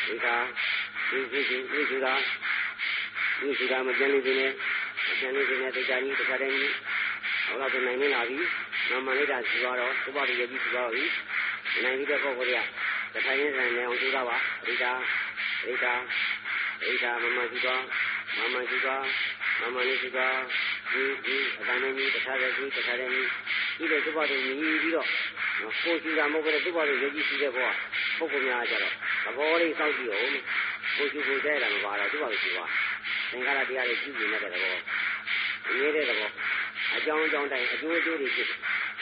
ဒိဋ္ဌဒီဒီဒီဒီဒီကဒီဒီကမကျန်နေသေးနဲ့မကျန်နေသေးနဲ့ဒိဋ္ဌကြီးတစ်ခါတည်းကြီးဟောတော့နိုင်နေလာပြီနမနိဒာရှိတော့သုဘတိယကြီးရှိတော့ပြီနိုင်ပြီးတဲ့ပုဂ္ဂိုလ်တွေကတထိုင်ရင်းဆိုင်နေအောင်ကြိုးစားပါဒိဋ္ဌဒိဋ္ဌဒိဋ္ဌမမရှိတော့မမရှိတော့မမလေးရှိတော့ဒီဒီအတန်ကြီးတစ်ခါတည်းကြီးတစ်ခါတည်းကြီးဒီတဲ့သုဘတိမြည်ပြီးတော့ ကိုရှိတာမဟုတ်ဘူးသုဘတိယကြီးရှိတဲ့ဘောပုဂ္ဂိုလ်များကြတော့သဘောလေးစောင့်ကြည့်အောင်ကိုရှိကိုတဲ့တာမပါတော့သုဘတိရှိပါသင်္ကာရတရားတွေကြည့်နေတဲ့သဘောမြဲတဲ့သဘောအကြောင်းအကြောင်းတိုင်းအကျိုးအကျိုးတွေဖြစ်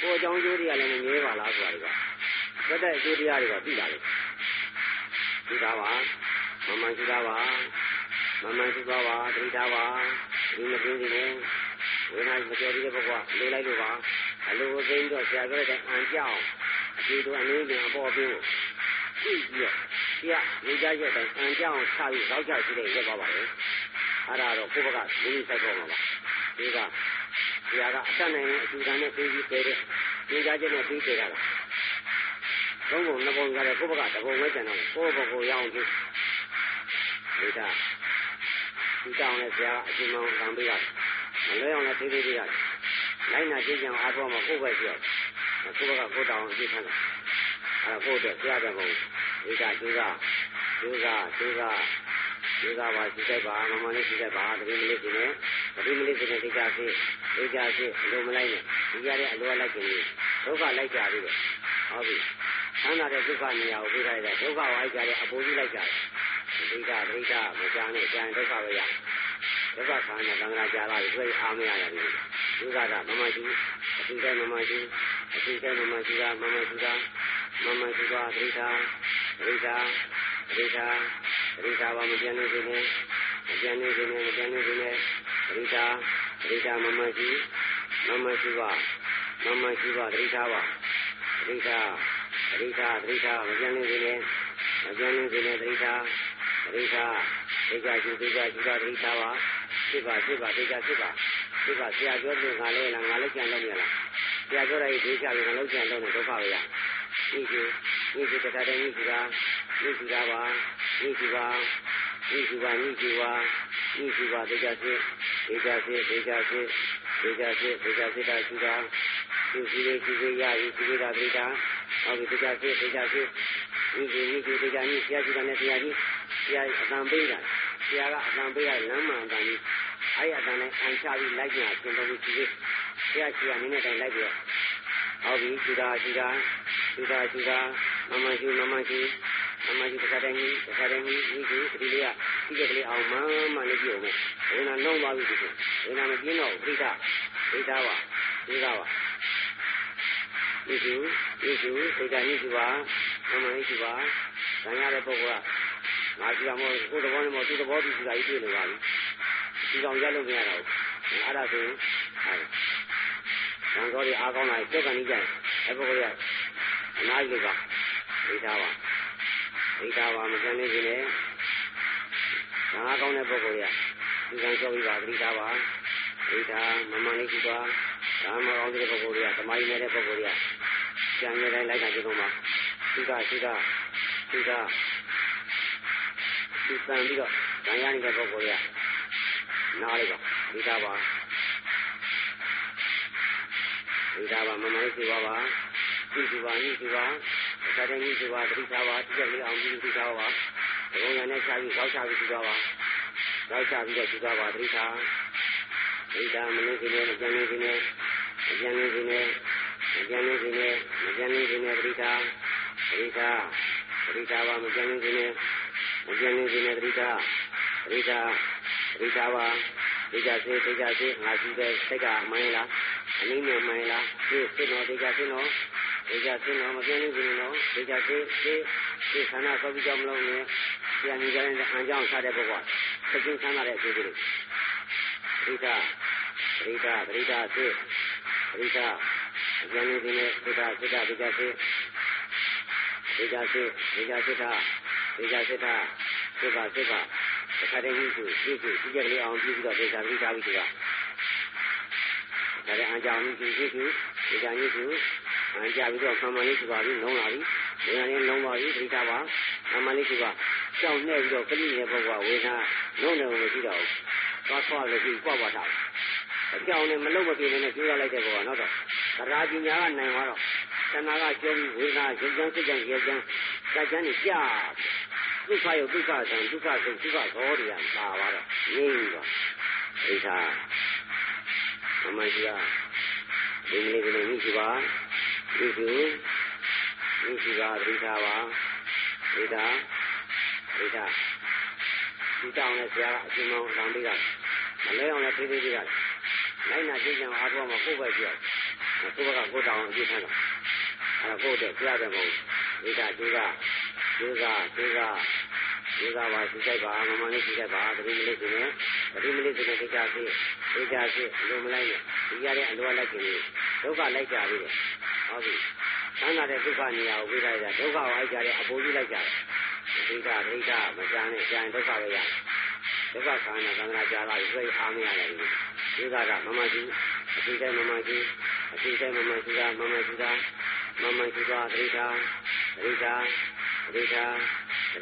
ကိုအကြောင်းအကျိုးတွေကလည်းမြဲပါလားဆိုတာတွေကသက်သက်အကျိုးတရားတွေကသိလာတယ်သိတာပါမမှန်ရှိတာပါမမှန်ရှိပါပါသတိထားပါဒီမသိနေတယ်ဝိညာဉ်မကြော်ပြီးတဲ့ဘုရားလေးလိုက်လို့ပါ အလိုအသိတော့ဆရာပြောတဲ့အံကြောင်းအကျိုးတို့အနေနဲ့အပေါ်ပြီးကြည့်ပြီးတော့ဆရာနေကြရဲ့တိုင်းအံကြောင်းချပြီးတော့ချရှိတဲ့ရက်ပါပါလေအဲ့ဒါတော့ကိုယ့်ဘက်ကဒီစိုက်ပေါ်မှာပါဒီကဆရာကအတတ်နိုင်တဲ့အကျူတန်းနဲ့ပြီးပြီးပေးတဲ့သင်ကြားချက်နဲ့ပြီးပေးတာလားသုံးပုံနှစ်ပုံကြတဲ့ကိုယ့်ဘက်ကတပုံပဲကျန်တော့ကိုယ့်ဘက်ကိုရအောင်ကြည့်ဒီကဒီတောင်းနဲ့ဆရာကအချိန်မှန်ကံပေးရတယ်မလွဲအောင်လည်းသေးသေးလေးရတယ် လိုက်နာကြည့်ကြအောင်အားထုတ်မှကိုယ့်ဘက်ရှိရတယ်ကိုယ့်ဘက်ကကိုယ်တောင်းအကြည့်ခံတယ်အဲ့ကိုယ့်အတွက်ဆရာတဲ့ဘုံဒီကကျိုးကကျိုးကကျိုးကဒီကပါရှိတဲ့ပါမမလေးရှိတဲ့ပါတတိမလေးရှိနေတတိမလေးရှိနေဒီကရှိဒီကရှိအလိုမလိုက်နဲ့ဒီကြတဲ့အလိုလိုက်ကြည့်ဒုက္ခလိုက်ကြပြီးတော့ဟုတ်ပြီဆန်းလာတဲ့ဒုက္ခနေရာကိုပြလိုက်တဲ့ဒုက္ခဝိုက်ကြတဲ့အပူကြီးလိုက်ကြတယ်ဒီကဒိဋ္ဌမကြမ်းနဲ့အကျန်ဒုက္ခပဲရ ဒုက္ခခံတဲ့သံဃာကြာလာပြီးတွေ့အားမရရတယ်ဒုက္ခကမမရှိအတိကမမရှိအတိကမမရှိတာမမရှိတာမမရှိတာဒိဋ္ဌဒိဋ္ဌဒိဋ္ဌပရိသာဝမပြန်နေစေနဲ့မပြန်နေစေနဲ့မပြန်နေစေနဲ့ပရိသာပရိသာမမရှိမမရှိပါမမရှိပါပရိသာပါပရိသာပရိသာပရိသာမပြန်နေစေနဲ့မပြန်နေစေနဲ့ပရိသာပရိသာဒိဋ္ဌရှိဒိဋ္ဌရှိတာပရိသာပါ ဖြစ်ပါဖြစ်ပါဒိဋ္ဌဖြစ်ပါဖြစ်ပါဆရာပြောလို့ငါလည်းလားငါလည်းကြံလို့မရလားဆရာပြောတဲ့ဒိဋ္ဌပြီးငါလည်းကြံလို့ဒုက္ခပဲရဒီဒီဒီဒီတခါတည်းကြီးကဒီဒီကပါနိစုပါနိစုပါနိစုပါနိစုပါဒေကြစေဒေကြစေဒေကြစေဒေကြစေဒေကြစေတာရှိတာသူစီလေးစီလေးရည်စီလေးတာဒေတာဟုတ်ပြီဒေကြစေဒေကြစေနိစုနိစုဒေကြနိဆရာကြီးကလည်းဆရာကြီးဆရာအတန်ပေးတာ ဆရာကအတန်ပေးရလမ်းမှန်အတန်ကြီးအဲ့အတန်နဲ့အန်ချပြီးလိုက်ကြရှင်တော်ကြီးစီလေးဆရာကြီးကနည်းနည်းတိုင်းလိုက်ပြီးဟုတ်ပြီရှိတာရှိတာရှိတာရှိတာမမရှိမမရှိအမှန်ကြီးတစ်ခါတည်းကြီးတစ်ခါတည်းကြီးဒီကိုဒီလေးကဒီကလေးအောင်မှမှလေးကြည့်အောင်ဘယ်နာလုံးသွားပြီဒီကိုဘယ်နာမပြင်းတော့ပြိဋ္ဌပြိဋ္ဌပါပြိဋ္ဌပါဒီကိုဒီကိုစိတ်ဓာတ်ကြီးရှိပါအမှန်ကြီးရှိပါဇာရတဲ့ပုဂ္ဂိုလ်က ငါကြည့်ရမို့ကိုယ်တော်နဲ့မို့သူ့သဘောတူတာကြီးတွေ့နေပါပြီဒီကောင်ရလို့မရတော့ဘူးအဲ့ဒါဆိုရင်ဟာံတော်တွေအားကောင်းလာစက်ကန်ကြီးကြတယ်အဲ့ပုဂ္ဂိုလ်ကအနာကြီးကဒိဋ္ဌပါဒိဋ္ဌပါမကျန်နေပြီလေငါကောင်းတဲ့ပုဂ္ဂိုလ်ရဒီကံကြောပြီးပါဒိဋ္ဌပါဒိဋ္ဌမမလေးရှိသွားဒါမှမဟုတ်တဲ့ပုဂ္ဂိုလ်ရသမားကြီးနေတဲ့ပုဂ္ဂိုလ်ရကျန်နေတိုင်းလိုက်တာကြည့်တော့မှရှိကရှိကရှိက ဒီတန်ပြီးတော့ဇာရနေတဲ့ပုဂ္ဂိုလ်ရနားလိုက်ပါဒိဋ္ဌပါဒိဋ္ဌပါမမလေးရှိသွားပါကြည့်ကြပါကြည့်ကြပါသာတကြီးကြပါတိထားပါတိကျလေးအောင်ကြည့်ကြပါပါဘုံရနဲ့ချပြီးကောက်ချပြီးကြပါပါကောက်ချပြီးတော့ကြည့်ကြပါတိထားတိထားမလို့ဒီနေ့မကြမ်းနေဒီနေ့မကြမ်းနေဒီနေ့မကြမ်းနေဒီနေ့မကြမ်းနေဒီနေ့တိထားတိထားတိထားပါမကြမ်းနေခြင်းနဲ့ မကြမ်းနေခြင်းနဲ့တိထားတိထားတိထားပါတိကြစေတိကြစေငါရှိတဲ့စိတ်ကမှန်လားအနည်းနဲ့မှန်လားဒီစိတ်တော်တိကြစေနော်တိကြစေနော်မကြမ်းနေခြင်းနော်တိကြစေစေဒီခန္ဓာကောပြီးကြောင်းမလုံးနဲ့ပြန်နေကြတဲ့အံကြောင်းစားတဲ့ဘဝသိချင်းဆန်းလာတဲ့အကျိုးတွေတိထားတိထားတိထားစေတိထားအကျဉ်းလေးနဲ့သိတာသိတာသိကြစေသိကြစေသိကြ စေတာသိကြစေတာသိပါသိပါတစ်ခါတည်းကြီးကိုကြည့်ကြည့်ကြည့်ကြလေးအောင်ကြည့်ပြီးတော့သိတာသိတာပြီးတော့ဒါလည်းအကြောင်းကြီးကြည့်ကြည့်သိတာကြီးကိုအကြပြီးတော့ဆံမလေးရှိပါပြီလုံးလာပြီဝေဒနာလေးလုံးပါပြီသိတာပါဆံမလေးရှိပါကြောက်နေပြီးတော့ကလိရဲ့ဘုရားဝေဒနာလုံးနေလို့မရှိတော့ဘူးသွားဆွားလို့ပြီးပွားပွားထားအကြောင်းနဲ့မလုံးမပြေနဲ့ပြေးရလိုက်တဲ့ဘုရားနောက်တော့တရားပညာကနိုင်သွားတော့တဏှာကကျုံးဝေဒနာရုပ်ကြမ်းစိတ်ကြမ်းရဲကြမ်းကြကြမ်းနေကြ ဒုက္ခယုဒုက္ခသံဒုက္ခစိတ်ဒုက္ခသောတွေကပါသွားတော့ငြိမ့်တော့ဒိဋ္ဌာမမရှိရဒီနေ့ကလေးမရှိပါဒီကူမရှိပါဒိဋ္ဌာပါဒိဋ္ဌာဒိဋ္ဌာဒီတောင်းနဲ့ဆရာကအရှင်မောင်အံပေးတာမလဲအောင်လည်းဖြည်းဖြည်းပေးတာလိုက်နာကြည့်ကြအောင်အားထုတ်မှကိုယ်ပဲကြည့်အောင်ကိုယ်ကကိုယ်တောင်းအပြည့်ထမ်းတော့အဲ့ကိုယ်တဲ့ကြားတယ်မဟုတ်ဒိဋ္ဌာကျိုးကကျိုးကကျိုးက ကျိုးကပါရှိကြပါမမလေးရှိကြပါတတိမလေးရှိနေတတိမလေးရှိနေသိကြစီသိကြစီလိုမလိုက်နဲ့ဒီရတဲ့အလိုလိုက်ကြည့်ဒုက္ခလိုက်ကြပြီဟုတ်ပြီသံသာတဲ့ဒုက္ခနေရာကိုဝိလိုက်တာဒုက္ခကိုအိုက်ကြတဲ့အပေါ်ကြီးလိုက်ကြတယ်ဒိဋ္ဌာဒိဋ္ဌာမကြမ်းနဲ့ကြံဒုက္ခပဲရဒုက္ခခန္ဓာသံဃာကြားလာပြီးသိအားမရတယ်ဒီကကမမရှိအသိတိုင်းမမရှိအသိတိုင်းမမရှိတာမမရှိတာမမရှိတာဒိဋ္ဌာဒိဋ္ဌာဒိဋ္ဌာ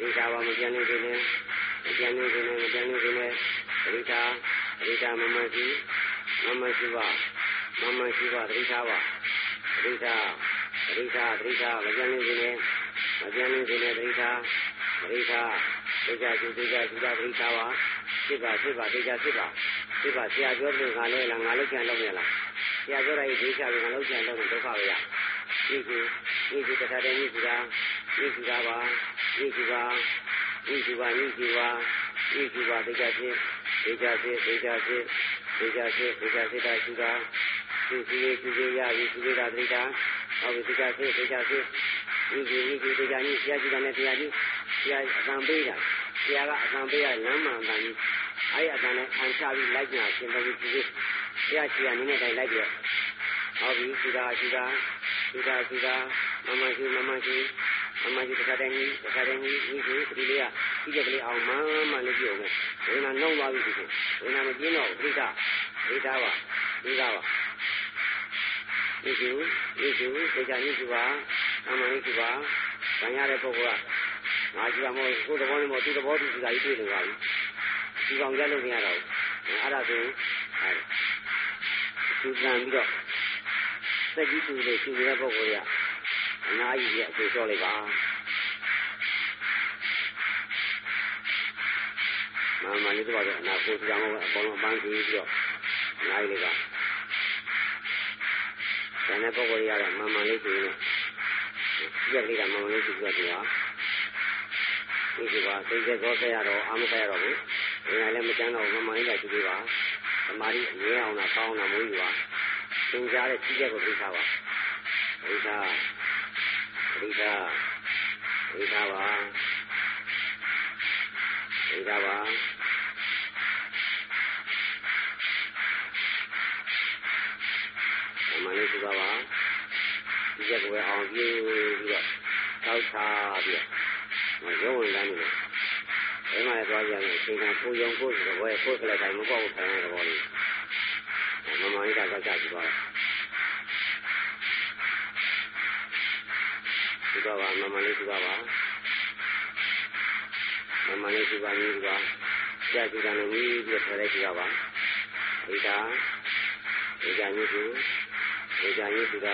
ဒိဋ္ဌာဘာမကြမ်းနေသေးလဲမကြမ်းနေသေးလဲမကြမ်းနေသေးလဲဒိဋ္ဌာဒိဋ္ဌာမမရှိမမရှိပါမမရှိပါဒိဋ္ဌာပါဒိဋ္ဌာဒိဋ္ဌာဒိဋ္ဌာမကြမ်းနေသေးလဲမကြမ်းနေသေးလဲဒိဋ္ဌာဒိဋ္ဌာဒိဋ္ဌာဒိဋ္ဌာဒိဋ္ဌာဒိဋ္ဌာပါဖြစ်ပါဖြစ်ပါဒိဋ္ဌာဖြစ်ပါဒီပါဆရာပြောလို့ငါလဲလားငါလုံးချင်လုံးရလားဆရာပြောလိုက်ဒီချာကငါလုံးချင်လုံးဒုက္ခပဲရ ဒီကူဒီကူတခါတည်းဒီကူတာဒီကူတာပါဒီကူပါဒီကူပါဒီကူပါဒီကူပါဒိဋ္ဌာဖြစ်ဒိဋ္ဌာဖြစ်ဒိဋ္ဌာဖြစ်ဒိဋ္ဌာဖြစ်ဒိဋ္ဌာဖြစ်တာရှိတာဒီကူလေးဒီကူရပြီဒီကူတာဒိဋ္ဌာဟောပြီဒိဋ္ဌာဖြစ်ဒိဋ္ဌာဖြစ်ဒီကူဒီကူဒိဋ္ဌာကြီးဆရာကြီးကလည်းတရားကြီးဆရာအတန်ပေးတာဆရာကအတန်ပေးရလမ်းမှန်အတန်ကြီးအဲ့အတန်နဲ့အန်ချပြီးလိုက်ကြရှင်တော်ကြီးကြီးဆရာကြီးကနည်းနည်းတိုင်းလိုက်ပြဟောပြီရှိတာရှိတာ ရှိတာရှိတာမမရှိမမရှိမမရှိတစ်ခါတည်းကြီးတစ်ခါတည်းကြီးဒီကိုဒီလေးကကြီးတဲ့ကလေးအောင်မှန်မှန်လေးပြုံးမယ်ဝိညာဉ်လုံးသွားပြီဒီကိုဝိညာဉ်မပြင်းတော့ပြိတာပြိတာပါပြိတာပါဒီကိုဒီကိုဒီကနေ့ဒီပါအမှန်ကြီးပါဗန်ရတဲ့ပုဂ္ဂိုလ်ကငါကြည့်ရမို့ကိုယ်သဘောနဲ့မို့သူသဘောတူစီကကြီးတွေ့နေပါပြီဒီကောင်ကြလို့မရတော့ဘူးအဲ့ဒါဆိုအဲသူကံပြီးတော့ စက်ကြီးသူလေးသူရဲ့ပုဂ္ဂိုလ်ရအနာကြီးရဲ့အကျိုးဆောလိုက်ပါမမလေးတော့အနာကိုကြောင်အပေါ်လုံးပန်းကြည့်ပြီးတော့အနာကြီးလေးကကျန်တဲ့ပုဂ္ဂိုလ်ရတော့မမလေးကြည့်နေကြည့်ရလေးကမမလေးကြည့်ပြီးတော့ဒီဟာဒီကသိတဲ့သောဆက်ရတော့အာမဆက်ရတော့ဘူး။ဒီနေ့လည်းမကျန်းတော့မမိုင်းလိုက်ကြည့်ပေးပါ။သမာဓိအငြင်းအောင်လားပေါင်းတာမွေးယူပါ။ သင်ကြားတဲ့ကြီးတဲ့ကိုသိထားပါ။သိထားသိထားသိထားပါသိထားပါသမာဓိသိပါပါ။ကြီးတဲ့ကိုပဲအောင်ပြေးပြီးတော့ထောက်ချပြီးတော့ရုံးဝင်လာနေတယ်။အဲမှာလည်းသွားကြတယ်အချိန်ကပူယုံကိုဆိုတော့ဘယ်ကိုယ်ကလေးတိုင်းမပေါ့ဘူးထိုင်ရတဲ့ဘောလေး။ မမကြီးကတော့ကြာကြည့်ပါလား။ဒီတော့ပါမမလေးဒီပါပါ။မမလေးဒီပါနေဒီပါ။ကြာကြည့်တယ်လို့ပြီးပြီးထွက်လိုက်ကြည့်ပါပါ။ဒီကဒီကညစ်သူဒီကညစ်သူက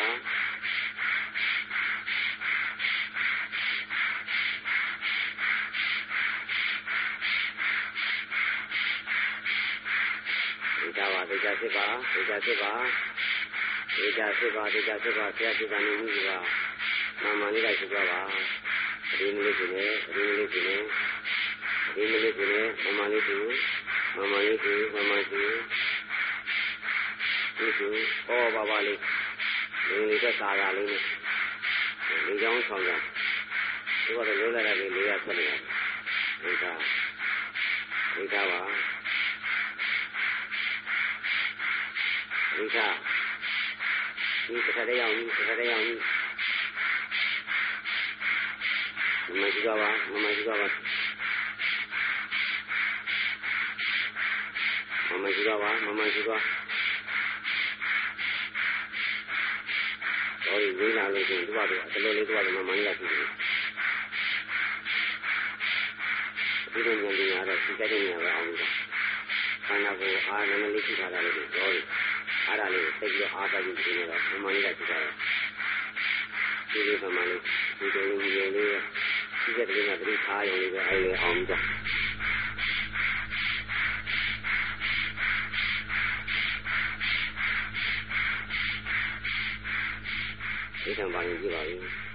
ဒါပါဒေချာဖြစ်ပါဒေချာဖြစ်ပါဒေချာဖြစ်ပါဒေချာဖြစ်ပါဆရာဒီကနေ့ကြီးကနာမလေးလိုက်ဖြစ်ကြပါအဒီမလေးကိုလည်းအဒီမလေးကိုလည်းအဒီမလေးကိုလည်းမမလေးကိုမမလေးကိုမမကိုဒီကိုဟောပါပါလေးဒီလေးကသာသာလေးနဲ့ဒီကြောင်းဆောင်ကြဒီကတော့လုံးလာတဲ့လေးရဆက်နေတယ်ဒီကဒီကပါ ဒီကဒီတစ်ခါတည်းရောက်ပြီတစ်ခါတည်းရောက်ပြီမမရှိတော့ပါမမရှိတော့ပါမမရှိတော့ပါမမရှိတော့တော်ရင်းလာလို့ဆိုဒီဘက်ကအတလေးလေးတော့မမန်းရပြီဒီလိုမျိုးကြီးရတော့စီကတဲ့နေရာပဲအောင်လို့ခန္ဓာကိုယ်အားနည်းနည်းလေးရှိထားတာလေးကိုတော်ရ အားရလေးသိပြီးတော့အားပါပြီးဒီလိုတော့မမန်းရကြည့်ကြတယ်ဒီလိုမှမလေးဒီလိုမျိုးလေးရှိတဲ့တည်းကတတိထားရုံလေးပဲအဲလိုအောင်ကြဒီကံပါရင်ကြည့်ပါဦး